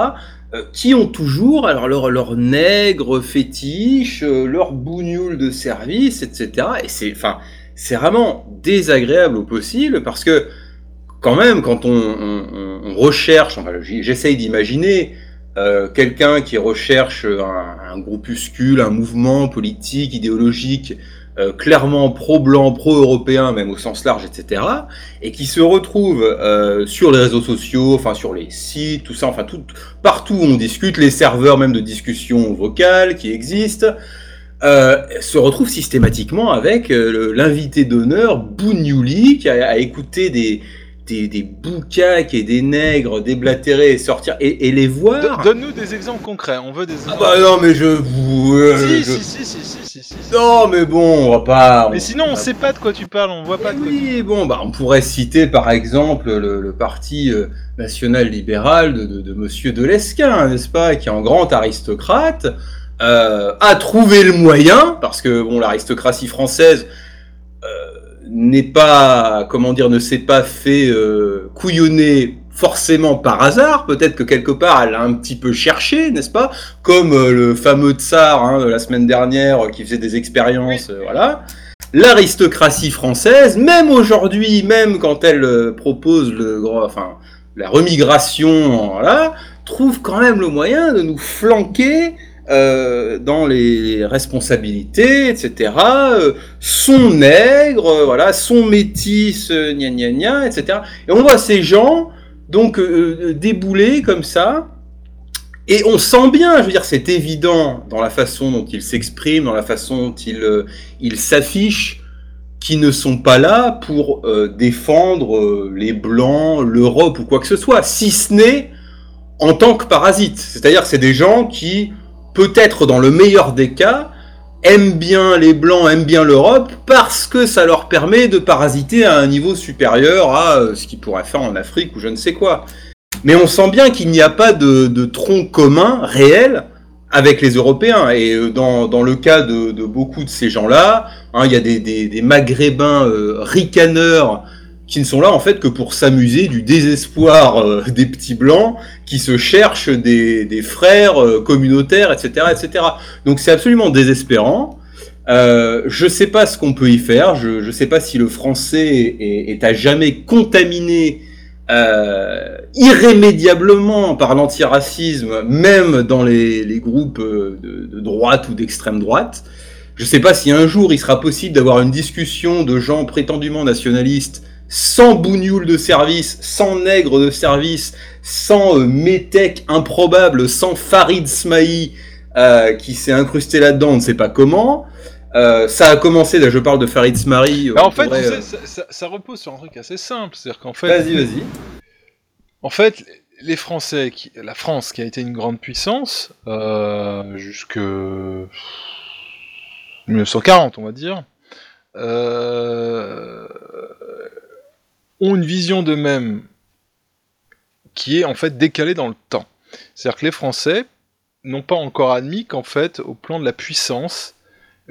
qui ont toujours alors leur, leur nègre fétiche, leur bougnoule de service, etc. Et c'est, enfin, c'est vraiment désagréable au possible parce que quand même, quand on, recherche, j'essaye d'imaginer euh, quelqu'un qui recherche un, un groupuscule, un mouvement politique, idéologique, euh, clairement pro-blanc, pro-européen, même au sens large, etc., et qui se retrouve euh, sur les réseaux sociaux, enfin sur les sites, tout ça, enfin tout, partout où on discute, les serveurs même de discussion vocale qui existent, se retrouve systématiquement avec l'invité d'honneur Bougnouli qui a écouté des, des, des boucaques et des nègres déblatérer et sortir et, et les voir. Donne- Donne-nous des exemples concrets, on veut des Ah bah non mais je vous... euh, Si, je- si, si, si, si, si, si. Non mais bon, on va pas... Mais on- sinon, on sait pas de quoi tu parles, on voit pas de quoi Oui, bon, bah, on pourrait citer par exemple le, le parti euh, national libéral de, de, de Monsieur Delesquin, n'est-ce pas, qui est un grand aristocrate, euh, a trouvé le moyen, parce que bon, l'aristocratie française n'est pas, comment dire, ne s'est pas fait euh, couillonner forcément par hasard. Peut-être que quelque part elle a un petit peu cherché, n'est-ce pas, comme euh, le fameux tsar hein, de la semaine dernière euh, qui faisait des expériences, voilà l'aristocratie française, même aujourd'hui, même quand elle propose le, enfin, la remigration, voilà, trouve quand même le moyen de nous flanquer euh, dans les responsabilités, etc. euh, son nègre, euh, voilà, son métis, euh, gna gna etc. Et on voit ces gens donc débouler comme ça. Et on sent bien, je veux dire, c'est évident dans la façon dont ils s'expriment, dans la façon dont ils, s'affichent, qui ne sont pas là pour défendre les Blancs, l'Europe ou quoi que ce soit, si ce n'est en tant que parasites. C'est-à-dire c'est des gens qui, peut-être dans le meilleur des cas, aiment bien les Blancs, aiment bien l'Europe, parce que ça leur permet de parasiter à un niveau supérieur à euh, ce qu'ils pourraient faire en Afrique ou je ne sais quoi. Mais on sent bien qu'il n'y a pas de, tronc commun réel avec les Européens. Et euh, dans, le cas de, beaucoup de ces gens-là, hein, il y a des maghrébins euh, ricaneurs qui ne sont là en fait que pour s'amuser du désespoir euh, des petits blancs qui se cherchent des, frères euh, communautaires, etc., etc. Donc c'est absolument désespérant. Euh, je sais pas ce qu'on peut y faire. Je, je sais pas si le français est, à jamais contaminé irrémédiablement par l'antiracisme, même dans les, groupes de, droite ou d'extrême droite. Je sais pas si un jour il sera possible d'avoir une discussion de gens prétendument nationalistes sans bougnoul de service, sans nègre de service, sans euh, métèque improbable, sans Farid Smaï euh, qui s'est incrusté là-dedans, on ne sait pas comment. Euh, ça a commencé, là je parle de Farid Smaï. Bah, on en fait, pourrait, tu euh, sais, ça, ça- ça repose sur un truc assez simple, c'est-à-dire qu'en fait, Vas-y, vas-y. En fait, les Français, qui, la France, qui a été une grande puissance euh, jusque 1940, on va dire, euh, ont une vision d'eux-mêmes qui est en fait décalée dans le temps. C'est-à-dire que les Français n'ont pas encore admis qu'en fait, au plan de la puissance,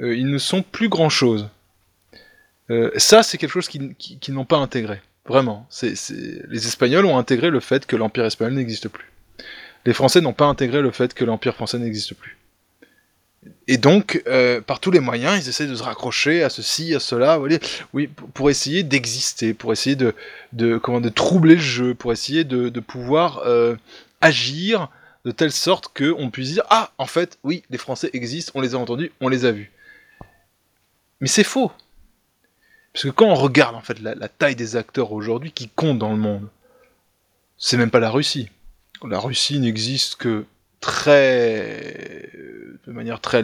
euh, ils ne sont plus grand-chose. Euh, ça, c'est quelque chose qu'ils qui, qu'ils n'ont pas intégré. Vraiment. Les Espagnols ont intégré le fait que l'Empire espagnol n'existe plus. Les Français n'ont pas intégré le fait que l'Empire français n'existe plus. Et donc, euh, par tous les moyens, ils essaient de se raccrocher à ceci, à cela, oui, pour- essayer d'exister, pour essayer de, comment, de troubler le jeu, pour essayer de, de pouvoir euh, agir de telle sorte qu'on puisse dire Ah, en fait, oui, les Français existent, on les a entendus, on les a vus. Mais c'est faux. Parce que quand on regarde en fait la, la taille des acteurs aujourd'hui qui comptent dans le monde, c'est même pas la Russie. La Russie n'existe que très, de manière très,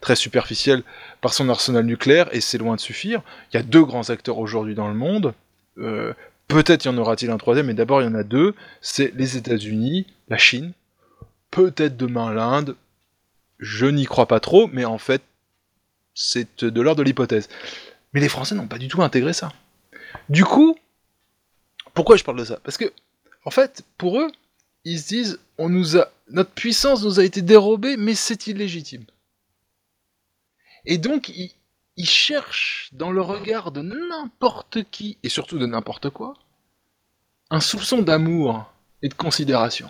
très superficielle par son arsenal nucléaire et c'est loin de suffire. Il y a deux grands acteurs aujourd'hui dans le monde. Euh, Peut-être y en aura-t-il un troisième, mais d'abord il y en a deux. C'est les États-Unis, la Chine, peut-être demain l'Inde. Je n'y crois pas trop, mais en fait, c'est de l'ordre de l'hypothèse. Mais les Français n'ont pas du tout intégré ça. Du coup, pourquoi je parle de ça? Parce que, en fait, pour eux, ils se disent, on nous a, notre puissance nous a été dérobée, mais c'est illégitime. Et donc, ils, cherchent dans le regard de n'importe qui, et surtout de n'importe quoi, un soupçon d'amour et de considération.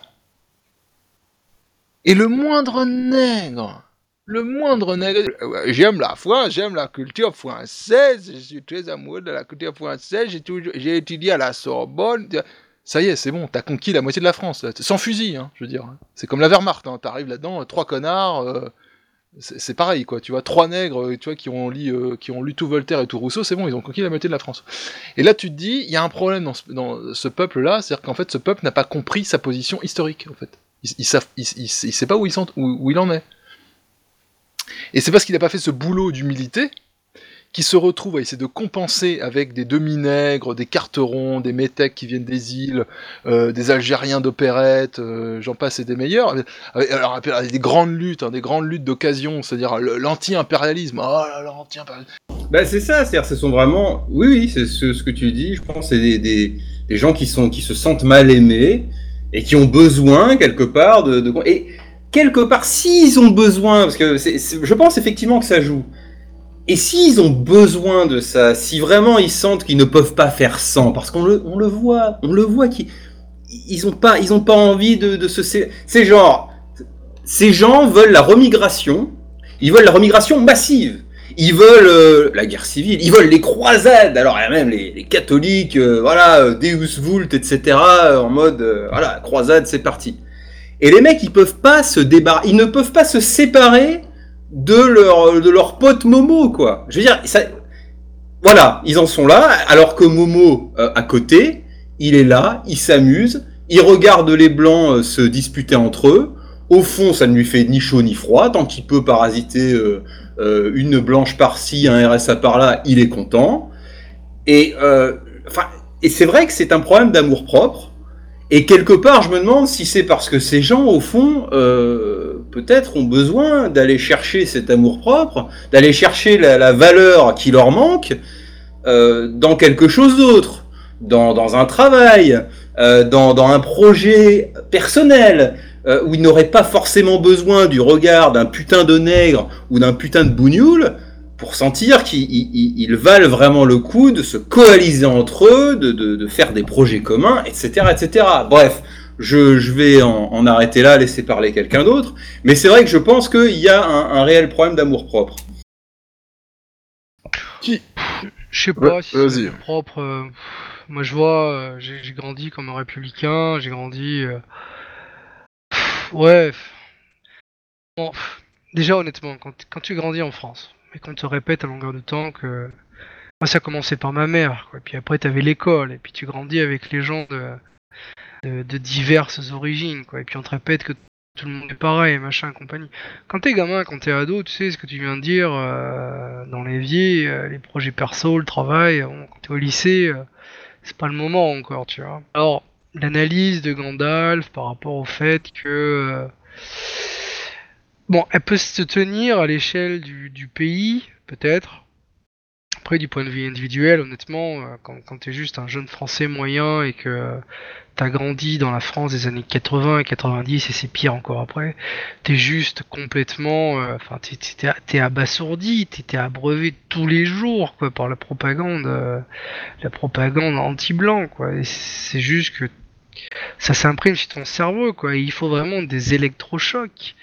Et le moindre nègre le moindre nègre. J'aime la France, j'aime la culture française, je suis très amoureux de la culture française, j'ai étudié à la Sorbonne. Ça y est, c'est bon, t'as conquis la moitié de la France, sans fusil, hein, je veux dire. C'est comme la Wehrmacht, hein. t'arrives là-dedans, euh, trois connards, euh, c'est pareil, quoi. Tu vois, trois nègres, euh, tu vois, qui ont, lu, qui ont lu tout Voltaire et tout Rousseau, c'est bon, ils ont conquis la moitié de la France. Et là, tu te dis, il y a un problème dans ce, peuple-là, c'est-à-dire qu'en fait, ce peuple n'a pas compris sa position historique, en fait. Il, il, sait pas où il, sont- où- où il en est. Et c'est parce qu'il n'a pas fait ce boulot d'humilité qu'il se retrouve à essayer de compenser avec des demi-nègres, des carterons, des métèques qui viennent des îles, euh, des Algériens d'opérette, euh, j'en passe et des meilleurs. Alors, des grandes luttes, hein, des grandes luttes d'occasion, c'est-à-dire l'anti-impérialisme. Oh là là, l'anti-impérialisme. Bah c'est ça, c'est-à-dire ce sont vraiment, oui oui, c'est ce, que tu dis. Je pense c'est des, gens qui sont qui se sentent mal aimés et qui ont besoin quelque part de, et quelque part s'ils ont besoin, parce que je pense effectivement que ça joue. Et s'ils ont besoin de ça, si vraiment ils sentent qu'ils ne peuvent pas faire sans, parce qu'on le, voit, on le voit qu'ils ils pas, ils pas envie de, de se, c'est genre, ces gens veulent la remigration, ils veulent la remigration massive. Ils veulent euh, la guerre civile, ils veulent les croisades. Alors il y a même les, catholiques, euh, voilà, euh, Deus Vult, etc. En mode, voilà, croisade, c'est parti. Et les mecs, ils peuvent pas se débarrasser, ils ne peuvent pas se séparer de leur de leur pote Momo, quoi. Je veux dire, ça, voilà, ils en sont là, alors que Momo, euh, à côté, il est là, il s'amuse, il regarde les blancs euh, se disputer entre eux. Au fond, ça ne lui fait ni chaud ni froid, tant qu'il peut parasiter euh, une blanche par-ci, un RSA par-là, il est content. Et, et c'est vrai que c'est un problème d'amour propre. Et quelque part, je me demande si c'est parce que ces gens, au fond, euh, peut-être ont besoin d'aller chercher cet amour propre, d'aller chercher la, valeur qui leur manque euh, dans quelque chose d'autre, dans, un travail, euh, dans, un projet personnel, où ils n'auraient pas forcément besoin du regard d'un putain de nègre ou d'un putain de bougnoul pour sentir qu'ils ils- ils- ils valent vraiment le coup de se coaliser entre eux, de, de, de faire des projets communs, etc. etc. Bref, je, je vais en, en arrêter là, laisser parler quelqu'un d'autre, mais c'est vrai que je pense qu'il y a un, un réel problème d'amour-propre. Je sais pas Ouais, si c'est propre. euh, moi, je vois, euh, j'ai grandi comme un républicain, j'ai grandi. euh, pff, ouais. Bon, déjà, honnêtement, quand, quand tu grandis en France, et qu'on te répète à longueur de temps que. Moi, ça commençait par ma mère, quoi. Puis après, t'avais l'école, et puis tu grandis avec les gens de, diverses origines, quoi. Et puis on te répète que tout le monde est pareil, machin, compagnie. Quand t'es gamin, quand t'es ado, tu sais ce que tu viens de dire euh, dans l'évier, euh, les projets perso, le travail. bon, quand t'es au lycée, euh, c'est pas le moment encore, tu vois. Alors, l'analyse de Gandalf par rapport au fait que. Euh, bon, elle peut se tenir à l'échelle du, du pays, peut-être. Après, du point de vue individuel, honnêtement, euh, quand, quand t'es juste un jeune français moyen et que t'as grandi dans la France des années 80 et 90 et c'est pire encore après, t'es juste complètement, euh, enfin t'es, t'es, t'es abasourdi, t'es, abreuvé tous les jours quoi par la propagande, euh, la propagande anti-blanc quoi. C'est juste que ça s'imprime sur ton cerveau quoi. Et il faut vraiment des électrochocs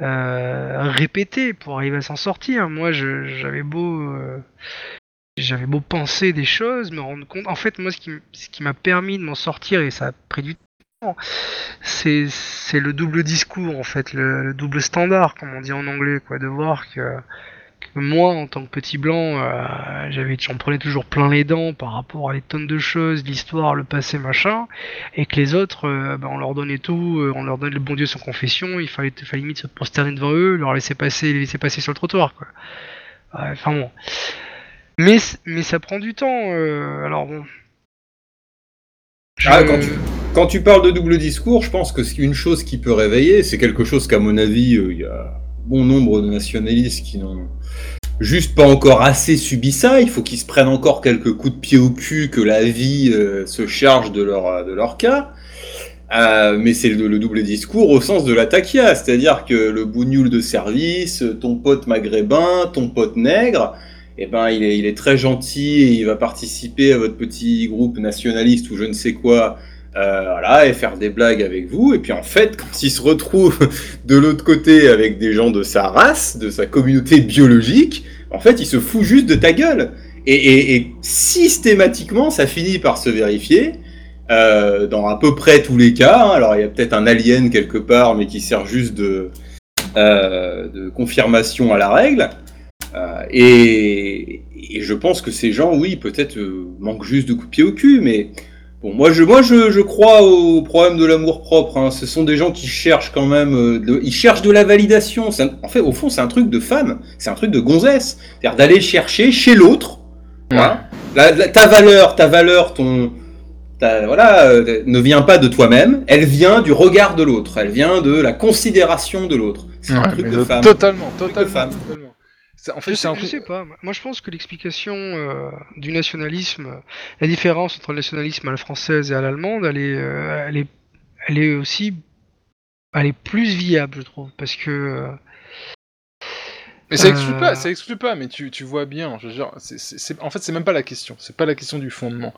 euh, répétés pour arriver à s'en sortir. Moi j'avais beau euh, j'avais beau penser des choses, me rendre compte. En fait, moi, ce qui, m'a permis de m'en sortir, et ça a pris du temps, c'est, le double discours, en fait, le, le double standard, comme on dit en anglais, quoi, de voir que, que moi, en tant que petit blanc, euh, j'avais, j'en prenais toujours plein les dents par rapport à des tonnes de choses, l'histoire, le passé, machin, et que les autres, euh, ben, on leur donnait tout, euh, on leur donnait le bon Dieu sans confession, il fallait, il fallait limite se prosterner devant eux, leur laisser passer, les laisser passer sur le trottoir, quoi. Enfin bon. Mais, mais ça prend du temps. alors bon. Ah, quand, tu, quand tu parles de double discours, je pense que c'est une chose qui peut réveiller, c'est quelque chose qu'à mon avis, il y a bon nombre de nationalistes qui n'ont juste pas encore assez subi ça. Il faut qu'ils se prennent encore quelques coups de pied au cul, que la vie euh, se charge de leur, cas. Euh, mais c'est le, le double discours au sens de la taquia, c'est-à-dire que le bougnoul de service, ton pote maghrébin, ton pote nègre, eh ben il est, il est très gentil et il va participer à votre petit groupe nationaliste ou je ne sais quoi euh, voilà, et faire des blagues avec vous. Et puis en fait, quand il se retrouve de l'autre côté avec des gens de sa race, de sa communauté biologique, en fait, il se fout juste de ta gueule. Et, systématiquement, ça finit par se vérifier. euh, dans à peu près tous les cas. hein. Alors il y a peut-être un alien quelque part, mais qui sert juste de, euh, confirmation à la règle. Et, et je pense que ces gens, oui, peut-être manquent juste de coups de pied au cul, mais bon, moi je, moi je, je crois au problème de l'amour propre. hein. Ce sont des gens qui cherchent quand même, euh, de- ils cherchent de la validation. Un- en fait, au fond, c'est un truc de femme, c'est un truc de gonzesse, c'est-à-dire d'aller chercher chez l'autre. La- la- ta valeur, ta valeur, ton, ta- voilà, euh, ne vient pas de toi-même, elle vient du regard de l'autre, elle vient de la considération de l'autre. C'est un Ouais, truc de de- femme. totalement, de totalement, femme. totalement. En fait, Je sais, un je sais pas. Moi, je pense que l'explication euh, du nationalisme, la différence entre le nationalisme à la française et à l'allemande, elle est, euh, elle est, elle est aussi, elle est plus viable, je trouve, parce que. euh, Mais ça exclut Euh, pas, ça exclut pas, mais tu, tu vois bien, je veux dire, en fait, c'est même pas la question, c'est pas la question du fondement.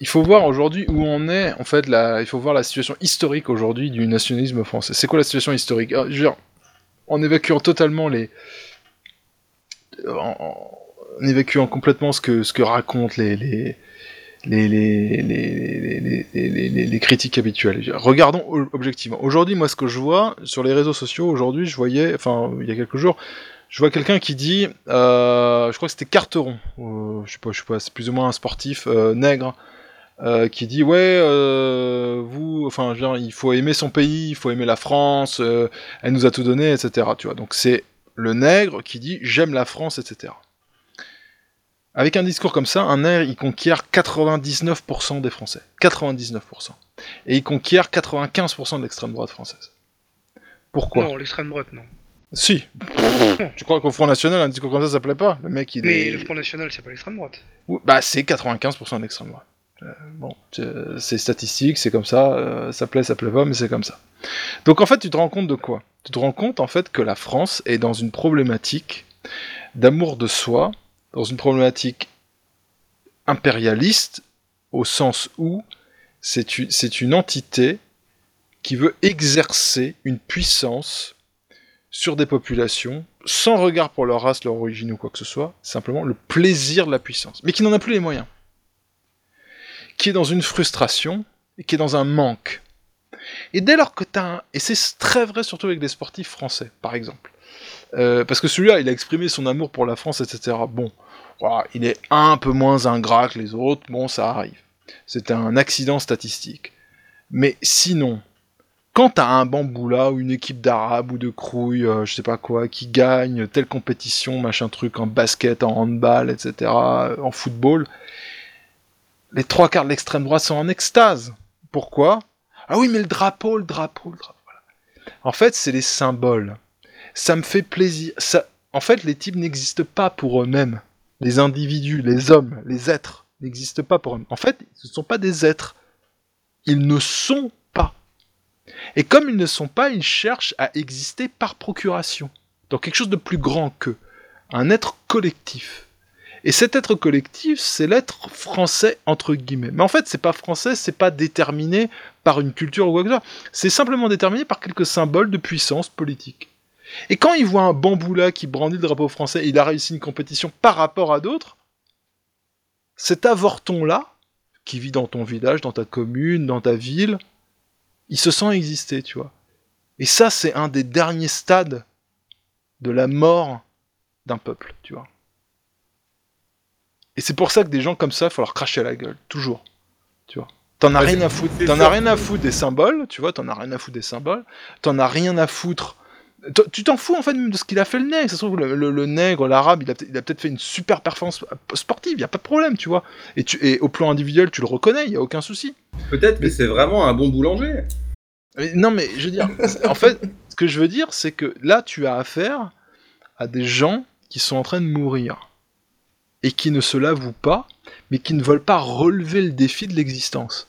Il faut voir aujourd'hui où on est, en fait, la, il faut voir la situation historique aujourd'hui du nationalisme français. C'est quoi la situation historique? Alors, je veux dire, En évacuant totalement les... En, en- évacuant complètement ce que, ce que racontent les... les les, les, les, les, critiques habituelles. Regardons objectivement. Aujourd'hui, moi, ce que je vois sur les réseaux sociaux, aujourd'hui, je voyais, enfin, il y a quelques jours, je vois quelqu'un qui dit, euh, je crois que c'était Carteron, euh, je sais pas, je sais pas, c'est plus ou moins un sportif euh, nègre, euh, qui dit ouais, euh, vous, enfin, il faut aimer son pays, il faut aimer la France, euh, elle nous a tout donné, etc. Tu vois, donc c'est le nègre qui dit j'aime la France, etc. Avec un discours comme ça, un nègre, il conquiert 99% des Français. 99%. Et il conquiert 95% de l'extrême droite française. Pourquoi? Non, l'extrême droite, non. Si. tu crois qu'au Front National, un discours comme ça, ça plaît pas? Le mec, il Mais est... le Front National, c'est pas l'extrême droite. Bah, c'est 95% de l'extrême droite. Euh, bon, c'est- c'est statistique, c'est comme ça, euh, ça plaît, ça plaît pas, mais c'est comme ça. Donc en fait, tu te rends compte de quoi? Tu te rends compte en fait que la France est dans une problématique d'amour de soi, dans une problématique impérialiste, au sens où c'est une entité qui veut exercer une puissance sur des populations, sans regard pour leur race, leur origine ou quoi que ce soit, simplement le plaisir de la puissance, mais qui n'en a plus les moyens, qui est dans une frustration et qui est dans un manque. Et dès lors que tu as un... Et c'est très vrai surtout avec des sportifs français, par exemple. Euh, parce que celui-là, il a exprimé son amour pour la France, etc. Bon, voilà, il est un peu moins ingrat que les autres, bon, ça arrive. C'est un accident statistique. Mais sinon, quand t'as un bamboula ou une équipe d'arabes ou de crouilles, euh, je sais pas quoi, qui gagne telle compétition, machin truc, en basket, en handball, etc., en football, les trois quarts de l'extrême droite sont en extase. Pourquoi? Ah oui, mais le drapeau, le drapeau, le drapeau. En fait, c'est les symboles. Ça me fait plaisir. Ça... En fait, les types n'existent pas pour eux-mêmes. Les individus, les hommes, les êtres n'existent pas pour eux-mêmes. En fait, ce ne sont pas des êtres. Ils ne sont pas. Et comme ils ne sont pas, ils cherchent à exister par procuration, dans quelque chose de plus grand qu'eux, un être collectif. Et cet être collectif, c'est l'être français entre guillemets. Mais en fait, c'est pas français, c'est pas déterminé par une culture ou quoi que ce soit. C'est simplement déterminé par quelques symboles de puissance politique. Et quand il voit un bamboula qui brandit le drapeau français, il a réussi une compétition par rapport à d'autres, cet avorton-là, qui vit dans ton village, dans ta commune, dans ta ville, il se sent exister, tu vois. Et ça, c'est un des derniers stades de la mort d'un peuple, tu vois. Et c'est pour ça que des gens comme ça, il faut leur cracher à la gueule, toujours. Tu vois. T'en as Ouais, rien à foutre. T'en as rien à foutre des symboles, tu vois, t'en as rien à foutre des symboles. T'en as rien à foutre. Tu t'en fous en fait même de ce qu'il a fait le nègre. Ça se trouve, le, le- le nègre, l'arabe, il a, peut- il a peut-être fait une super performance sportive, y a pas de problème, tu vois. Et, tu, et au plan individuel, tu le reconnais, y a aucun souci. Peut-être que c'est vraiment un bon boulanger. Mais non, mais je veux dire, en fait, ce que je veux dire, c'est que là, tu as affaire à des gens qui sont en train de mourir et qui ne se l'avouent pas, mais qui ne veulent pas relever le défi de l'existence.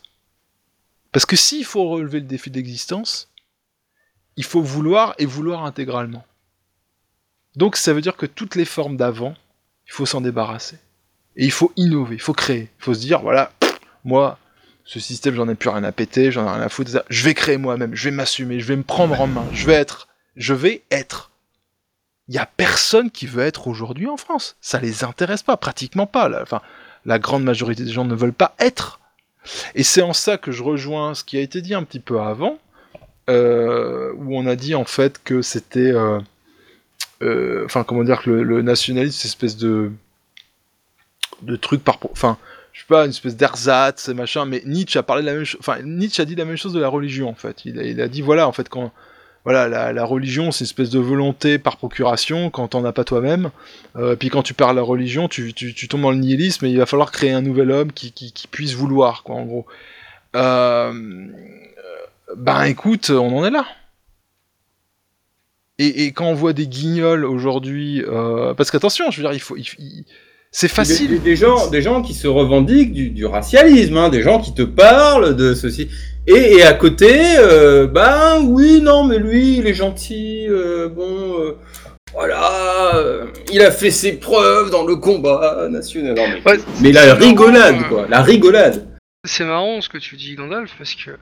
Parce que s'il faut relever le défi de l'existence, il faut vouloir et vouloir intégralement. Donc ça veut dire que toutes les formes d'avant, il faut s'en débarrasser. Et il faut innover, il faut créer. Il faut se dire, voilà, moi, ce système, j'en ai plus rien à péter, j'en ai rien à foutre. Je vais créer moi-même, je vais m'assumer, je vais me prendre en main, je vais être, je vais être. Il y a personne qui veut être aujourd'hui en France. Ça les intéresse pas, pratiquement pas. Enfin, la grande majorité des gens ne veulent pas être. Et c'est en ça que je rejoins ce qui a été dit un petit peu avant, euh, où on a dit en fait que c'était, euh, euh, enfin comment dire, que le, le nationalisme, c'est espèce de truc par, enfin, je sais pas, une espèce d'ersatz, machin. Mais Nietzsche a parlé de la même. Enfin, Nietzsche a dit la même chose de la religion en fait. Il a, il a dit voilà, en fait, quand voilà, la, religion, c'est une espèce de volonté par procuration quand t'en as pas toi-même. Euh, puis quand tu parles la religion, tu, tu, tombes dans le nihilisme et il va falloir créer un nouvel homme qui, qui, puisse vouloir, quoi, en gros. Euh, ben écoute, on en est là. Et, et quand on voit des guignols aujourd'hui, euh, parce qu'attention, je veux dire, il faut, c'est facile. Des, des gens, des gens qui se revendiquent du, du racialisme, hein, des gens qui te parlent de ceci. Et, et à côté, euh, ben oui, non, mais lui, il est gentil, euh, bon, euh, voilà, euh, il a fait ses preuves dans le combat national. Non, mais, Ouais, mais la rigolade, quoi, la rigolade. C'est marrant ce que tu dis, Gandalf, parce que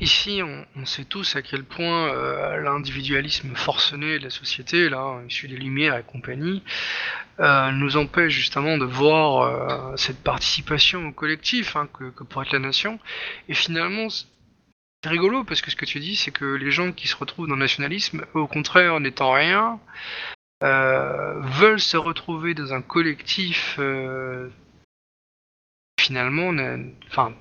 ici, on, sait tous à quel point euh, l'individualisme forcené de la société, là, issu des Lumières et compagnie, euh, nous empêche justement de voir euh, cette participation au collectif hein, que, pourrait être la nation. Et finalement, c'est rigolo parce que ce que tu dis, c'est que les gens qui se retrouvent dans le nationalisme, au contraire, n'étant rien, veulent se retrouver dans un collectif finalement, n'a- enfin,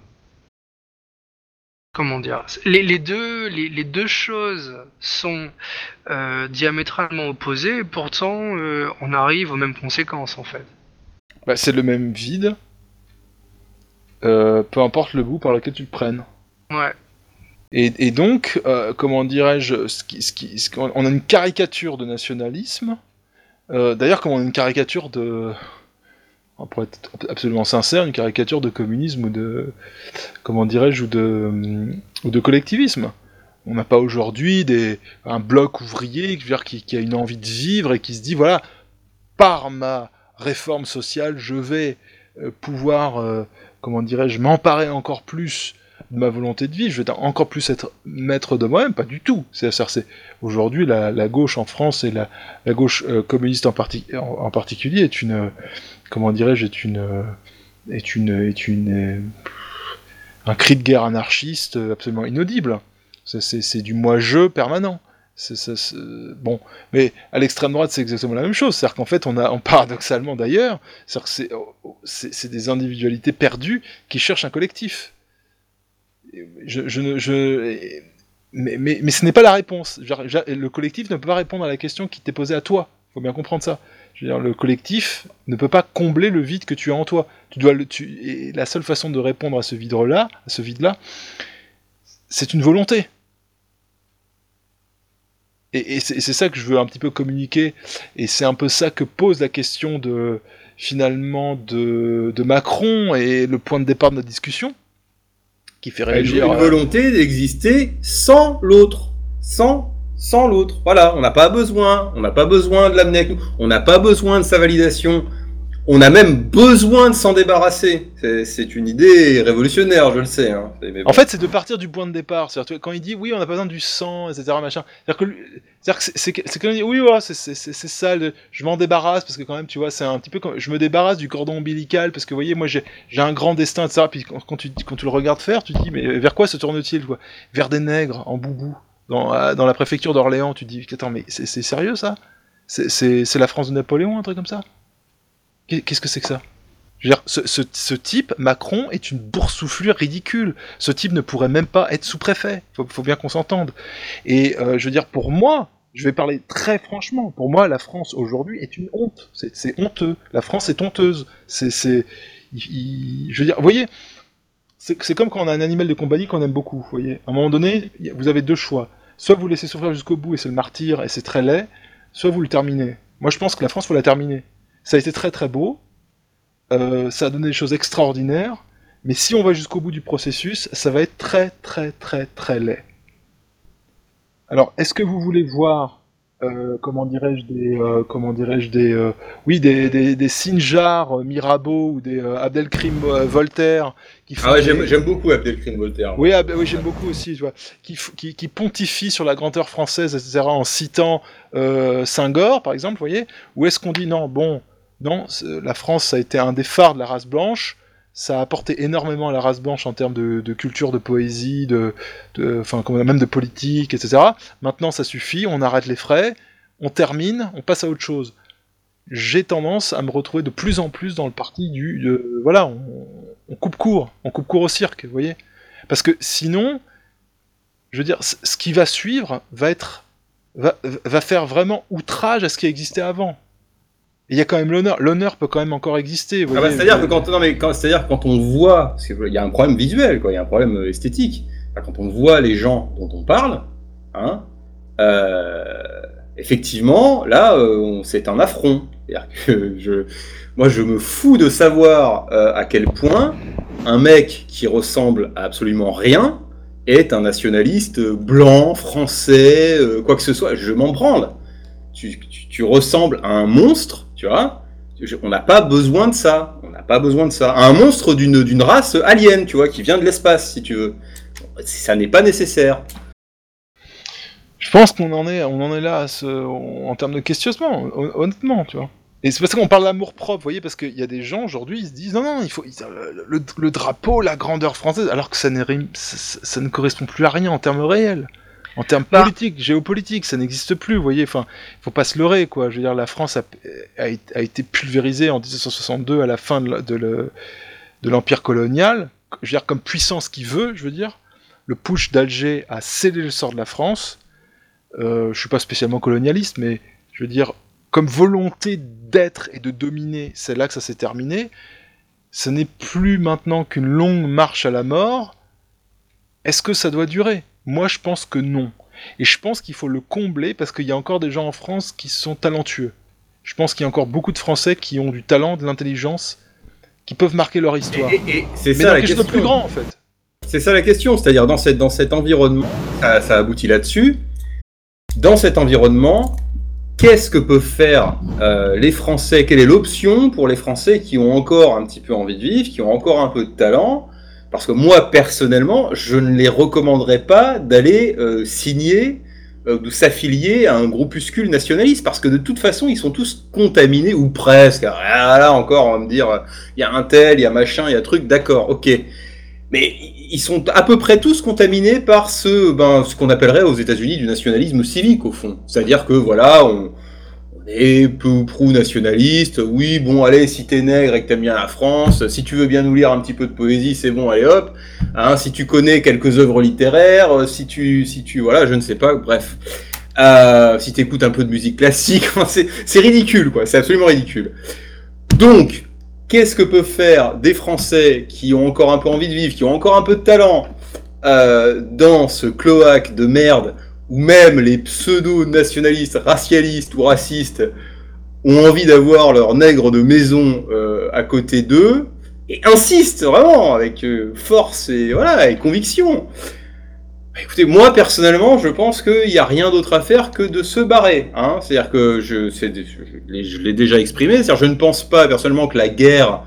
comment dire, les, les deux, les, les deux choses sont euh, diamétralement opposées, et pourtant euh, on arrive aux mêmes conséquences en fait. Bah, c'est le même vide, euh, peu importe le bout par lequel tu le prennes. Ouais. Et, et donc, comment dirais-je, ce qui, ce qui, ce qu'on- on a une caricature de nationalisme. D'ailleurs, comme on a une caricature de, pour être absolument sincère, une caricature de communisme ou de, comment dirais-je, ou de, ou de collectivisme. On n'a pas aujourd'hui des, un bloc ouvrier dire, qui, a une envie de vivre et qui se dit voilà, par ma réforme sociale, je vais euh, pouvoir, euh, comment dirais-je, m'emparer encore plus de ma volonté de vivre, je vais encore plus être maître de moi-même, pas du tout. C'est, aujourd'hui la, la gauche en France et la, la gauche euh, communiste en, parti- en, particulier est une, comment dirais-je, est une, est une, est une, euh, un cri de guerre anarchiste euh, absolument inaudible. C'est, du moi-je permanent. C'est- c'est- bon, mais à l'extrême droite, c'est exactement la même chose. C'est-à-dire qu'en fait, on a, on, paradoxalement d'ailleurs, que c'est, des individualités perdues qui cherchent un collectif. Je, je, je, mais, mais, mais ce n'est pas la réponse. Le collectif ne peut pas répondre à la question qui t'est posée à toi. faut bien comprendre ça. Je veux dire, le collectif ne peut pas combler le vide que tu as en toi. Tu dois le, tu, et la seule façon de répondre à ce vide-là, à ce vide-là, c'est une volonté. Et, et c'est ça que je veux un petit peu communiquer, et c'est un peu ça que pose la question de finalement de, de Macron et le point de départ de notre discussion, qui fait réagir. une euh, volonté d'exister sans l'autre, sans sans l'autre. Voilà, on n'a pas besoin, on n'a pas besoin de l'amener avec nous, on n'a pas besoin de sa validation. On a même besoin de s'en débarrasser. C'est- une idée révolutionnaire, je le sais. hein. En fait, c'est de partir du point de départ. Vois, quand il dit oui, on n'a pas besoin du sang, etc., machin. Que, que c'est- quand il dit oui, voilà, c'est- ça, je m'en débarrasse parce que quand même, tu vois, c'est un petit peu comme je me débarrasse du cordon ombilical parce que, vous voyez, moi, j'ai un grand destin, etc. Puis quand, tu, quand tu le regardes faire, tu te dis, mais vers quoi se tourne-t-il, Vers des nègres en boubou dans, à- dans la préfecture d'Orléans. Tu dis, attends, mais c'est sérieux ça? C'est- la France de Napoléon, un truc comme ça? Qu'est- Qu'est-ce que c'est que ça? Je veux dire, ce, type, Macron, est une boursouflure ridicule. Ce type ne pourrait même pas être sous-préfet. Faut, faut bien qu'on s'entende. Et euh, je veux dire, pour moi, je vais parler très franchement. Pour moi, la France aujourd'hui est une honte. C'est honteux. La France est honteuse. C'est, je veux dire, vous voyez, c'est comme quand on a un animal de compagnie qu'on aime beaucoup. Vous voyez, à un moment donné, vous avez deux choix. Soit vous laissez souffrir jusqu'au bout et c'est le martyr et c'est très laid. Soit vous le terminez. Moi, je pense que la France faut la terminer. Ça a été très très beau. Euh, ça a donné des choses extraordinaires, mais si on va jusqu'au bout du processus, ça va être très très très très laid. Alors, est-ce que vous voulez voir euh, comment dirais-je des euh, comment dirais-je des euh, oui des des, des Sinjar Mirabeau ou des Abdelkrim Voltaire qui font Ah ouais, des- j'aime beaucoup Abdelkrim Voltaire. oui, ah, bah oui j'aime beaucoup aussi, tu vois, qui, qui, qui pontifie sur la grandeur française, etc., en citant Senghor, par exemple, vous voyez Ou est-ce qu'on dit non, bon, non, la France, ça a été un des phares de la race blanche, ça a apporté énormément à la race blanche en termes de, culture, de poésie, de, enfin, même de politique, etc. Maintenant, ça suffit, on arrête les frais, on termine, on passe à autre chose. J'ai tendance à me retrouver de plus en plus dans le parti du, voilà, on, coupe court, on coupe court au cirque, vous voyez Parce que sinon, je veux dire, ce qui va suivre va être, va, va faire vraiment outrage à ce qui existait avant. Il y a quand même l'honneur. L'honneur peut quand même encore exister. Ah bah, c'est-à-dire que quand, non, mais quand, c'est-à-dire que quand on voit, parce qu'il y a un problème visuel, quoi, il y a un problème euh, esthétique. Enfin, Quand on voit les gens dont on parle, hein, euh, effectivement, là, euh, c'est un affront. C'est-à-dire que je, moi, je me fous de savoir euh, à quel point un mec qui ressemble à absolument rien est un nationaliste blanc, français, quoi que ce soit. Je m'en branle. Tu, tu- tu ressembles à un monstre, On n'a pas besoin de ça. Un monstre d'une race alien, tu vois, qui vient de l'espace, si tu veux. Ça n'est pas nécessaire. Je pense qu'on en est, là en termes de questionnement, hon- honnêtement, tu vois. Et c'est parce qu'on parle d'amour propre, vous voyez, parce qu'il y a des gens aujourd'hui, ils se disent non, non, il faut le, drapeau, la grandeur française, alors que ça- ça ne correspond plus à rien en termes réels, en termes Bah. politiques, géopolitiques, ça n'existe plus, vous voyez. Enfin, faut pas se leurrer, quoi. Je veux dire, la France a, a, a été pulvérisée en 1962 à la fin de l'empire colonial, je veux dire comme puissance qui veut, je veux dire. Le push d'Alger a scellé le sort de la France. Euh, je suis pas spécialement colonialiste, mais je veux dire, comme volonté d'être et de dominer, c'est là que ça s'est terminé. Ce n'est plus maintenant qu'une longue marche à la mort. Est-ce que ça doit durer? Moi, je pense que non. Et je pense qu'il faut le combler parce qu'il y a encore des gens en France qui sont talentueux. Je pense qu'il y a encore beaucoup de Français qui ont du talent, de l'intelligence, qui peuvent marquer leur histoire. Et- et c'est ça dans la de question. plus grand, en fait. C'est ça la question, c'est-à-dire dans, cette, dans cet environnement, ça, ça aboutit là-dessus. Dans cet environnement, qu'est-ce que peuvent faire euh, les Français? Quelle est l'option pour les Français qui ont encore un petit peu envie de vivre, qui ont encore un peu de talent? Parce que moi, personnellement, je ne les recommanderais pas d'aller euh, signer euh, s'affilier à un groupuscule nationaliste, parce que de toute façon, ils sont tous contaminés, ou presque. Ah, là encore, on va me dire, il y a un tel, il y a machin, il y a truc, d'accord, ok. Mais ils sont à peu près tous contaminés par ce, ben, ce qu'on appellerait aux États-Unis du nationalisme civique, au fond. C'est-à-dire que, voilà, on, est peu ou prou nationaliste. Oui, bon, allez, si t'es nègre et que t'aimes bien la France, si tu veux bien nous lire un petit peu de poésie, c'est bon, allez hop. Hein, si tu connais quelques œuvres littéraires, euh, si tu, si tu, voilà, je ne sais pas, bref. Euh, si t'écoutes un peu de musique classique, c'est ridicule, quoi. C'est absolument ridicule. Donc, qu'est-ce que peuvent faire des Français qui ont encore un peu envie de vivre, qui ont encore un peu de talent euh, dans ce cloaque de merde où même les pseudo-nationalistes, racialistes ou racistes ont envie d'avoir leur nègre de maison euh, à côté d'eux et insistent vraiment avec euh, force et voilà et conviction. Bah, Écoutez, moi personnellement, je pense qu'il n'y a rien d'autre à faire que de se barrer. Hein C'est-à-dire que je, je l'ai déjà exprimé, c'est-à-dire je ne pense pas personnellement que la guerre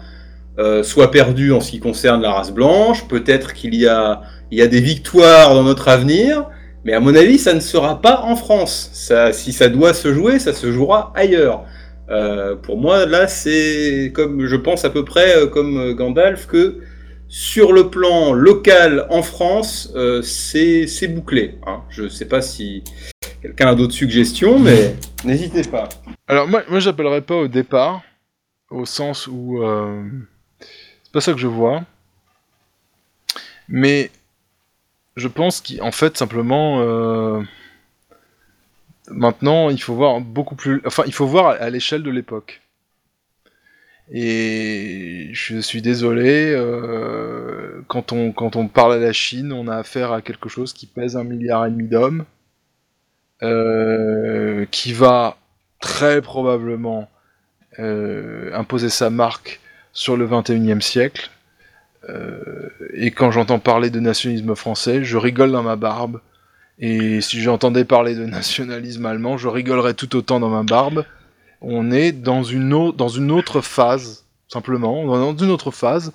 euh, soit perdue en ce qui concerne la race blanche. Peut-être qu'il y a, il y a des victoires dans notre avenir, mais à mon avis, ça ne sera pas en France. Ça, si ça doit se jouer, ça se jouera ailleurs. Euh, pour moi, là, c'est comme je pense à peu près euh, comme euh, Gandalf que sur le plan local en France, euh, c'est bouclé. Hein. Je ne sais pas si quelqu'un a d'autres suggestions, mais n'hésitez pas. Alors moi, moi j'appellerais pas au départ, au sens où euh, c'est pas ça que je vois, mais je pense qu'en fait simplement euh, maintenant il faut voir beaucoup plus, enfin il faut voir à, l'échelle de l'époque. Et je suis désolé, euh, quand, on, quand on parle à la Chine, on a affaire à quelque chose qui pèse un milliard et demi d'hommes, euh, qui va très probablement imposer sa marque sur le 21e siècle. Euh, et quand j'entends parler de nationalisme français, je rigole dans ma barbe. Et si j'entendais parler de nationalisme allemand, je rigolerais tout autant dans ma barbe. On est dans une, autre phase, simplement, dans une autre phase.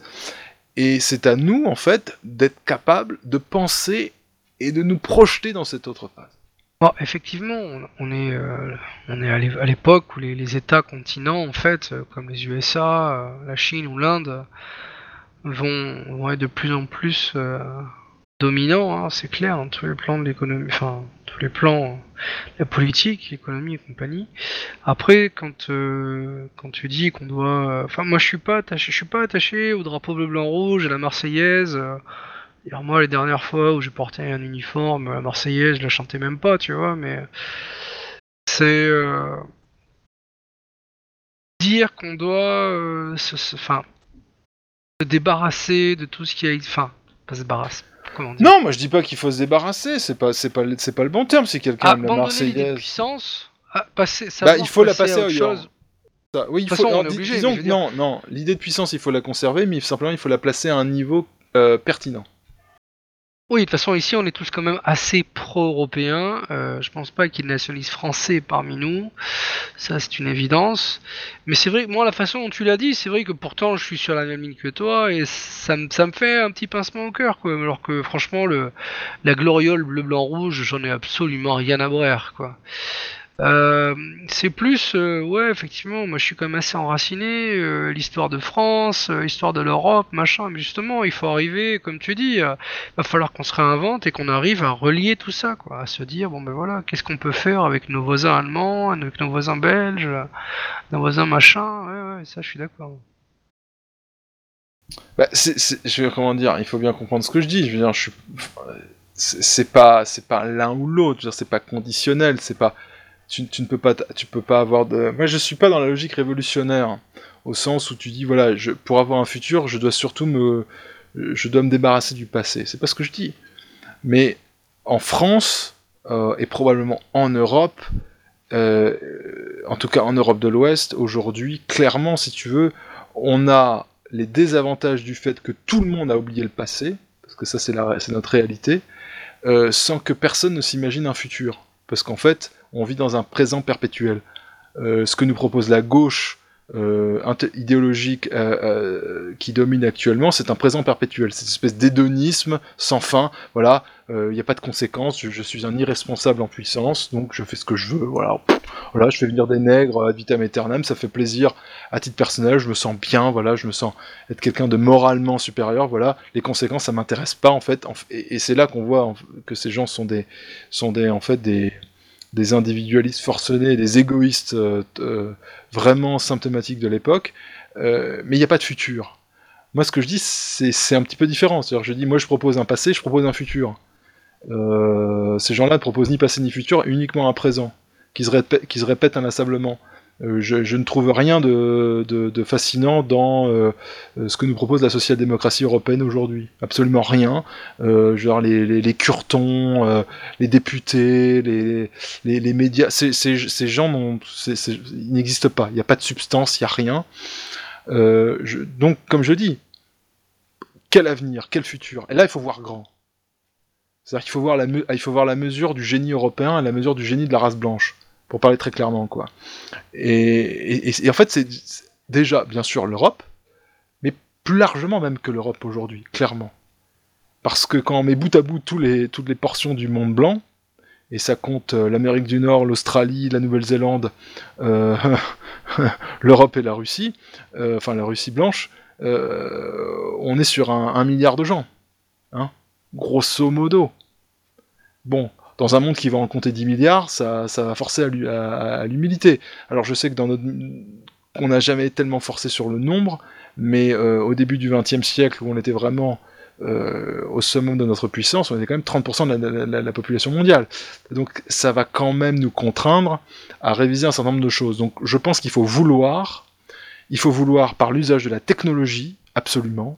Et c'est à nous, en fait, d'être capables de penser et de nous projeter dans cette autre phase. Effectivement, on, on est, euh, on est à l'é- à l'époque où les, États continents, en fait, euh, comme les USA, la Chine ou l'Inde, vont, vont être de plus en plus euh, dominants, hein, c'est clair, dans tous les plans de l'économie, enfin, tous les plans, la politique, l'économie et compagnie. Après, quand, euh, quand tu dis qu'on doit, enfin, moi, je suis pas attaché, je suis pas attaché au drapeau bleu, blanc, rouge, à la Marseillaise. euh, alors moi, les dernières fois où j'ai porté un uniforme, la Marseillaise, je la chantais même pas, tu vois, mais c'est euh, dire qu'on doit euh, enfin, se débarrasser de tout ce qui a, enfin, pas se débarrasser, comment dire, Non, moi je dis pas qu'il faut se débarrasser, c'est pas, c'est pas, le- c'est pas le bon terme si quelqu'un aime la abandonner l'idée de Marseillaise. puissance, à passer, Bah, il faut la passer à autre ailleurs. chose. Ça, oui, il De faut. façon, on alors, est dis- obligé, disons dire- non, non, l'idée de puissance, il faut la conserver, mais simplement il faut la placer à un niveau euh, pertinent. Oui, de toute façon, ici, on est tous quand même assez pro-européens. Euh, je pense pas qu'il y ait de nationalistes français parmi nous. Ça, c'est une évidence. Mais c'est vrai, moi, la façon dont tu l'as dit, c'est vrai que pourtant, je suis sur la même ligne que toi et ça me, ça me fait un petit pincement au cœur, quoi. Alors que, franchement, le, la gloriole bleu-blanc-rouge, j'en ai absolument rien à brère, quoi. Euh, c'est plus, euh, ouais, effectivement, moi je suis quand même assez enraciné, euh, l'histoire de France, euh, l'histoire de l'Europe, machin, mais justement, il faut arriver, comme tu dis, il va falloir qu'on se réinvente et qu'on arrive à relier tout ça, quoi, à se dire, bon ben voilà, qu'est-ce qu'on peut faire avec nos voisins allemands, avec nos voisins belges, nos voisins machin, ouais, ouais, ça je suis d'accord. Bah, je veux comment dire, il faut bien comprendre ce que je dis. Je veux dire, je suis, c'est, pas, c'est pas l'un ou l'autre. Je veux c'est pas conditionnel. C'est pas, tu, ne peux pas, avoir de. Moi, je suis pas dans la logique révolutionnaire, au sens où tu dis, voilà, pour avoir un futur, je dois surtout me, débarrasser du passé. C'est pas ce que je dis. Mais en France euh, et probablement en Europe, euh, en tout cas en Europe de l'Ouest, aujourd'hui, clairement, si tu veux, on a les désavantages du fait que tout le monde a oublié le passé, parce que ça c'est notre réalité, euh, sans que personne ne s'imagine un futur. Parce qu'en fait, on vit dans un présent perpétuel. Euh, ce que nous propose la gauche euh, idéologique euh, euh, qui domine actuellement, c'est un présent perpétuel, cette espèce d'hédonisme sans fin. Voilà, il n'y a pas de conséquences, je, suis un irresponsable en puissance, donc je fais ce que je veux. Voilà, je fais venir des nègres ad vitam aeternam, ça fait plaisir. À titre personnel, je me sens bien, voilà, je me sens être quelqu'un de moralement supérieur, voilà, les conséquences ça m'intéresse pas en fait, et, c'est là qu'on voit que ces gens sont des, sont des, en fait des, des individualistes forcenés, des égoïstes euh, euh, vraiment symptomatiques de l'époque, euh, mais il n'y a pas de futur. Moi, ce que je dis, c'est un petit peu différent. C'est-à-dire, je dis, moi, je propose un passé, je propose un futur. Ces gens-là ne proposent ni passé ni futur, uniquement un présent, qui se qui se répète inlassablement. Euh, je, ne trouve rien de, fascinant dans euh, euh, ce que nous propose la social-démocratie européenne aujourd'hui. Absolument rien. Genre les, curtons, les députés, les, les, médias, ces, gens n'existent pas. Il n'y a pas de substance, il n'y a rien. Donc, comme je dis, quel avenir, quel futur? Et là, il faut voir grand. C'est-à-dire qu'il faut voir la, faut voir la mesure du génie européen et la mesure du génie de la race blanche, pour parler très clairement, quoi. Et, en fait, c'est déjà, bien sûr, l'Europe, mais plus largement même que l'Europe aujourd'hui, clairement. Parce que quand on met bout à bout toutes les portions du monde blanc, et ça compte euh, l'Amérique du Nord, l'Australie, la Nouvelle-Zélande, euh, l'Europe et la Russie, euh, enfin la Russie blanche, on est sur un, un milliard de gens. Hein grosso modo. Bon, dans un monde qui va en compter 10 milliards, ça, va forcer à, l'hu- à- à l'humilité. Alors je sais que dans notre qu'on n'a jamais tellement forcé sur le nombre, mais euh, au début du XXe siècle, où on était vraiment euh, au summum de notre puissance, on était quand même 30% de la population mondiale. Donc ça va quand même nous contraindre à réviser un certain nombre de choses. Donc je pense qu'il faut vouloir, il faut vouloir par l'usage de la technologie, absolument,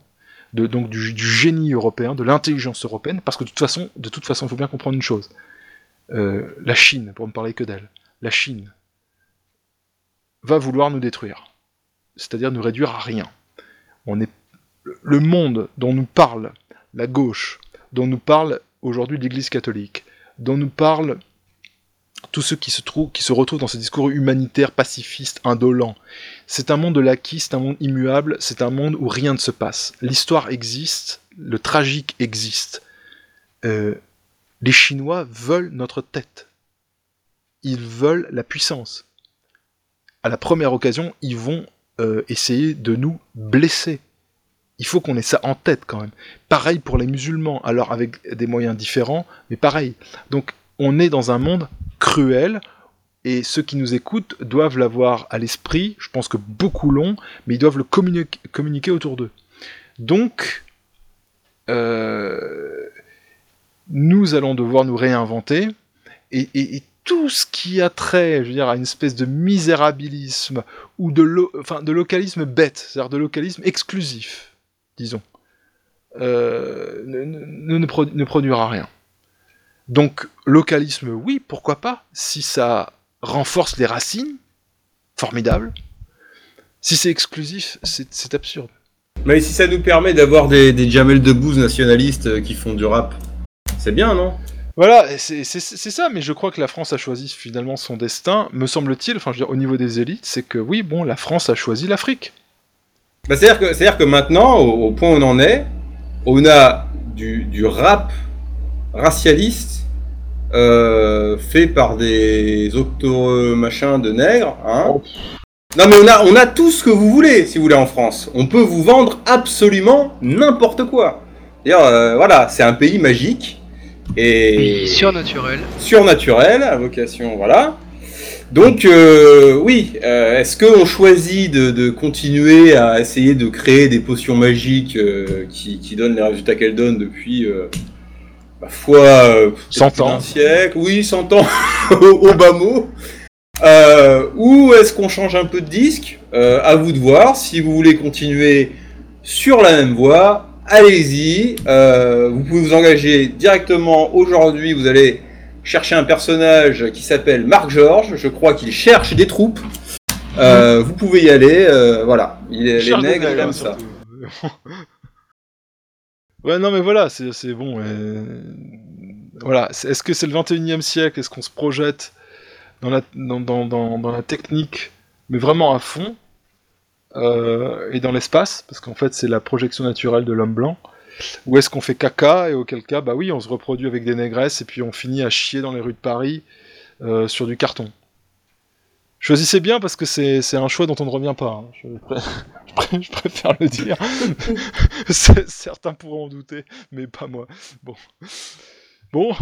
donc du, génie européen, de l'intelligence européenne, parce que de toute façon, de toute façon, il faut bien comprendre une chose. Euh, la Chine, pour ne parler que d'elle, la Chine va vouloir nous détruire, c'est-à-dire nous réduire à rien. On est le monde dont nous parle la gauche, dont nous parle aujourd'hui l'Église catholique, dont nous parlent tous ceux qui se, trouvent, qui se retrouvent dans ce discours humanitaire, pacifiste, indolent. C'est un monde de l'acquis, c'est un monde immuable, c'est un monde où rien ne se passe. L'histoire existe, le tragique existe. Euh, les Chinois veulent notre tête. Ils veulent la puissance. À la première occasion, ils vont euh, essayer de nous blesser. Il faut qu'on ait ça en tête quand même. Pareil pour les musulmans, alors avec des moyens différents, mais pareil. Donc on est dans un monde cruel, et ceux qui nous écoutent doivent l'avoir à l'esprit, je pense que beaucoup l'ont, mais ils doivent le communiquer, autour d'eux. Donc, euh, nous allons devoir nous réinventer, et, tout ce qui a trait, à une espèce de misérabilisme, ou de, localisme bête, c'est-à-dire de localisme exclusif, disons, euh, ne produira rien. Donc, localisme, oui, pourquoi pas, si ça renforce les racines, formidable. Si c'est exclusif, c'est absurde. Mais si ça nous permet d'avoir des, des Jamel Debbouze nationalistes euh, qui font du rap, c'est bien, non? Voilà, c'est ça, mais je crois que la France a choisi finalement son destin, me semble-t-il, enfin je veux dire, au niveau des élites, c'est que oui, bon, la France a choisi l'Afrique. Bah, C'est-à-dire que, que maintenant, au, au point où on en est, on a du, du rap racialiste euh, fait par des octo machins de nègres. Hein. Non mais on a, on a tout ce que vous voulez, si vous voulez, en France. On peut vous vendre absolument n'importe quoi. D'ailleurs, euh, voilà, c'est un pays magique et Oui, surnaturel. surnaturel, à vocation, voilà. Donc, euh, oui, euh, est-ce qu'on choisit de, de continuer à essayer de créer des potions magiques euh, qui, qui donnent les résultats qu'elles donnent depuis, euh, ma foi, euh, 100 plus ans. d'un siècle, oui, 100 ans au, au bas mot Euh, Ou est-ce qu'on change un peu de disque? Euh, À vous de voir. Si vous voulez continuer sur la même voie, allez-y. Euh, vous pouvez vous engager directement aujourd'hui. Vous allez chercher un personnage qui s'appelle Marc Georges. Je crois qu'il cherche des troupes. Euh, vous pouvez y aller. euh, voilà. Il est, les nègres aiment ça. Ouais, non, mais voilà, c'est c'est bon. euh, Voilà, est-ce que c'est le 21 e siècle? Est-ce qu'on se projette dans la, dans, dans, dans, dans la technique, mais vraiment à fond, euh, et dans l'espace, parce qu'en fait c'est la projection naturelle de l'homme blanc. Ou est-ce qu'on fait caca, et auquel cas, bah oui, on se reproduit avec des négresses, et puis on finit à chier dans les rues de Paris euh, sur du carton? Choisissez bien parce que c'est c'est un choix dont on ne revient pas. hein. Je, pré- je pré- je préfère le dire. Certains pourront en douter, mais pas moi. Bon, bon,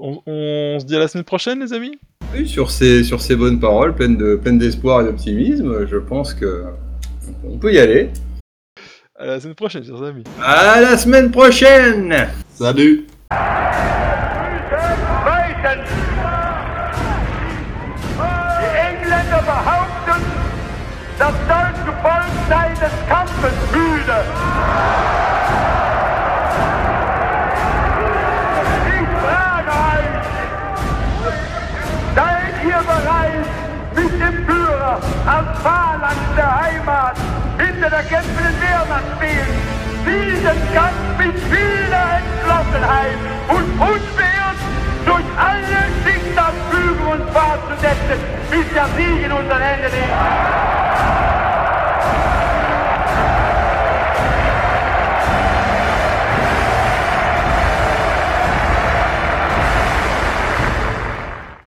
on, on se dit à la semaine prochaine, les amis. Oui, sur ces, sur ces bonnes paroles, pleines de, pleines d'espoir et d'optimisme, je pense que on peut y aller. À la semaine prochaine, chers amis. À la semaine prochaine Salut das deutsche Volk sei des Kampfes müde. Ich frage euch, seid ihr bereit, mit dem Führer als Phalanx der Heimat hinter der kämpfenden Wehrmacht stehen, diesen Kampf mit vieler Entschlossenheit und unbeirrt durch alle Schicksalsfügen und fortzusetzen, bis der Sieg in unseren Händen ist.